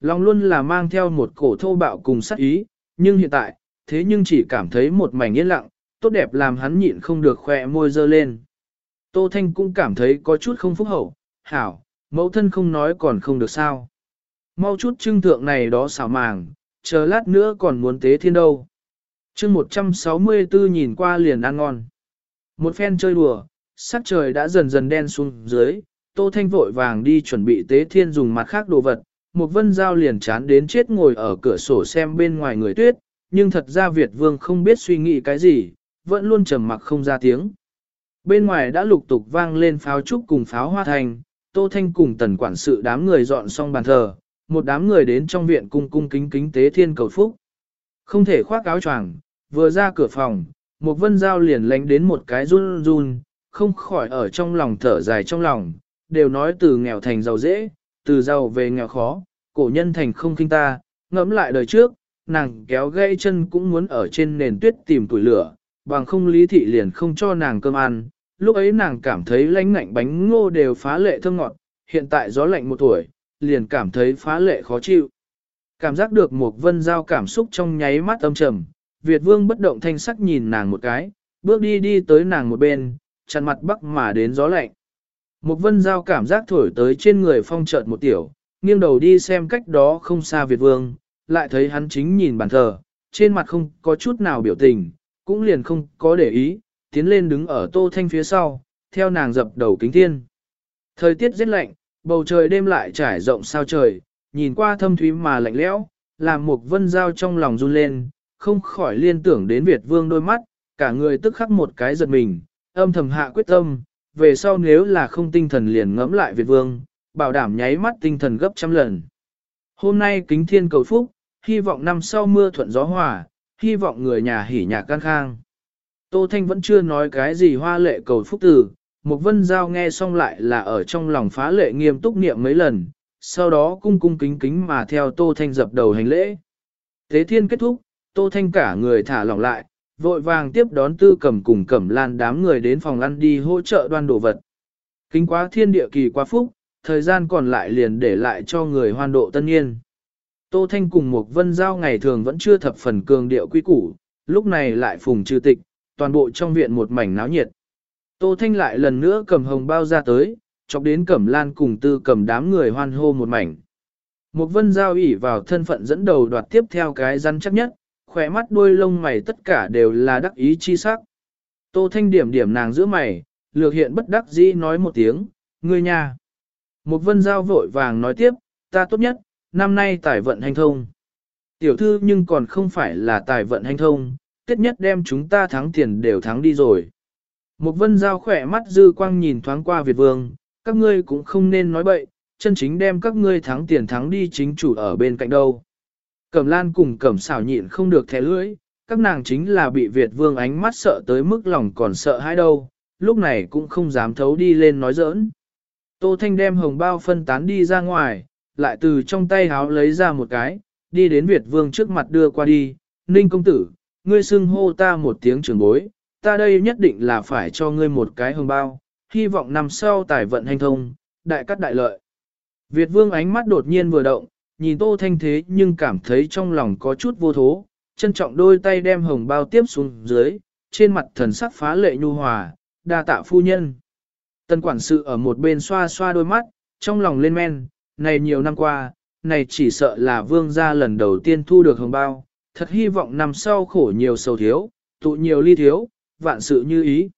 lòng luôn là mang theo một cổ thô bạo cùng sắc ý, nhưng hiện tại, thế nhưng chỉ cảm thấy một mảnh yên lặng, tốt đẹp làm hắn nhịn không được khỏe môi dơ lên. Tô Thanh cũng cảm thấy có chút không phúc hậu, hảo, mẫu thân không nói còn không được sao. Mau chút trưng thượng này đó xảo màng, chờ lát nữa còn muốn tế thiên đâu. chương 164 nhìn qua liền ăn ngon. Một phen chơi đùa, sắc trời đã dần dần đen xuống dưới, Tô Thanh vội vàng đi chuẩn bị tế thiên dùng mặt khác đồ vật. Một vân giao liền chán đến chết ngồi ở cửa sổ xem bên ngoài người tuyết, nhưng thật ra Việt Vương không biết suy nghĩ cái gì, vẫn luôn trầm mặc không ra tiếng. Bên ngoài đã lục tục vang lên pháo trúc cùng pháo hoa thành, Tô Thanh cùng tần quản sự đám người dọn xong bàn thờ, một đám người đến trong viện cung cung kính kính tế thiên cầu phúc. Không thể khoác áo choàng, vừa ra cửa phòng, một vân giao liền lánh đến một cái run run, không khỏi ở trong lòng thở dài trong lòng, đều nói từ nghèo thành giàu dễ, từ giàu về nghèo khó, cổ nhân thành không kinh ta, ngẫm lại đời trước, nàng kéo gãy chân cũng muốn ở trên nền tuyết tìm tuổi lửa, bằng không lý thị liền không cho nàng cơm ăn, lúc ấy nàng cảm thấy lánh ngạnh bánh ngô đều phá lệ thơm ngọt, hiện tại gió lạnh một tuổi, liền cảm thấy phá lệ khó chịu. Cảm giác được một vân giao cảm xúc trong nháy mắt âm trầm, Việt vương bất động thanh sắc nhìn nàng một cái, bước đi đi tới nàng một bên, chặn mặt bắc mà đến gió lạnh. Một vân giao cảm giác thổi tới trên người phong chợt một tiểu, nghiêng đầu đi xem cách đó không xa Việt vương, lại thấy hắn chính nhìn bàn thờ, trên mặt không có chút nào biểu tình, cũng liền không có để ý, tiến lên đứng ở tô thanh phía sau, theo nàng dập đầu kính thiên. Thời tiết rất lạnh, bầu trời đêm lại trải rộng sao trời, nhìn qua thâm thúy mà lạnh lẽo, làm một vân giao trong lòng run lên, không khỏi liên tưởng đến Việt vương đôi mắt, cả người tức khắc một cái giật mình, âm thầm hạ quyết tâm, về sau nếu là không tinh thần liền ngẫm lại Việt vương, bảo đảm nháy mắt tinh thần gấp trăm lần. Hôm nay kính thiên cầu phúc, hy vọng năm sau mưa thuận gió hòa, hy vọng người nhà hỉ nhạc can khang. Tô Thanh vẫn chưa nói cái gì hoa lệ cầu phúc tử, một vân giao nghe xong lại là ở trong lòng phá lệ nghiêm túc niệm mấy lần, sau đó cung cung kính kính mà theo Tô Thanh dập đầu hành lễ. Thế thiên kết thúc, Tô Thanh cả người thả lỏng lại, vội vàng tiếp đón tư cầm cùng cẩm lan đám người đến phòng ăn đi hỗ trợ đoan đồ vật. Kính quá thiên địa kỳ quá phúc, thời gian còn lại liền để lại cho người hoan độ tân niên. Tô Thanh cùng một vân giao ngày thường vẫn chưa thập phần cường điệu quy củ, lúc này lại phùng trừ tịch, toàn bộ trong viện một mảnh náo nhiệt. Tô Thanh lại lần nữa cầm hồng bao ra tới, chọc đến cẩm lan cùng tư cầm đám người hoan hô một mảnh. Một vân giao ủy vào thân phận dẫn đầu đoạt tiếp theo cái rắn chắc nhất, khỏe mắt đuôi lông mày tất cả đều là đắc ý chi sắc. Tô Thanh điểm điểm nàng giữa mày, lược hiện bất đắc dĩ nói một tiếng, ngươi nhà. Một vân giao vội vàng nói tiếp, ta tốt nhất, năm nay tài vận hành thông. Tiểu thư nhưng còn không phải là tài vận hành thông, tiết nhất đem chúng ta thắng tiền đều thắng đi rồi. Một vân giao khỏe mắt dư quang nhìn thoáng qua Việt Vương, các ngươi cũng không nên nói bậy, chân chính đem các ngươi thắng tiền thắng đi chính chủ ở bên cạnh đâu. Cẩm lan cùng cẩm xảo nhịn không được thẻ lưỡi, các nàng chính là bị Việt Vương ánh mắt sợ tới mức lòng còn sợ hãi đâu, lúc này cũng không dám thấu đi lên nói giỡn. Tô Thanh đem hồng bao phân tán đi ra ngoài, lại từ trong tay háo lấy ra một cái, đi đến Việt Vương trước mặt đưa qua đi, Ninh công tử, ngươi xưng hô ta một tiếng trưởng bối, ta đây nhất định là phải cho ngươi một cái hồng bao, hy vọng năm sau tài vận hành thông, đại cắt đại lợi. Việt Vương ánh mắt đột nhiên vừa động, nhìn Tô Thanh thế nhưng cảm thấy trong lòng có chút vô thố, trân trọng đôi tay đem hồng bao tiếp xuống dưới, trên mặt thần sắc phá lệ nhu hòa, đa tạ phu nhân. Tân quản sự ở một bên xoa xoa đôi mắt, trong lòng lên men, này nhiều năm qua, này chỉ sợ là vương gia lần đầu tiên thu được hồng bao, thật hy vọng năm sau khổ nhiều sầu thiếu, tụ nhiều ly thiếu, vạn sự như ý.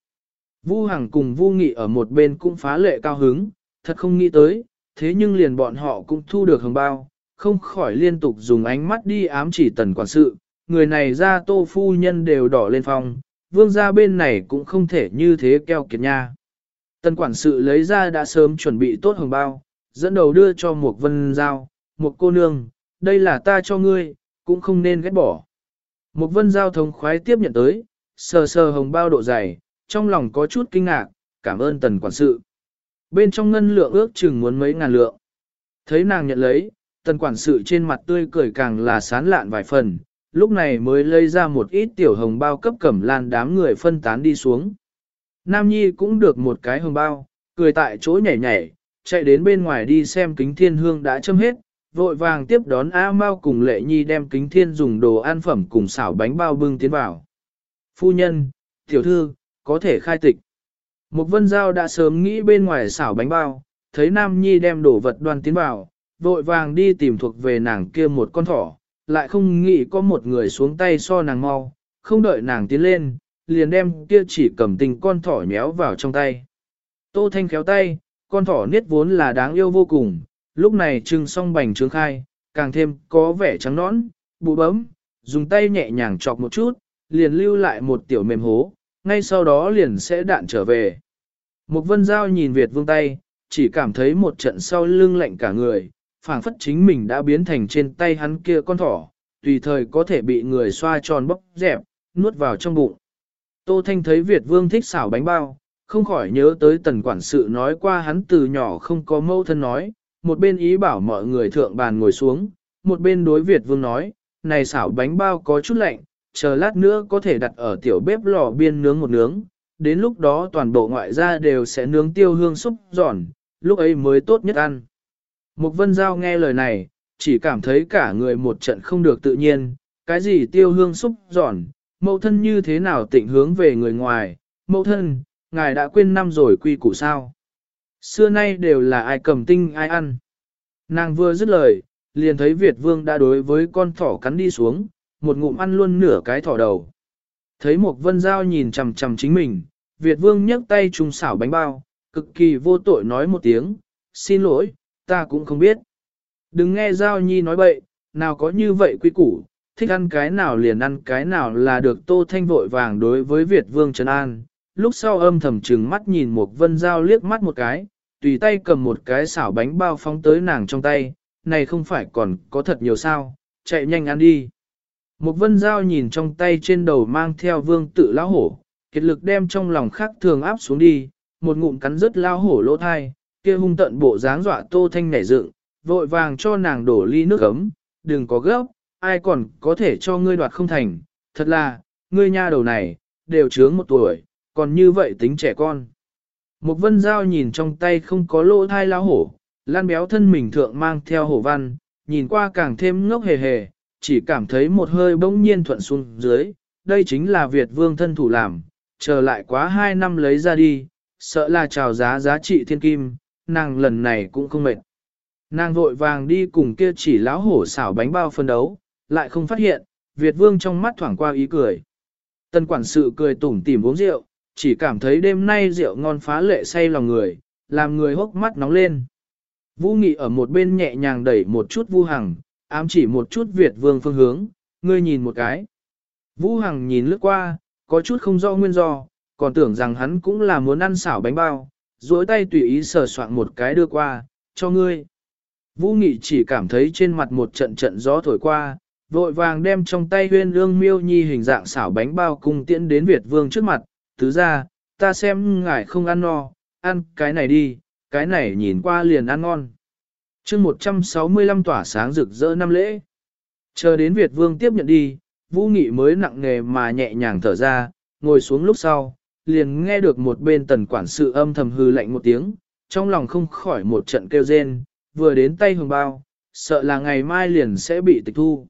Vu Hằng cùng Vu Nghị ở một bên cũng phá lệ cao hứng, thật không nghĩ tới, thế nhưng liền bọn họ cũng thu được hồng bao, không khỏi liên tục dùng ánh mắt đi ám chỉ tần quản sự, người này ra tô phu nhân đều đỏ lên phong, vương gia bên này cũng không thể như thế keo kiệt nha. Tần quản sự lấy ra đã sớm chuẩn bị tốt hồng bao, dẫn đầu đưa cho một vân giao, một cô nương, đây là ta cho ngươi, cũng không nên ghét bỏ. Một vân giao thống khoái tiếp nhận tới, sờ sờ hồng bao độ dày, trong lòng có chút kinh ngạc, cảm ơn tần quản sự. Bên trong ngân lượng ước chừng muốn mấy ngàn lượng. Thấy nàng nhận lấy, tần quản sự trên mặt tươi cười càng là sán lạn vài phần, lúc này mới lấy ra một ít tiểu hồng bao cấp cẩm lan đám người phân tán đi xuống. Nam Nhi cũng được một cái hồng bao, cười tại chỗ nhảy nhảy, chạy đến bên ngoài đi xem kính thiên hương đã châm hết, vội vàng tiếp đón A Mao cùng Lệ Nhi đem kính thiên dùng đồ ăn phẩm cùng xảo bánh bao bưng tiến vào. Phu nhân, tiểu thư, có thể khai tịch. Một vân giao đã sớm nghĩ bên ngoài xảo bánh bao, thấy Nam Nhi đem đồ vật đoan tiến vào, vội vàng đi tìm thuộc về nàng kia một con thỏ, lại không nghĩ có một người xuống tay so nàng mau, không đợi nàng tiến lên, liền đem kia chỉ cầm tình con thỏ nhéo vào trong tay. Tô Thanh khéo tay, con thỏ niết vốn là đáng yêu vô cùng, lúc này trưng song bành trướng khai, càng thêm có vẻ trắng nõn, bụ bấm, dùng tay nhẹ nhàng chọc một chút, liền lưu lại một tiểu mềm hố, ngay sau đó liền sẽ đạn trở về. Một vân giao nhìn Việt vương tay, chỉ cảm thấy một trận sau lưng lạnh cả người, phảng phất chính mình đã biến thành trên tay hắn kia con thỏ, tùy thời có thể bị người xoa tròn bóc dẹp, nuốt vào trong bụng. Tô Thanh thấy Việt vương thích xảo bánh bao, không khỏi nhớ tới tần quản sự nói qua hắn từ nhỏ không có mâu thân nói, một bên ý bảo mọi người thượng bàn ngồi xuống, một bên đối Việt vương nói, này xảo bánh bao có chút lạnh, chờ lát nữa có thể đặt ở tiểu bếp lò biên nướng một nướng, đến lúc đó toàn bộ ngoại gia đều sẽ nướng tiêu hương xúc giòn, lúc ấy mới tốt nhất ăn. Mục vân giao nghe lời này, chỉ cảm thấy cả người một trận không được tự nhiên, cái gì tiêu hương xúc giòn, mẫu thân như thế nào tịnh hướng về người ngoài, mẫu thân, ngài đã quên năm rồi quy củ sao. Xưa nay đều là ai cầm tinh ai ăn. Nàng vừa dứt lời, liền thấy Việt vương đã đối với con thỏ cắn đi xuống, một ngụm ăn luôn nửa cái thỏ đầu. Thấy một vân giao nhìn chằm chằm chính mình, Việt vương nhấc tay trùng xảo bánh bao, cực kỳ vô tội nói một tiếng, xin lỗi, ta cũng không biết. Đừng nghe giao nhi nói bậy, nào có như vậy quy củ, thích ăn cái nào liền ăn cái nào là được tô thanh vội vàng đối với Việt vương Trần An. Lúc sau âm thầm trừng mắt nhìn một vân giao liếc mắt một cái, tùy tay cầm một cái xảo bánh bao phóng tới nàng trong tay, này không phải còn có thật nhiều sao, chạy nhanh ăn đi. Một vân giao nhìn trong tay trên đầu mang theo vương tự lão hổ, kiệt lực đem trong lòng khác thường áp xuống đi, một ngụm cắn rứt lao hổ lỗ thai, kia hung tận bộ dáng dọa tô thanh nảy dựng, vội vàng cho nàng đổ ly nước ấm, đừng có gấp, ai còn có thể cho ngươi đoạt không thành, thật là, ngươi nha đầu này, đều chướng một tuổi, còn như vậy tính trẻ con. Một vân giao nhìn trong tay không có lỗ thai lao hổ, lan béo thân mình thượng mang theo hổ văn, nhìn qua càng thêm ngốc hề hề, chỉ cảm thấy một hơi bỗng nhiên thuận xuống dưới, đây chính là Việt vương thân thủ làm, chờ lại quá hai năm lấy ra đi, sợ là trào giá giá trị thiên kim, nàng lần này cũng không mệt. Nàng vội vàng đi cùng kia chỉ lão hổ xảo bánh bao phân đấu, lại không phát hiện, Việt vương trong mắt thoảng qua ý cười. Tân quản sự cười tủm tỉm uống rượu, chỉ cảm thấy đêm nay rượu ngon phá lệ say lòng người, làm người hốc mắt nóng lên. Vũ Nghị ở một bên nhẹ nhàng đẩy một chút Vu Hằng, ám chỉ một chút Việt vương phương hướng, ngươi nhìn một cái. Vũ Hằng nhìn lướt qua, có chút không rõ nguyên do, còn tưởng rằng hắn cũng là muốn ăn xảo bánh bao, duỗi tay tùy ý sờ soạn một cái đưa qua, cho ngươi. Vũ Nghị chỉ cảm thấy trên mặt một trận trận gió thổi qua, vội vàng đem trong tay huyên lương miêu nhi hình dạng xảo bánh bao cùng tiễn đến Việt Vương trước mặt, tứ ra, ta xem ngài không ăn no, ăn cái này đi, cái này nhìn qua liền ăn ngon. chương 165 tỏa sáng rực rỡ năm lễ. Chờ đến Việt Vương tiếp nhận đi, Vũ Nghị mới nặng nề mà nhẹ nhàng thở ra, ngồi xuống lúc sau, liền nghe được một bên tần quản sự âm thầm hư lạnh một tiếng, trong lòng không khỏi một trận kêu rên, vừa đến tay hồng bao, sợ là ngày mai liền sẽ bị tịch thu.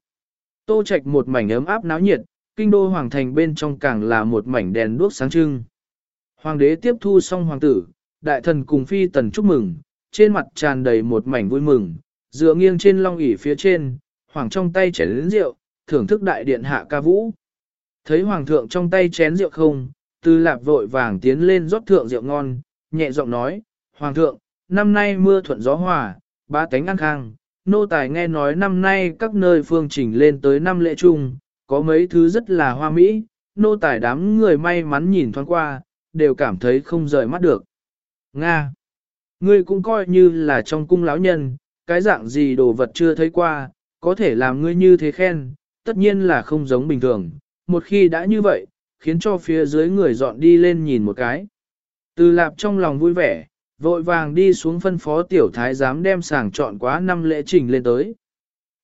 Tô Trạch một mảnh ấm áp náo nhiệt, kinh đô hoàng thành bên trong càng là một mảnh đèn đuốc sáng trưng. Hoàng đế tiếp thu xong hoàng tử, đại thần cùng phi tần chúc mừng, trên mặt tràn đầy một mảnh vui mừng, dựa nghiêng trên long ỷ phía trên, hoàng trong tay chén rượu, thưởng thức đại điện hạ ca vũ. Thấy hoàng thượng trong tay chén rượu không, tư lạp vội vàng tiến lên rót thượng rượu ngon, nhẹ giọng nói, Hoàng thượng, năm nay mưa thuận gió hòa, ba tánh ăn khang, nô tài nghe nói năm nay các nơi phương trình lên tới năm lễ chung, có mấy thứ rất là hoa mỹ, nô tài đám người may mắn nhìn thoáng qua, đều cảm thấy không rời mắt được. Nga! Ngươi cũng coi như là trong cung lão nhân, cái dạng gì đồ vật chưa thấy qua, có thể làm ngươi như thế khen, tất nhiên là không giống bình thường, một khi đã như vậy, khiến cho phía dưới người dọn đi lên nhìn một cái. Từ lạp trong lòng vui vẻ, vội vàng đi xuống phân phó tiểu thái giám đem sàng chọn quá năm lễ trình lên tới.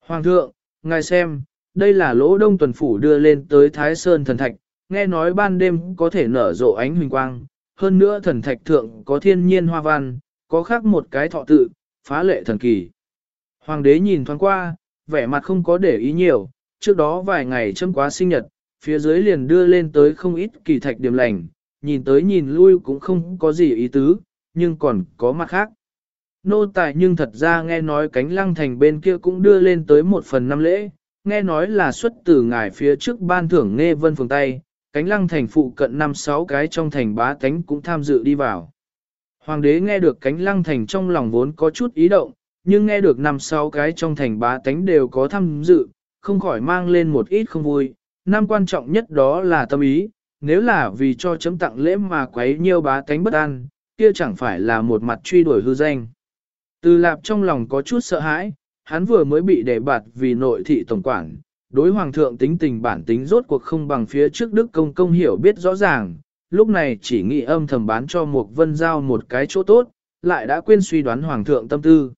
Hoàng thượng, ngài xem, đây là lỗ đông tuần phủ đưa lên tới Thái Sơn thần thạch, nghe nói ban đêm có thể nở rộ ánh huỳnh quang, hơn nữa thần thạch thượng có thiên nhiên hoa văn, có khác một cái thọ tự, phá lệ thần kỳ. Hoàng đế nhìn thoáng qua, vẻ mặt không có để ý nhiều, trước đó vài ngày châm quá sinh nhật, phía dưới liền đưa lên tới không ít kỳ thạch điểm lành, nhìn tới nhìn lui cũng không có gì ý tứ, nhưng còn có mặt khác. Nô tài nhưng thật ra nghe nói cánh lăng thành bên kia cũng đưa lên tới một phần năm lễ, nghe nói là xuất từ ngài phía trước ban thưởng nghe vân phường tay, cánh lăng thành phụ cận năm sáu cái trong thành bá tánh cũng tham dự đi vào. Hoàng đế nghe được cánh lăng thành trong lòng vốn có chút ý động, nhưng nghe được năm sáu cái trong thành bá tánh đều có tham dự, không khỏi mang lên một ít không vui. Năm quan trọng nhất đó là tâm ý, nếu là vì cho chấm tặng lễ mà quấy nhiêu bá tánh bất an, kia chẳng phải là một mặt truy đuổi hư danh. Từ lạp trong lòng có chút sợ hãi, hắn vừa mới bị đề bạt vì nội thị tổng quản, đối hoàng thượng tính tình bản tính rốt cuộc không bằng phía trước đức công công hiểu biết rõ ràng, lúc này chỉ nghĩ âm thầm bán cho một vân giao một cái chỗ tốt, lại đã quên suy đoán hoàng thượng tâm tư.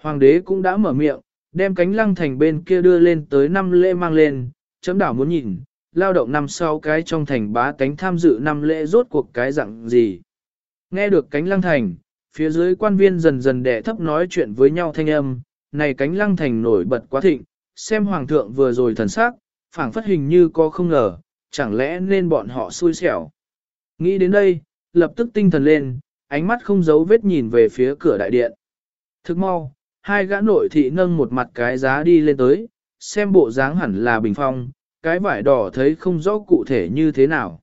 Hoàng đế cũng đã mở miệng, đem cánh lăng thành bên kia đưa lên tới năm lễ mang lên, chấm đảo muốn nhìn, lao động năm sau cái trong thành bá cánh tham dự năm lễ rốt cuộc cái dạng gì. Nghe được cánh lăng thành, phía dưới quan viên dần dần đẻ thấp nói chuyện với nhau thanh âm, này cánh lăng thành nổi bật quá thịnh, xem hoàng thượng vừa rồi thần sắc, phảng phất hình như có không ngờ, chẳng lẽ nên bọn họ xui xẻo. Nghĩ đến đây, lập tức tinh thần lên, ánh mắt không giấu vết nhìn về phía cửa đại điện. Thức mau, hai gã nội thị nâng một mặt cái giá đi lên tới, xem bộ dáng hẳn là bình phong, cái vải đỏ thấy không rõ cụ thể như thế nào.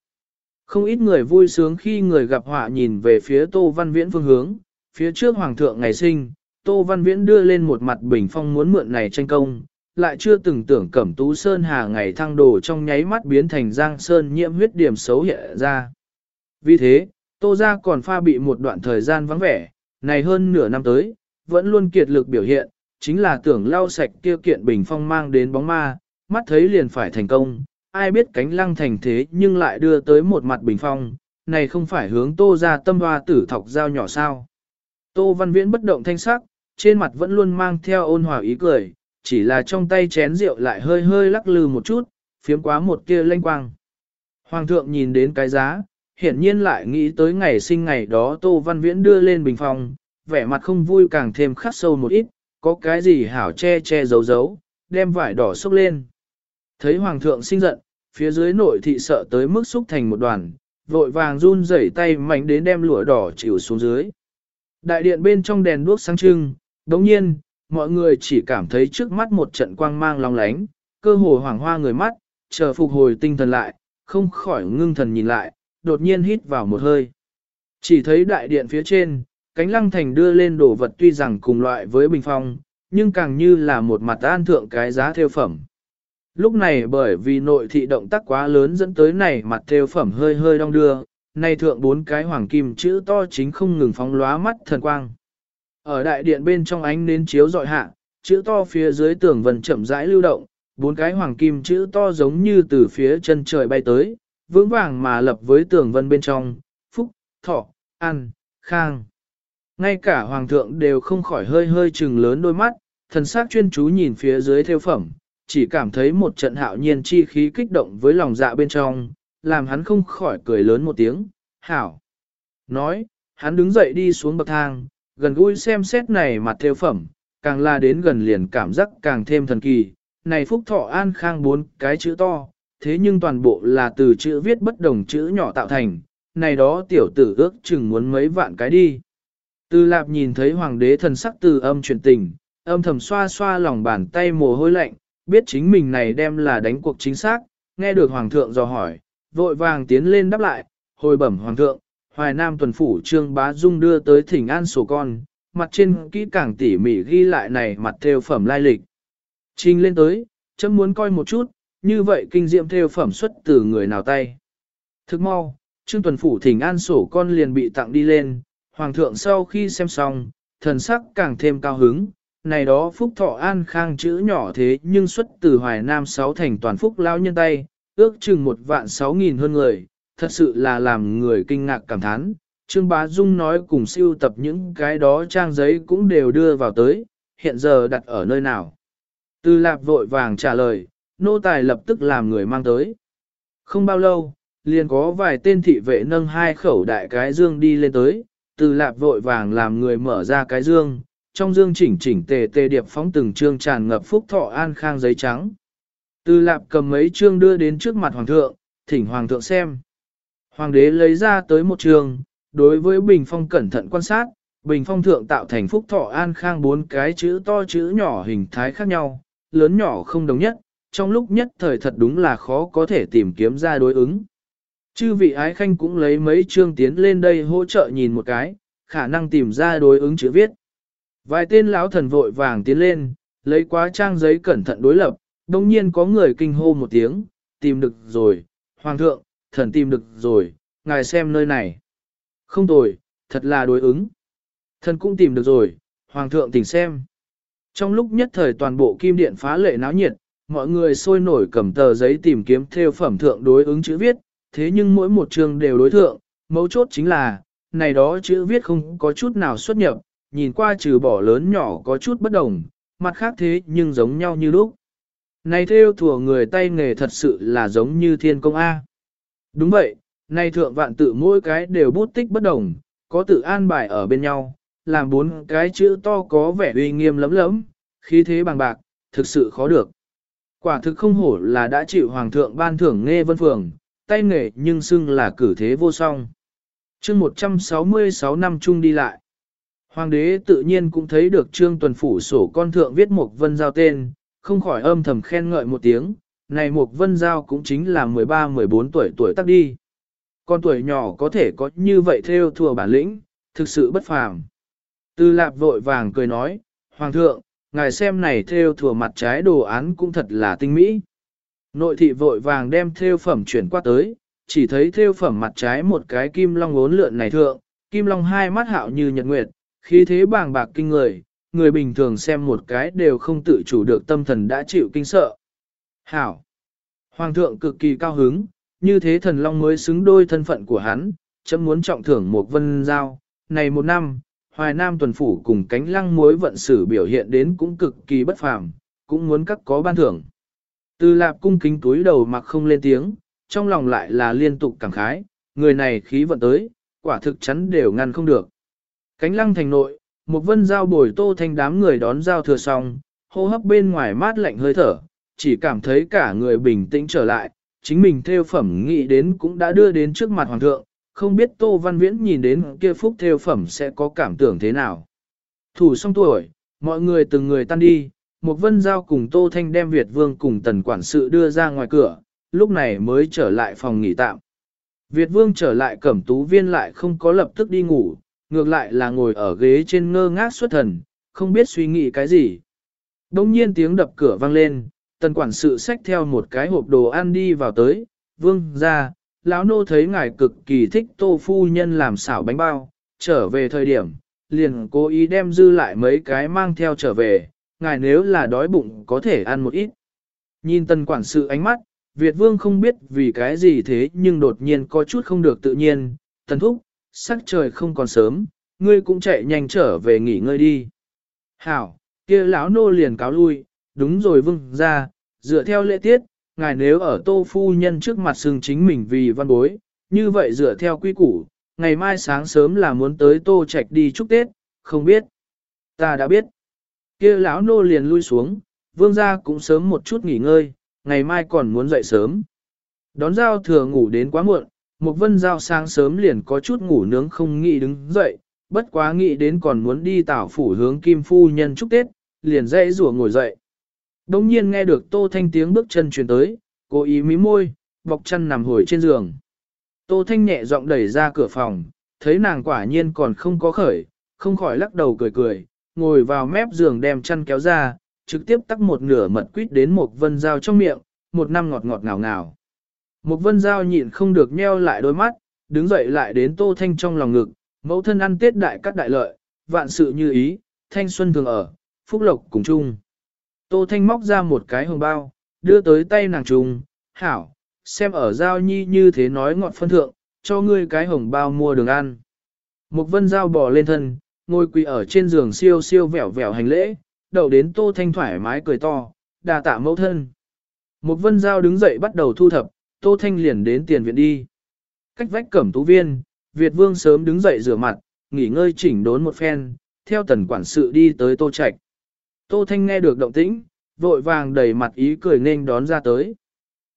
Không ít người vui sướng khi người gặp họa nhìn về phía Tô Văn Viễn phương hướng, phía trước Hoàng thượng ngày sinh, Tô Văn Viễn đưa lên một mặt bình phong muốn mượn này tranh công, lại chưa từng tưởng Cẩm Tú Sơn Hà ngày thăng đồ trong nháy mắt biến thành Giang Sơn nhiễm huyết điểm xấu hiện ra. Vì thế, Tô gia còn pha bị một đoạn thời gian vắng vẻ, này hơn nửa năm tới, vẫn luôn kiệt lực biểu hiện, chính là tưởng lau sạch kia kiện bình phong mang đến bóng ma, mắt thấy liền phải thành công, ai biết cánh lăng thành thế nhưng lại đưa tới một mặt bình phong, này không phải hướng tô ra tâm hoa tử thọc dao nhỏ sao. Tô văn viễn bất động thanh sắc, trên mặt vẫn luôn mang theo ôn hòa ý cười, chỉ là trong tay chén rượu lại hơi hơi lắc lư một chút, phiếm quá một kia lanh quang. Hoàng thượng nhìn đến cái giá, hiển nhiên lại nghĩ tới ngày sinh ngày đó Tô Văn Viễn đưa lên bình phòng, vẻ mặt không vui càng thêm khắc sâu một ít, có cái gì hảo che che giấu giấu, đem vải đỏ xúc lên. Thấy Hoàng thượng sinh giận, phía dưới nội thị sợ tới mức xúc thành một đoàn, vội vàng run rẩy tay mạnh đến đem lụa đỏ chịu xuống dưới. Đại điện bên trong đèn đuốc sáng trưng, đồng nhiên, mọi người chỉ cảm thấy trước mắt một trận quang mang long lánh, cơ hồ hoàng hoa người mắt, chờ phục hồi tinh thần lại, không khỏi ngưng thần nhìn lại, đột nhiên hít vào một hơi. Chỉ thấy đại điện phía trên, cánh lăng thành đưa lên đồ vật tuy rằng cùng loại với bình phong, nhưng càng như là một mặt an thượng cái giá theo phẩm. Lúc này bởi vì nội thị động tác quá lớn dẫn tới này mặt theo phẩm hơi hơi đong đưa, nay thượng bốn cái hoàng kim chữ to chính không ngừng phóng lóa mắt thần quang. Ở đại điện bên trong ánh nến chiếu dọi hạ, chữ to phía dưới tường vần chậm rãi lưu động, bốn cái hoàng kim chữ to giống như từ phía chân trời bay tới, vững vàng mà lập với tường vân bên trong, phúc, thọ, an, khang. Ngay cả hoàng thượng đều không khỏi hơi hơi chừng lớn đôi mắt, thần sắc chuyên chú nhìn phía dưới theo phẩm, chỉ cảm thấy một trận hạo nhiên chi khí kích động với lòng dạ bên trong, làm hắn không khỏi cười lớn một tiếng, hảo. Nói, hắn đứng dậy đi xuống bậc thang, gần gũi xem xét này mặt theo phẩm, càng la đến gần liền cảm giác càng thêm thần kỳ, này phúc thọ an khang bốn cái chữ to, thế nhưng toàn bộ là từ chữ viết bất đồng chữ nhỏ tạo thành, này đó tiểu tử ước chừng muốn mấy vạn cái đi. Từ lạp nhìn thấy hoàng đế thần sắc từ âm truyền tình, âm thầm xoa xoa lòng bàn tay mồ hôi lạnh, biết chính mình này đem là đánh cuộc chính xác, nghe được hoàng thượng dò hỏi, vội vàng tiến lên đáp lại, hồi bẩm hoàng thượng, hoài nam tuần phủ trương bá dung đưa tới thỉnh an sổ con, mặt trên kỹ càng tỉ mỉ ghi lại này mặt theo phẩm lai lịch. Trình lên tới, chấm muốn coi một chút, như vậy kinh diệm theo phẩm xuất từ người nào tay. Thức mau, Trương Tuần Phủ thỉnh an sổ con liền bị tặng đi lên, Hoàng thượng sau khi xem xong, thần sắc càng thêm cao hứng, này đó phúc thọ an khang chữ nhỏ thế nhưng xuất từ Hoài Nam sáu thành toàn phúc lao nhân tay, ước chừng một vạn sáu nghìn hơn người, thật sự là làm người kinh ngạc cảm thán. Trương Bá Dung nói cùng siêu tập những cái đó trang giấy cũng đều đưa vào tới, hiện giờ đặt ở nơi nào. Từ lạp vội vàng trả lời, nô tài lập tức làm người mang tới. Không bao lâu, liền có vài tên thị vệ nâng hai khẩu đại cái dương đi lên tới, từ lạp vội vàng làm người mở ra cái dương, trong dương chỉnh chỉnh tề tề điệp phóng từng trương tràn ngập phúc thọ an khang giấy trắng. Từ lạp cầm mấy trương đưa đến trước mặt hoàng thượng, thỉnh hoàng thượng xem. Hoàng đế lấy ra tới một trường, đối với bình phong cẩn thận quan sát, bình phong thượng tạo thành phúc thọ an khang bốn cái chữ to chữ nhỏ hình thái khác nhau, lớn nhỏ không đồng nhất, trong lúc nhất thời thật đúng là khó có thể tìm kiếm ra đối ứng. Chư vị ái khanh cũng lấy mấy chương tiến lên đây hỗ trợ nhìn một cái, khả năng tìm ra đối ứng chữ viết. Vài tên lão thần vội vàng tiến lên, lấy quá trang giấy cẩn thận đối lập, đồng nhiên có người kinh hô một tiếng, tìm được rồi, hoàng thượng, thần tìm được rồi, ngài xem nơi này. Không tồi, thật là đối ứng. Thần cũng tìm được rồi, hoàng thượng tỉnh xem. Trong lúc nhất thời toàn bộ kim điện phá lệ náo nhiệt, mọi người sôi nổi cầm tờ giấy tìm kiếm theo phẩm thượng đối ứng chữ viết, thế nhưng mỗi một chương đều đối thượng, mấu chốt chính là, này đó chữ viết không có chút nào xuất nhập, nhìn qua trừ bỏ lớn nhỏ có chút bất đồng, mặt khác thế nhưng giống nhau như lúc. Này theo thùa người tay nghề thật sự là giống như thiên công A. Đúng vậy, này thượng vạn tự mỗi cái đều bút tích bất đồng, có tự an bài ở bên nhau, làm bốn cái chữ to có vẻ uy nghiêm lấm lấm, khí thế bằng bạc, thực sự khó được. Quả thực không hổ là đã chịu hoàng thượng ban thưởng nghe vân phường, tay nghề nhưng xưng là cử thế vô song. chương 166 năm chung đi lại. Hoàng đế tự nhiên cũng thấy được trương tuần phủ sổ con thượng viết một vân giao tên, không khỏi âm thầm khen ngợi một tiếng, này một vân giao cũng chính là 13-14 tuổi tuổi tác đi. Con tuổi nhỏ có thể có như vậy theo thùa bản lĩnh, thực sự bất phàm. Tư lạp vội vàng cười nói, Hoàng thượng, ngài xem này theo thùa mặt trái đồ án cũng thật là tinh mỹ. Nội thị vội vàng đem theo phẩm chuyển qua tới, chỉ thấy theo phẩm mặt trái một cái kim long ốn lượn này thượng, kim long hai mắt hạo như nhật nguyệt, khí thế bàng bạc kinh người, người bình thường xem một cái đều không tự chủ được tâm thần đã chịu kinh sợ. Hảo! Hoàng thượng cực kỳ cao hứng, như thế thần long mới xứng đôi thân phận của hắn, chấm muốn trọng thưởng một vân giao. Này một năm, Hoài Nam tuần phủ cùng cánh lăng mối vận sử biểu hiện đến cũng cực kỳ bất phàm, cũng muốn các có ban thưởng. Từ lạp cung kính túi đầu mặc không lên tiếng, trong lòng lại là liên tục cảm khái, người này khí vận tới, quả thực chắn đều ngăn không được. Cánh lăng thành nội, một vân giao bồi tô thanh đám người đón giao thừa xong, hô hấp bên ngoài mát lạnh hơi thở, chỉ cảm thấy cả người bình tĩnh trở lại, chính mình theo phẩm nghĩ đến cũng đã đưa đến trước mặt hoàng thượng, không biết Tô Văn Viễn nhìn đến kia phúc theo phẩm sẽ có cảm tưởng thế nào. Thủ xong tuổi, mọi người từng người tan đi, một vân giao cùng Tô Thanh đem Việt Vương cùng tần quản sự đưa ra ngoài cửa, lúc này mới trở lại phòng nghỉ tạm. Việt Vương trở lại cẩm tú viên lại không có lập tức đi ngủ, ngược lại là ngồi ở ghế trên ngơ ngác xuất thần, không biết suy nghĩ cái gì. Đông nhiên tiếng đập cửa vang lên, tần quản sự xách theo một cái hộp đồ ăn đi vào tới, vương ra, lão nô thấy ngài cực kỳ thích tô phu nhân làm xảo bánh bao, trở về thời điểm, liền cố ý đem dư lại mấy cái mang theo trở về, ngài nếu là đói bụng có thể ăn một ít. Nhìn tần quản sự ánh mắt, Việt vương không biết vì cái gì thế nhưng đột nhiên có chút không được tự nhiên, tần thúc, sắc trời không còn sớm, ngươi cũng chạy nhanh trở về nghỉ ngơi đi. Hảo, kia lão nô liền cáo lui, đúng rồi vương ra, dựa theo lễ tiết, ngài nếu ở tô phu nhân trước mặt xưng chính mình vì văn bối, như vậy dựa theo quy củ, ngày mai sáng sớm là muốn tới tô trạch đi chúc Tết, không biết. Ta đã biết kia lão nô liền lui xuống, vương gia cũng sớm một chút nghỉ ngơi, ngày mai còn muốn dậy sớm. Đón giao thừa ngủ đến quá muộn, một vân giao sáng sớm liền có chút ngủ nướng không nghĩ đứng dậy, bất quá nghĩ đến còn muốn đi tảo phủ hướng kim phu nhân chúc Tết, liền dậy rủa ngồi dậy. Đông nhiên nghe được Tô Thanh tiếng bước chân truyền tới, cố ý mí môi, bọc chân nằm hồi trên giường. Tô Thanh nhẹ giọng đẩy ra cửa phòng, thấy nàng quả nhiên còn không có khởi, không khỏi lắc đầu cười cười, ngồi vào mép giường đem chăn kéo ra, trực tiếp tắc một nửa mật quýt đến một vân dao trong miệng, một năm ngọt ngọt ngào ngào. Một vân dao nhịn không được nheo lại đôi mắt, đứng dậy lại đến Tô Thanh trong lòng ngực, mẫu thân ăn tết đại cắt đại lợi, vạn sự như ý, thanh xuân thường ở, phúc lộc cùng chung. Tô Thanh móc ra một cái hồng bao, đưa tới tay nàng trùng, hảo, xem ở giao nhi như thế nói ngọt phân thượng, cho ngươi cái hồng bao mua đường ăn. Một vân dao bỏ lên thân, ngồi quỳ ở trên giường siêu siêu vẻo vẻo hành lễ, đầu đến Tô Thanh thoải mái cười to, đà tạ mẫu thân. Một vân giao đứng dậy bắt đầu thu thập, Tô Thanh liền đến tiền viện đi. Cách vách cẩm tú viên, Việt Vương sớm đứng dậy rửa mặt, nghỉ ngơi chỉnh đốn một phen, theo tần quản sự đi tới tô trạch. Tô Thanh nghe được động tĩnh, vội vàng đầy mặt ý cười nên đón ra tới.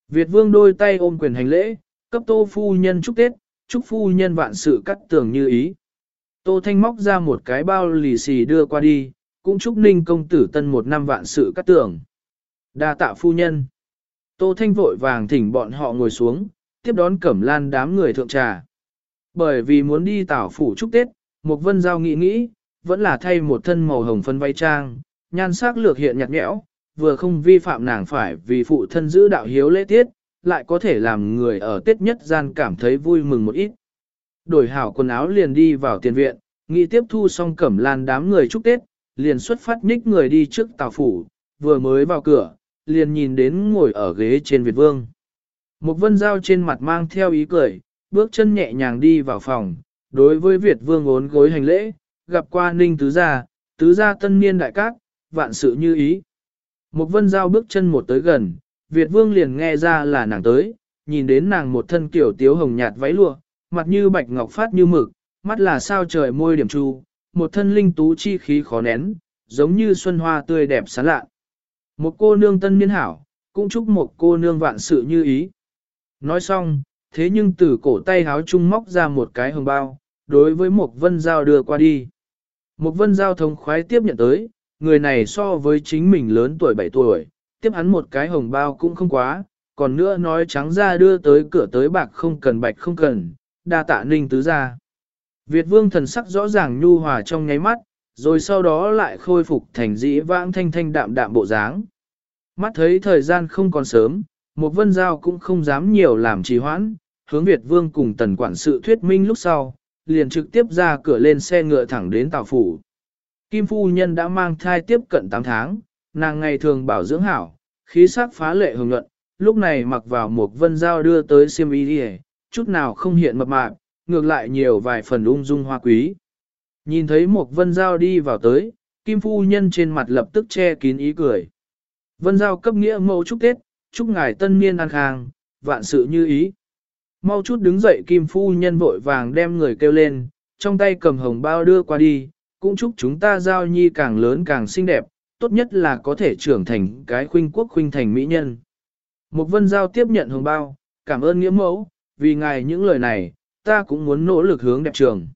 Việt vương đôi tay ôm quyền hành lễ, cấp tô phu nhân chúc Tết, chúc phu nhân vạn sự cắt tường như ý. Tô Thanh móc ra một cái bao lì xì đưa qua đi, cũng chúc ninh công tử tân một năm vạn sự cắt tường. đa tạ phu nhân. Tô Thanh vội vàng thỉnh bọn họ ngồi xuống, tiếp đón cẩm lan đám người thượng trà. Bởi vì muốn đi tảo phủ chúc Tết, Mục vân giao nghĩ nghĩ, vẫn là thay một thân màu hồng phân vay trang, nhan sắc lược hiện nhạt nhẽo, vừa không vi phạm nàng phải vì phụ thân giữ đạo hiếu lễ tiết, lại có thể làm người ở Tết nhất gian cảm thấy vui mừng một ít. Đổi hảo quần áo liền đi vào tiền viện, nghĩ tiếp thu xong cẩm lan đám người chúc Tết, liền xuất phát ních người đi trước tàu phủ, vừa mới vào cửa, liền nhìn đến ngồi ở ghế trên Việt Vương. Một vân dao trên mặt mang theo ý cười, bước chân nhẹ nhàng đi vào phòng, đối với Việt Vương ốn gối hành lễ, gặp qua Ninh Tứ Gia, Tứ Gia tân niên đại cát, vạn sự như ý. Một vân giao bước chân một tới gần, Việt vương liền nghe ra là nàng tới, nhìn đến nàng một thân kiểu tiếu hồng nhạt váy lụa, mặt như bạch ngọc phát như mực, mắt là sao trời môi điểm chu. một thân linh tú chi khí khó nén, giống như xuân hoa tươi đẹp sáng lạ. Một cô nương tân niên hảo, cũng chúc một cô nương vạn sự như ý. Nói xong, thế nhưng từ cổ tay háo trung móc ra một cái hồng bao, đối với một vân giao đưa qua đi. Một vân giao thông khoái tiếp nhận tới, người này so với chính mình lớn tuổi 7 tuổi, tiếp hắn một cái hồng bao cũng không quá, còn nữa nói trắng ra đưa tới cửa tới bạc không cần bạch không cần, đa tạ ninh tứ gia, Việt vương thần sắc rõ ràng nhu hòa trong nháy mắt, rồi sau đó lại khôi phục thành dĩ vãng thanh thanh đạm đạm bộ dáng. Mắt thấy thời gian không còn sớm, một vân giao cũng không dám nhiều làm trì hoãn, hướng Việt vương cùng tần quản sự thuyết minh lúc sau, liền trực tiếp ra cửa lên xe ngựa thẳng đến tàu phủ. Kim phu nhân đã mang thai tiếp cận 8 tháng, nàng ngày thường bảo dưỡng hảo, khí sắc phá lệ hưởng nhuận, lúc này mặc vào một vân Giao đưa tới xiêm y đi chút nào không hiện mập mạp, ngược lại nhiều vài phần ung dung hoa quý. Nhìn thấy một vân giao đi vào tới, Kim phu nhân trên mặt lập tức che kín ý cười. Vân giao cấp nghĩa mẫu chúc Tết, chúc ngài tân niên an khang, vạn sự như ý. Mau chút đứng dậy Kim phu nhân vội vàng đem người kêu lên, trong tay cầm hồng bao đưa qua đi, cũng chúc chúng ta giao nhi càng lớn càng xinh đẹp, tốt nhất là có thể trưởng thành cái khuynh quốc khuynh thành mỹ nhân. Một vân giao tiếp nhận hồng bao, cảm ơn nghĩa mẫu, vì ngài những lời này, ta cũng muốn nỗ lực hướng đẹp trường.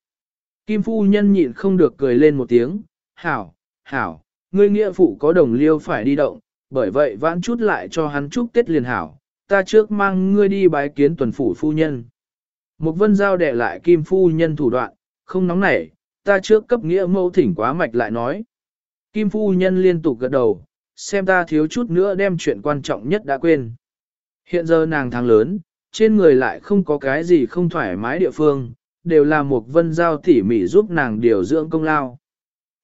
Kim phu nhân nhịn không được cười lên một tiếng, hảo, hảo, ngươi nghĩa phụ có đồng liêu phải đi động, bởi vậy vãn chút lại cho hắn chúc tết liền hảo, ta trước mang ngươi đi bái kiến tuần phủ phu nhân. Một vân giao đẻ lại kim phu nhân thủ đoạn, không nóng nảy, ta trước cấp nghĩa mẫu thỉnh quá mạch lại nói. Kim phu nhân liên tục gật đầu, xem ta thiếu chút nữa đem chuyện quan trọng nhất đã quên. Hiện giờ nàng tháng lớn, trên người lại không có cái gì không thoải mái địa phương, đều là một vân giao tỉ mỉ giúp nàng điều dưỡng công lao.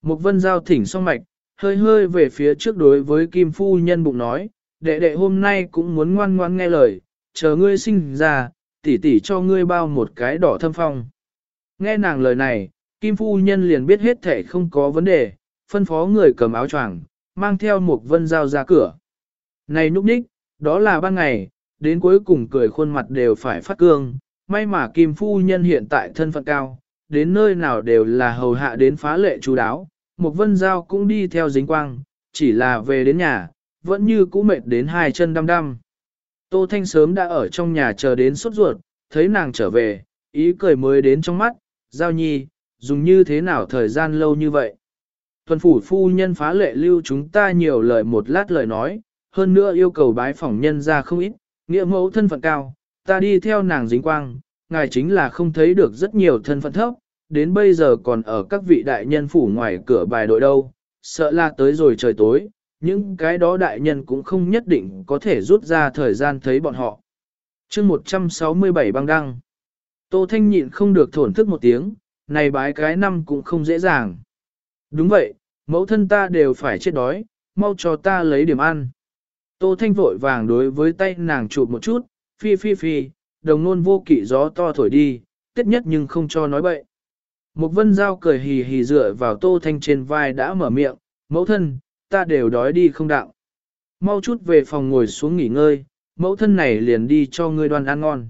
Một vân giao thỉnh xong mạch, hơi hơi về phía trước đối với Kim phu nhân bụng nói, đệ đệ hôm nay cũng muốn ngoan ngoan nghe lời, chờ ngươi sinh ra, tỉ tỉ cho ngươi bao một cái đỏ thâm phong. Nghe nàng lời này, Kim phu nhân liền biết hết thể không có vấn đề, phân phó người cầm áo choàng, mang theo một vân dao ra cửa. Này núp ních, đó là ban ngày, đến cuối cùng cười khuôn mặt đều phải phát cương, may mà Kim phu nhân hiện tại thân phận cao, đến nơi nào đều là hầu hạ đến phá lệ chú đáo, một vân giao cũng đi theo dính quang, chỉ là về đến nhà, vẫn như cũ mệt đến hai chân đăm đăm. Tô Thanh sớm đã ở trong nhà chờ đến sốt ruột, thấy nàng trở về, ý cười mới đến trong mắt, giao nhi, dùng như thế nào thời gian lâu như vậy. Tuần phủ phu nhân phá lệ lưu chúng ta nhiều lời một lát lời nói, hơn nữa yêu cầu bái phỏng nhân ra không ít, nghĩa mẫu thân phận cao, ta đi theo nàng dính quang, ngài chính là không thấy được rất nhiều thân phận thấp, đến bây giờ còn ở các vị đại nhân phủ ngoài cửa bài đội đâu, sợ là tới rồi trời tối, những cái đó đại nhân cũng không nhất định có thể rút ra thời gian thấy bọn họ. chương 167 băng đăng, Tô Thanh nhịn không được thổn thức một tiếng, này bái cái năm cũng không dễ dàng. Đúng vậy, mẫu thân ta đều phải chết đói, mau cho ta lấy điểm ăn. Tô Thanh vội vàng đối với tay nàng chụp một chút, phi phi phi, đồng nôn vô kỵ gió to thổi đi, tiết nhất nhưng không cho nói bậy. Một vân dao cười hì hì dựa vào Tô Thanh trên vai đã mở miệng, mẫu thân, ta đều đói đi không đạo. Mau chút về phòng ngồi xuống nghỉ ngơi, mẫu thân này liền đi cho ngươi đoan ăn ngon.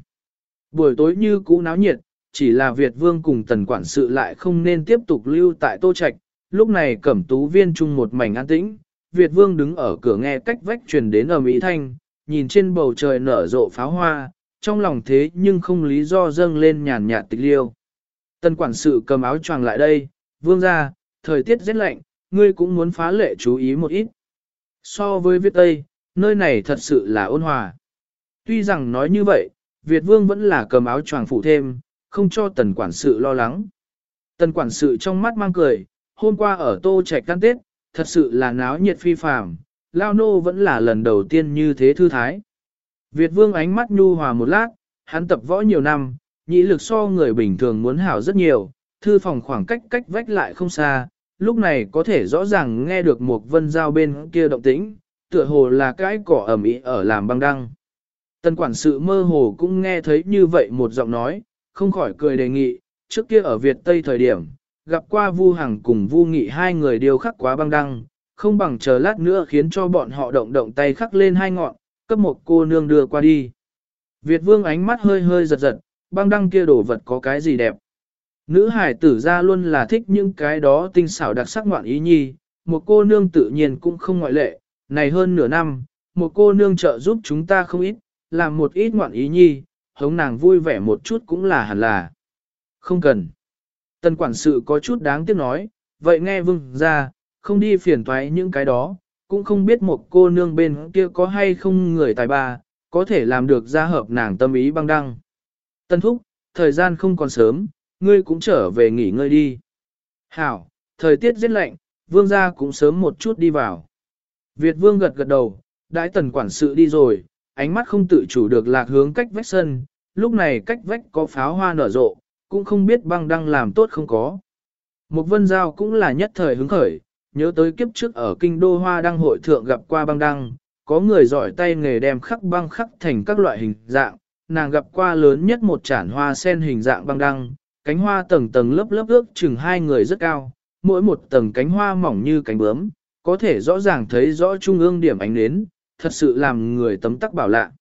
Buổi tối như cũ náo nhiệt, chỉ là Việt Vương cùng tần quản sự lại không nên tiếp tục lưu tại Tô Trạch, lúc này cẩm tú viên chung một mảnh an tĩnh, Việt vương đứng ở cửa nghe cách vách truyền đến ở Mỹ Thanh, nhìn trên bầu trời nở rộ pháo hoa, trong lòng thế nhưng không lý do dâng lên nhàn nhạt tịch liêu. Tân quản sự cầm áo choàng lại đây, vương ra, thời tiết rất lạnh, ngươi cũng muốn phá lệ chú ý một ít. So với Việt Tây, nơi này thật sự là ôn hòa. Tuy rằng nói như vậy, Việt Vương vẫn là cầm áo choàng phủ thêm, không cho tần quản sự lo lắng. Tần quản sự trong mắt mang cười, hôm qua ở Tô Trạch Can Tết, thật sự là náo nhiệt phi phàm, Lao Nô vẫn là lần đầu tiên như thế thư thái. Việt Vương ánh mắt nhu hòa một lát, hắn tập võ nhiều năm, nhĩ lực so người bình thường muốn hảo rất nhiều, thư phòng khoảng cách cách vách lại không xa, lúc này có thể rõ ràng nghe được một vân giao bên kia động tĩnh, tựa hồ là cái cỏ ẩm ý ở làm băng đăng. Tần quản sự mơ hồ cũng nghe thấy như vậy một giọng nói, không khỏi cười đề nghị, trước kia ở Việt Tây thời điểm, gặp qua Vu Hằng cùng Vu Nghị hai người điều khắc quá băng đăng, không bằng chờ lát nữa khiến cho bọn họ động động tay khắc lên hai ngọn, cấp một cô nương đưa qua đi. Việt Vương ánh mắt hơi hơi giật giật, băng đăng kia đổ vật có cái gì đẹp. Nữ hải tử ra luôn là thích những cái đó tinh xảo đặc sắc ngoạn ý nhi, một cô nương tự nhiên cũng không ngoại lệ, này hơn nửa năm, một cô nương trợ giúp chúng ta không ít, làm một ít ngoạn ý nhi, hống nàng vui vẻ một chút cũng là hẳn là. Không cần. Tần quản sự có chút đáng tiếc nói, vậy nghe vương ra, không đi phiền toái những cái đó, cũng không biết một cô nương bên kia có hay không người tài ba, có thể làm được ra hợp nàng tâm ý băng đăng. Tân thúc, thời gian không còn sớm, ngươi cũng trở về nghỉ ngơi đi. Hảo, thời tiết rất lạnh, vương gia cũng sớm một chút đi vào. Việt vương gật gật đầu, đãi tần quản sự đi rồi, ánh mắt không tự chủ được lạc hướng cách vách sân, lúc này cách vách có pháo hoa nở rộ, cũng không biết băng đăng làm tốt không có. Một vân giao cũng là nhất thời hứng khởi, nhớ tới kiếp trước ở kinh đô hoa đăng hội thượng gặp qua băng đăng, có người giỏi tay nghề đem khắc băng khắc thành các loại hình dạng, nàng gặp qua lớn nhất một chản hoa sen hình dạng băng đăng, cánh hoa tầng tầng lớp lớp ước chừng hai người rất cao, mỗi một tầng cánh hoa mỏng như cánh bướm, có thể rõ ràng thấy rõ trung ương điểm ánh nến, thật sự làm người tấm tắc bảo lạ.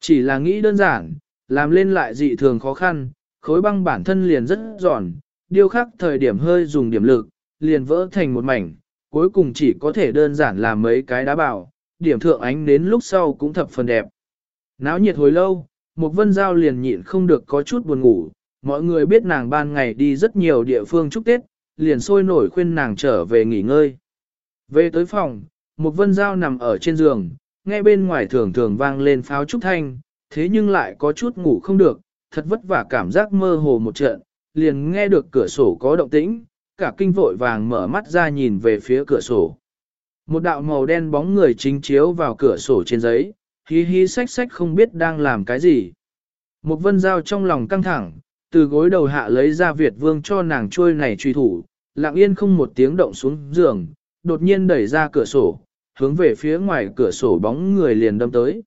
Chỉ là nghĩ đơn giản, làm lên lại dị thường khó khăn, khối băng bản thân liền rất giòn, điêu khắc thời điểm hơi dùng điểm lực, liền vỡ thành một mảnh, cuối cùng chỉ có thể đơn giản làm mấy cái đá bảo, điểm thượng ánh đến lúc sau cũng thập phần đẹp. Náo nhiệt hồi lâu, một vân giao liền nhịn không được có chút buồn ngủ, mọi người biết nàng ban ngày đi rất nhiều địa phương chúc Tết, liền sôi nổi khuyên nàng trở về nghỉ ngơi. Về tới phòng, một vân giao nằm ở trên giường, nghe bên ngoài thường thường vang lên pháo trúc thanh, thế nhưng lại có chút ngủ không được, thật vất vả cảm giác mơ hồ một trận, liền nghe được cửa sổ có động tĩnh, cả kinh vội vàng mở mắt ra nhìn về phía cửa sổ. Một đạo màu đen bóng người chính chiếu vào cửa sổ trên giấy, hí hí sách sách không biết đang làm cái gì. Một vân giao trong lòng căng thẳng, từ gối đầu hạ lấy ra Việt vương cho nàng trôi này truy thủ, lặng yên không một tiếng động xuống giường, đột nhiên đẩy ra cửa sổ, hướng về phía ngoài cửa sổ bóng người liền đâm tới.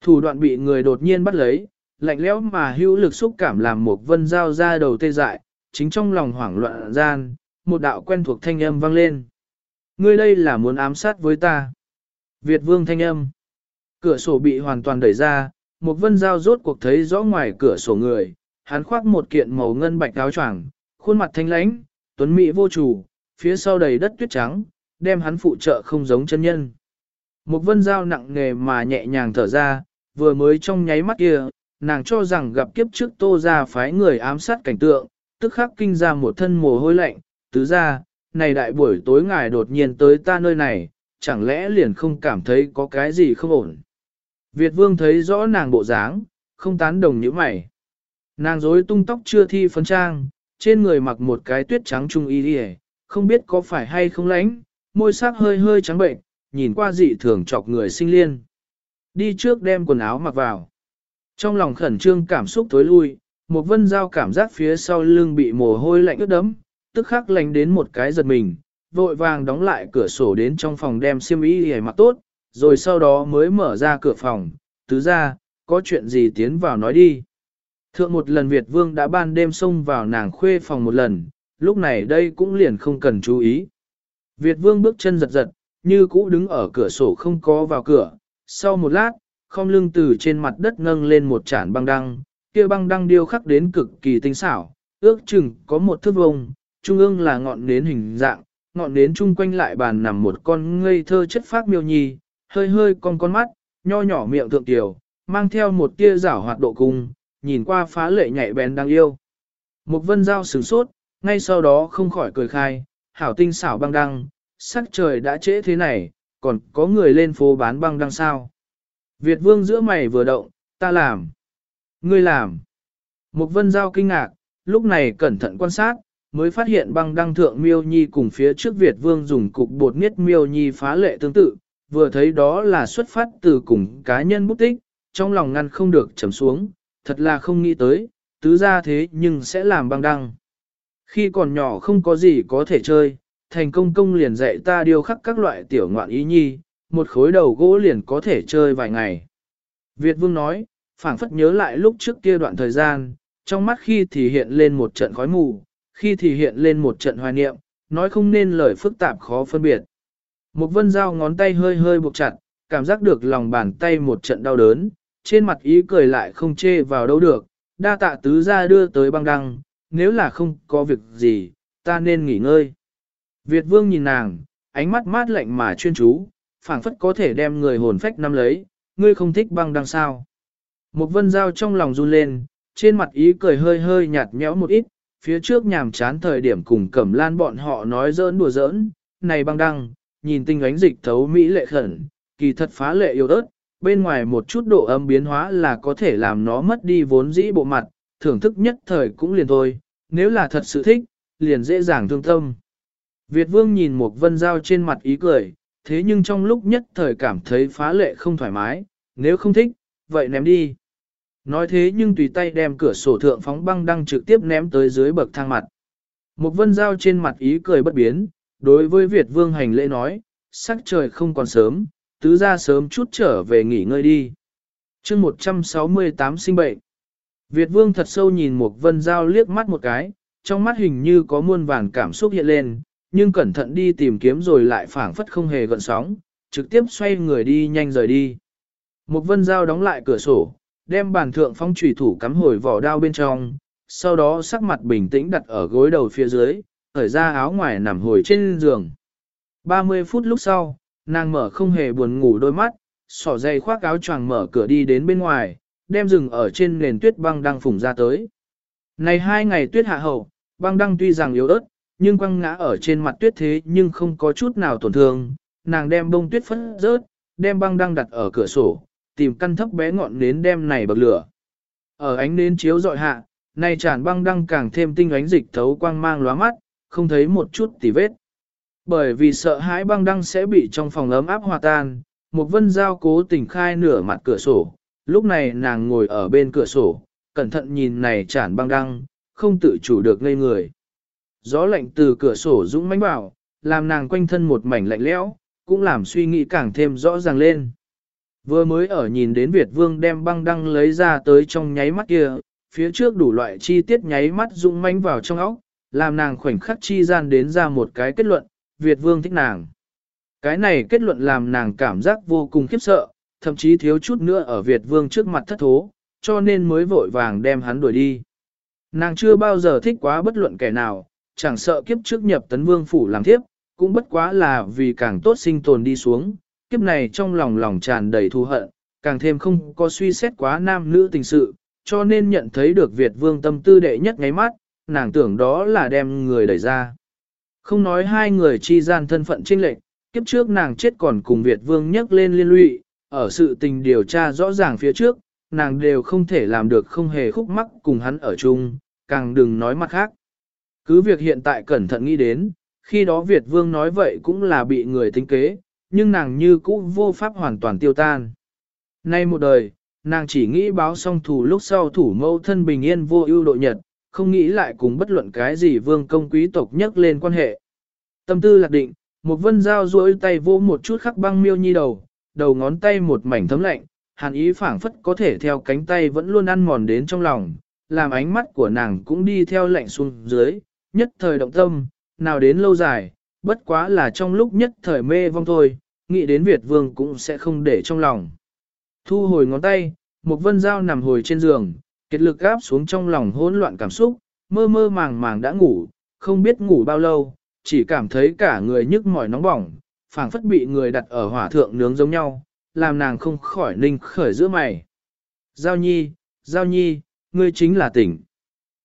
Thủ đoạn bị người đột nhiên bắt lấy, lạnh lẽo mà hữu lực xúc cảm làm một vân giao ra đầu tê dại, chính trong lòng hoảng loạn gian, một đạo quen thuộc thanh âm vang lên. Ngươi đây là muốn ám sát với ta. Việt vương thanh âm. Cửa sổ bị hoàn toàn đẩy ra, một vân giao rốt cuộc thấy rõ ngoài cửa sổ người, hắn khoác một kiện màu ngân bạch áo choàng, khuôn mặt thanh lãnh, tuấn mỹ vô chủ, phía sau đầy đất tuyết trắng, đem hắn phụ trợ không giống chân nhân. Một vân giao nặng nề mà nhẹ nhàng thở ra, vừa mới trong nháy mắt kia, nàng cho rằng gặp kiếp trước tô ra phái người ám sát cảnh tượng, tức khắc kinh ra một thân mồ hôi lạnh, tứ ra, này đại buổi tối ngài đột nhiên tới ta nơi này, chẳng lẽ liền không cảm thấy có cái gì không ổn. Việt vương thấy rõ nàng bộ dáng, không tán đồng như mày. Nàng rối tung tóc chưa thi phấn trang, trên người mặc một cái tuyết trắng trung y đi không biết có phải hay không lánh, môi sắc hơi hơi trắng bệnh, nhìn qua dị thường chọc người sinh liên. Đi trước đem quần áo mặc vào. Trong lòng khẩn trương cảm xúc tối lui, một vân dao cảm giác phía sau lưng bị mồ hôi lạnh ướt đấm, tức khắc lành đến một cái giật mình, vội vàng đóng lại cửa sổ đến trong phòng đem xiêm y để mặc tốt, rồi sau đó mới mở ra cửa phòng, tứ ra, có chuyện gì tiến vào nói đi. Thượng một lần Việt Vương đã ban đêm xông vào nàng khuê phòng một lần, lúc này đây cũng liền không cần chú ý. Việt Vương bước chân giật giật, như cũ đứng ở cửa sổ không có vào cửa, sau một lát, không lưng từ trên mặt đất nâng lên một chản băng đăng, kia băng đăng điêu khắc đến cực kỳ tinh xảo, ước chừng có một thước vông, trung ương là ngọn nến hình dạng, ngọn nến chung quanh lại bàn nằm một con ngây thơ chất phác miêu nhi, hơi hơi con con mắt, nho nhỏ miệng thượng tiểu, mang theo một tia giảo hoạt độ cung, nhìn qua phá lệ nhạy bén đáng yêu. Một vân giao sửng sốt, ngay sau đó không khỏi cười khai, hảo tinh xảo băng đăng, sắc trời đã trễ thế này, còn có người lên phố bán băng đăng sao. Việt vương giữa mày vừa động, ta làm. Ngươi làm. Mục vân giao kinh ngạc, lúc này cẩn thận quan sát, mới phát hiện băng đăng thượng miêu nhi cùng phía trước Việt vương dùng cục bột nghiết miêu nhi phá lệ tương tự, vừa thấy đó là xuất phát từ cùng cá nhân bút tích, trong lòng ngăn không được trầm xuống, thật là không nghĩ tới, tứ ra thế nhưng sẽ làm băng đăng. Khi còn nhỏ không có gì có thể chơi, thành công công liền dạy ta điều khắc các loại tiểu ngoạn ý nhi, một khối đầu gỗ liền có thể chơi vài ngày. Việt vương nói, phảng phất nhớ lại lúc trước kia đoạn thời gian, trong mắt khi thì hiện lên một trận khói mù, khi thì hiện lên một trận hoài niệm, nói không nên lời phức tạp khó phân biệt. Một vân dao ngón tay hơi hơi buộc chặt, cảm giác được lòng bàn tay một trận đau đớn, trên mặt ý cười lại không chê vào đâu được, đa tạ tứ ra đưa tới băng đăng, nếu là không có việc gì, ta nên nghỉ ngơi. Việt vương nhìn nàng, ánh mắt mát lạnh mà chuyên chú, phảng phất có thể đem người hồn phách nắm lấy, ngươi không thích băng đăng sao. Một vân dao trong lòng run lên, trên mặt ý cười hơi hơi nhạt nhẽo một ít, phía trước nhàm chán thời điểm cùng cẩm lan bọn họ nói giỡn đùa giỡn, này băng đăng, nhìn tinh ánh dịch thấu mỹ lệ khẩn, kỳ thật phá lệ yêu ớt, bên ngoài một chút độ âm biến hóa là có thể làm nó mất đi vốn dĩ bộ mặt, thưởng thức nhất thời cũng liền thôi, nếu là thật sự thích, liền dễ dàng thương tâm. Việt vương nhìn một vân dao trên mặt ý cười, thế nhưng trong lúc nhất thời cảm thấy phá lệ không thoải mái, nếu không thích, vậy ném đi. Nói thế nhưng tùy tay đem cửa sổ thượng phóng băng đang trực tiếp ném tới dưới bậc thang mặt. Một vân dao trên mặt ý cười bất biến, đối với Việt vương hành lễ nói, sắc trời không còn sớm, tứ ra sớm chút trở về nghỉ ngơi đi. chương 168 sinh bệnh. Việt vương thật sâu nhìn một vân dao liếc mắt một cái, trong mắt hình như có muôn vàn cảm xúc hiện lên, nhưng cẩn thận đi tìm kiếm rồi lại phảng phất không hề gợn sóng, trực tiếp xoay người đi nhanh rời đi. Một vân dao đóng lại cửa sổ, đem bàn thượng phong trùy thủ cắm hồi vỏ đao bên trong, sau đó sắc mặt bình tĩnh đặt ở gối đầu phía dưới, thở ra áo ngoài nằm hồi trên giường. 30 phút lúc sau, nàng mở không hề buồn ngủ đôi mắt, sỏ dây khoác áo choàng mở cửa đi đến bên ngoài, đem rừng ở trên nền tuyết băng đang phủng ra tới. Này hai ngày tuyết hạ hậu, băng đăng tuy rằng yếu ớt, nhưng quăng ngã ở trên mặt tuyết thế nhưng không có chút nào tổn thương, nàng đem bông tuyết phất rớt, đem băng đăng đặt ở cửa sổ, tìm căn thấp bé ngọn nến đem này bậc lửa. Ở ánh nến chiếu dọi hạ, này tràn băng đăng càng thêm tinh ánh dịch thấu quang mang lóa mắt, không thấy một chút tì vết. Bởi vì sợ hãi băng đăng sẽ bị trong phòng ấm áp hòa tan, một vân giao cố tình khai nửa mặt cửa sổ, lúc này nàng ngồi ở bên cửa sổ, cẩn thận nhìn này tràn băng đăng, không tự chủ được ngây người. Gió lạnh từ cửa sổ dũng mãnh bảo, làm nàng quanh thân một mảnh lạnh lẽo, cũng làm suy nghĩ càng thêm rõ ràng lên. Vừa mới ở nhìn đến Việt Vương đem băng đăng lấy ra tới trong nháy mắt kia, phía trước đủ loại chi tiết nháy mắt dũng mãnh vào trong óc, làm nàng khoảnh khắc chi gian đến ra một cái kết luận, Việt Vương thích nàng. Cái này kết luận làm nàng cảm giác vô cùng khiếp sợ, thậm chí thiếu chút nữa ở Việt Vương trước mặt thất thố, cho nên mới vội vàng đem hắn đuổi đi. Nàng chưa bao giờ thích quá bất luận kẻ nào, chẳng sợ kiếp trước nhập tấn vương phủ làm thiếp, cũng bất quá là vì càng tốt sinh tồn đi xuống, kiếp này trong lòng lòng tràn đầy thù hận, càng thêm không có suy xét quá nam nữ tình sự, cho nên nhận thấy được Việt vương tâm tư đệ nhất ngáy mắt, nàng tưởng đó là đem người đẩy ra. Không nói hai người chi gian thân phận trinh lệch, kiếp trước nàng chết còn cùng Việt vương nhắc lên liên lụy, ở sự tình điều tra rõ ràng phía trước, nàng đều không thể làm được không hề khúc mắc cùng hắn ở chung, càng đừng nói mặt khác. Cứ việc hiện tại cẩn thận nghĩ đến, khi đó Việt Vương nói vậy cũng là bị người tính kế, nhưng nàng như cũ vô pháp hoàn toàn tiêu tan. Nay một đời, nàng chỉ nghĩ báo xong thủ lúc sau thủ mâu thân bình yên vô ưu độ nhật, không nghĩ lại cùng bất luận cái gì vương công quý tộc nhắc lên quan hệ. Tâm tư lạc định, một vân dao duỗi tay vô một chút khắc băng miêu nhi đầu, đầu ngón tay một mảnh thấm lạnh, hàn ý phảng phất có thể theo cánh tay vẫn luôn ăn mòn đến trong lòng, làm ánh mắt của nàng cũng đi theo lạnh xuống dưới, nhất thời động tâm, nào đến lâu dài, bất quá là trong lúc nhất thời mê vong thôi, nghĩ đến Việt Vương cũng sẽ không để trong lòng. Thu hồi ngón tay, một vân dao nằm hồi trên giường, kết lực gáp xuống trong lòng hỗn loạn cảm xúc, mơ mơ màng màng đã ngủ, không biết ngủ bao lâu, chỉ cảm thấy cả người nhức mỏi nóng bỏng, phảng phất bị người đặt ở hỏa thượng nướng giống nhau, làm nàng không khỏi ninh khởi giữa mày. Giao nhi, giao nhi, ngươi chính là tỉnh.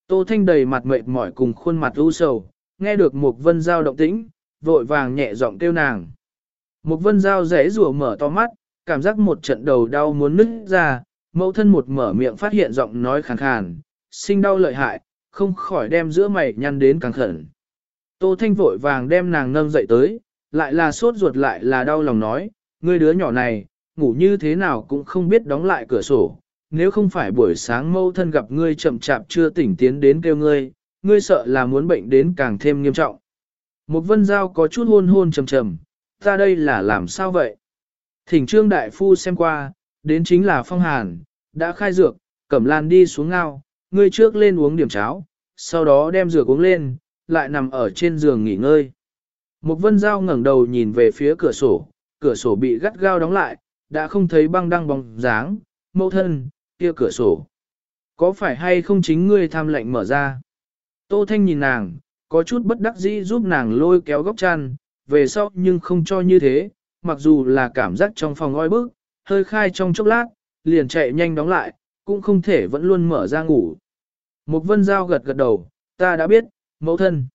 Tô Thanh đầy mặt mệt mỏi cùng khuôn mặt u sầu, nghe được một vân giao động tĩnh, vội vàng nhẹ giọng kêu nàng. Một vân giao rẽ rùa mở to mắt, cảm giác một trận đầu đau muốn nứt ra, mẫu thân một mở miệng phát hiện giọng nói khàn khàn, sinh đau lợi hại, không khỏi đem giữa mày nhăn đến càng khẩn. Tô Thanh vội vàng đem nàng nâng dậy tới, lại là sốt ruột lại là đau lòng nói, ngươi đứa nhỏ này, ngủ như thế nào cũng không biết đóng lại cửa sổ, nếu không phải buổi sáng mâu thân gặp ngươi chậm chạp chưa tỉnh tiến đến kêu ngươi, ngươi sợ là muốn bệnh đến càng thêm nghiêm trọng. Một vân giao có chút hôn hôn trầm trầm, ta đây là làm sao vậy? Thỉnh trương đại phu xem qua, đến chính là phong hàn, đã khai dược, cẩm lan đi xuống ngao, ngươi trước lên uống điểm cháo, sau đó đem dược uống lên, lại nằm ở trên giường nghỉ ngơi. Một vân giao ngẩng đầu nhìn về phía cửa sổ, cửa sổ bị gắt gao đóng lại, đã không thấy băng đăng bóng dáng, mẫu thân, kia cửa sổ. Có phải hay không chính ngươi tham lệnh mở ra? Tô Thanh nhìn nàng, có chút bất đắc dĩ giúp nàng lôi kéo góc chăn, về sau nhưng không cho như thế, mặc dù là cảm giác trong phòng oi bức, hơi khai trong chốc lát, liền chạy nhanh đóng lại, cũng không thể vẫn luôn mở ra ngủ. Một vân giao gật gật đầu, ta đã biết, mẫu thân.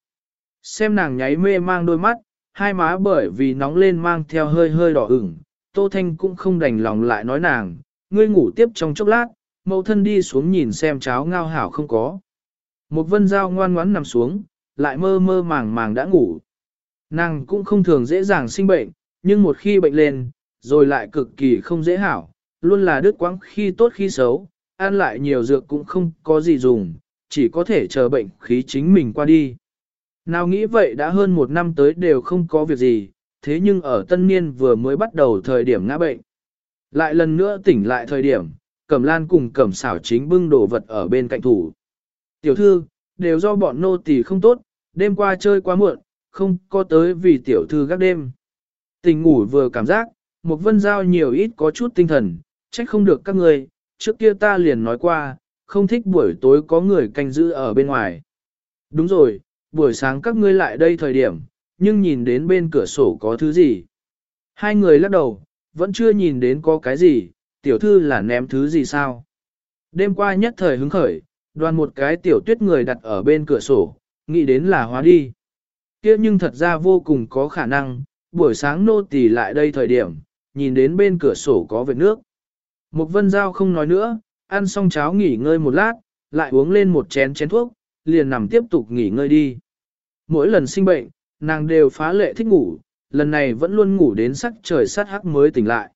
Xem nàng nháy mê mang đôi mắt, hai má bởi vì nóng lên mang theo hơi hơi đỏ ửng, Tô Thanh cũng không đành lòng lại nói nàng, ngươi ngủ tiếp trong chốc lát, mẫu thân đi xuống nhìn xem cháo ngao hảo không có. Một vân dao ngoan ngoãn nằm xuống, lại mơ mơ màng màng đã ngủ. Nàng cũng không thường dễ dàng sinh bệnh, nhưng một khi bệnh lên, rồi lại cực kỳ không dễ hảo, luôn là đứt quãng khi tốt khi xấu, ăn lại nhiều dược cũng không có gì dùng, chỉ có thể chờ bệnh khí chính mình qua đi. Nào nghĩ vậy đã hơn một năm tới đều không có việc gì, thế nhưng ở tân niên vừa mới bắt đầu thời điểm ngã bệnh. Lại lần nữa tỉnh lại thời điểm, Cẩm Lan cùng Cẩm xảo chính bưng đồ vật ở bên cạnh thủ. Tiểu thư, đều do bọn nô tỳ không tốt, đêm qua chơi quá muộn, không có tới vì tiểu thư gác đêm. Tình ngủ vừa cảm giác, một vân giao nhiều ít có chút tinh thần, trách không được các người, trước kia ta liền nói qua, không thích buổi tối có người canh giữ ở bên ngoài. Đúng rồi, buổi sáng các ngươi lại đây thời điểm, nhưng nhìn đến bên cửa sổ có thứ gì. Hai người lắc đầu, vẫn chưa nhìn đến có cái gì, tiểu thư là ném thứ gì sao. Đêm qua nhất thời hứng khởi, đoàn một cái tiểu tuyết người đặt ở bên cửa sổ, nghĩ đến là hóa đi. kia nhưng thật ra vô cùng có khả năng, buổi sáng nô tỳ lại đây thời điểm, nhìn đến bên cửa sổ có vệt nước. Một vân giao không nói nữa, ăn xong cháo nghỉ ngơi một lát, lại uống lên một chén chén thuốc, liền nằm tiếp tục nghỉ ngơi đi. Mỗi lần sinh bệnh, nàng đều phá lệ thích ngủ, lần này vẫn luôn ngủ đến sắc trời sát hắc mới tỉnh lại.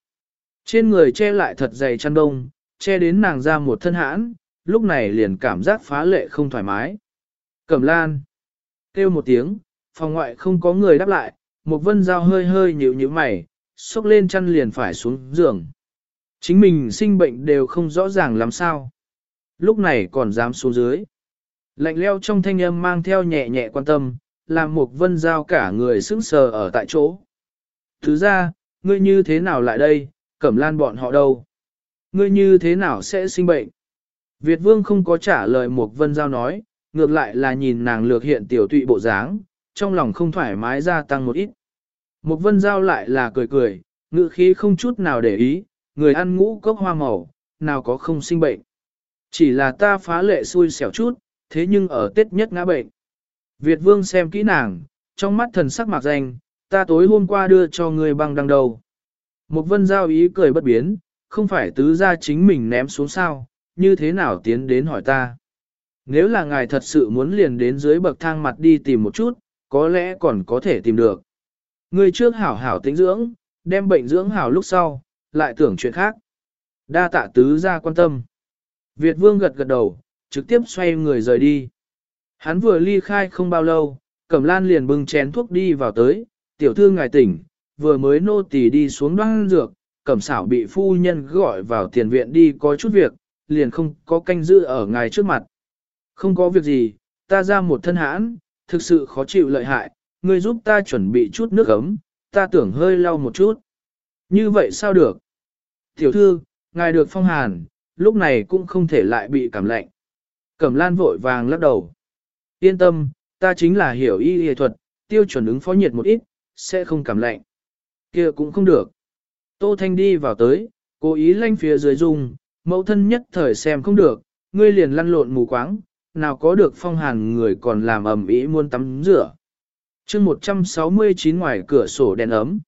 Trên người che lại thật dày chăn đông, che đến nàng ra một thân hãn, lúc này liền cảm giác phá lệ không thoải mái. Cẩm lan. Kêu một tiếng, phòng ngoại không có người đáp lại, một vân dao hơi hơi nhịu nhíu mày, xúc lên chăn liền phải xuống giường. Chính mình sinh bệnh đều không rõ ràng làm sao. Lúc này còn dám xuống dưới. Lạnh leo trong thanh âm mang theo nhẹ nhẹ quan tâm, làm một vân giao cả người sững sờ ở tại chỗ. Thứ ra, ngươi như thế nào lại đây, cẩm lan bọn họ đâu? Ngươi như thế nào sẽ sinh bệnh? Việt vương không có trả lời một vân giao nói, ngược lại là nhìn nàng lược hiện tiểu tụy bộ dáng, trong lòng không thoải mái gia tăng một ít. Một vân giao lại là cười cười, ngự khí không chút nào để ý, người ăn ngũ cốc hoa màu, nào có không sinh bệnh. Chỉ là ta phá lệ xui xẻo chút, thế nhưng ở tết nhất ngã bệnh. Việt vương xem kỹ nàng, trong mắt thần sắc mạc danh, ta tối hôm qua đưa cho người băng đăng đầu. Một vân giao ý cười bất biến, không phải tứ ra chính mình ném xuống sao, như thế nào tiến đến hỏi ta. Nếu là ngài thật sự muốn liền đến dưới bậc thang mặt đi tìm một chút, có lẽ còn có thể tìm được. Người trước hảo hảo tính dưỡng, đem bệnh dưỡng hảo lúc sau, lại tưởng chuyện khác. Đa tạ tứ ra quan tâm. Việt vương gật gật đầu, trực tiếp xoay người rời đi. Hắn vừa ly khai không bao lâu, Cẩm Lan liền bưng chén thuốc đi vào tới, tiểu thư ngài tỉnh, vừa mới nô tỳ đi xuống đoan dược, Cẩm xảo bị phu nhân gọi vào tiền viện đi có chút việc, liền không có canh giữ ở ngài trước mặt. Không có việc gì, ta ra một thân hãn, thực sự khó chịu lợi hại, ngươi giúp ta chuẩn bị chút nước ấm, ta tưởng hơi lau một chút. Như vậy sao được? Tiểu thư, ngài được phong hàn, lúc này cũng không thể lại bị cảm lạnh. Cẩm lan vội vàng lắc đầu. Yên tâm, ta chính là hiểu y y thuật, tiêu chuẩn ứng phó nhiệt một ít, sẽ không cảm lạnh. kia cũng không được. Tô Thanh đi vào tới, cố ý lanh phía dưới dung, mẫu thân nhất thời xem không được, ngươi liền lăn lộn mù quáng, nào có được phong hàn người còn làm ẩm ý muốn tắm rửa. chương 169 ngoài cửa sổ đèn ấm.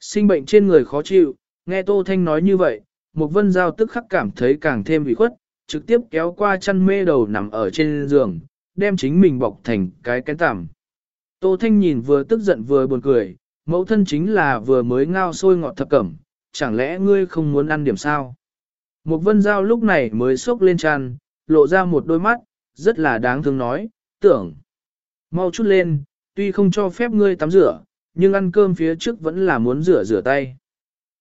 Sinh bệnh trên người khó chịu, nghe Tô Thanh nói như vậy, một vân giao tức khắc cảm thấy càng thêm bị khuất, trực tiếp kéo qua chăn mê đầu nằm ở trên giường, đem chính mình bọc thành cái cái tằm. Tô Thanh nhìn vừa tức giận vừa buồn cười, mẫu thân chính là vừa mới ngao sôi ngọt thập cẩm, chẳng lẽ ngươi không muốn ăn điểm sao? Một vân giao lúc này mới sốc lên tràn, lộ ra một đôi mắt, rất là đáng thương nói, tưởng. Mau chút lên, tuy không cho phép ngươi tắm rửa, nhưng ăn cơm phía trước vẫn là muốn rửa rửa tay.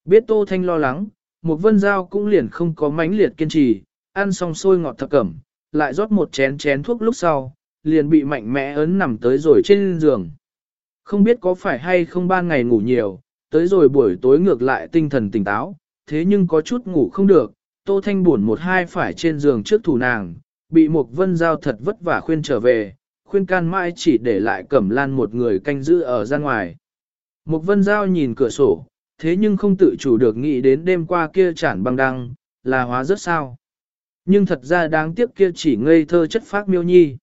Biết Tô Thanh lo lắng, một vân giao cũng liền không có mãnh liệt kiên trì, ăn xong sôi ngọt thập cẩm, lại rót một chén chén thuốc lúc sau, liền bị mạnh mẽ ấn nằm tới rồi trên giường. Không biết có phải hay không ban ngày ngủ nhiều, tới rồi buổi tối ngược lại tinh thần tỉnh táo, thế nhưng có chút ngủ không được, Tô Thanh buồn một hai phải trên giường trước thủ nàng, bị một vân giao thật vất vả khuyên trở về, khuyên can mãi chỉ để lại cẩm lan một người canh giữ ở ra ngoài. Một vân giao nhìn cửa sổ, thế nhưng không tự chủ được nghĩ đến đêm qua kia chản băng đăng, là hóa rất sao. Nhưng thật ra đáng tiếc kia chỉ ngây thơ chất phác miêu nhi.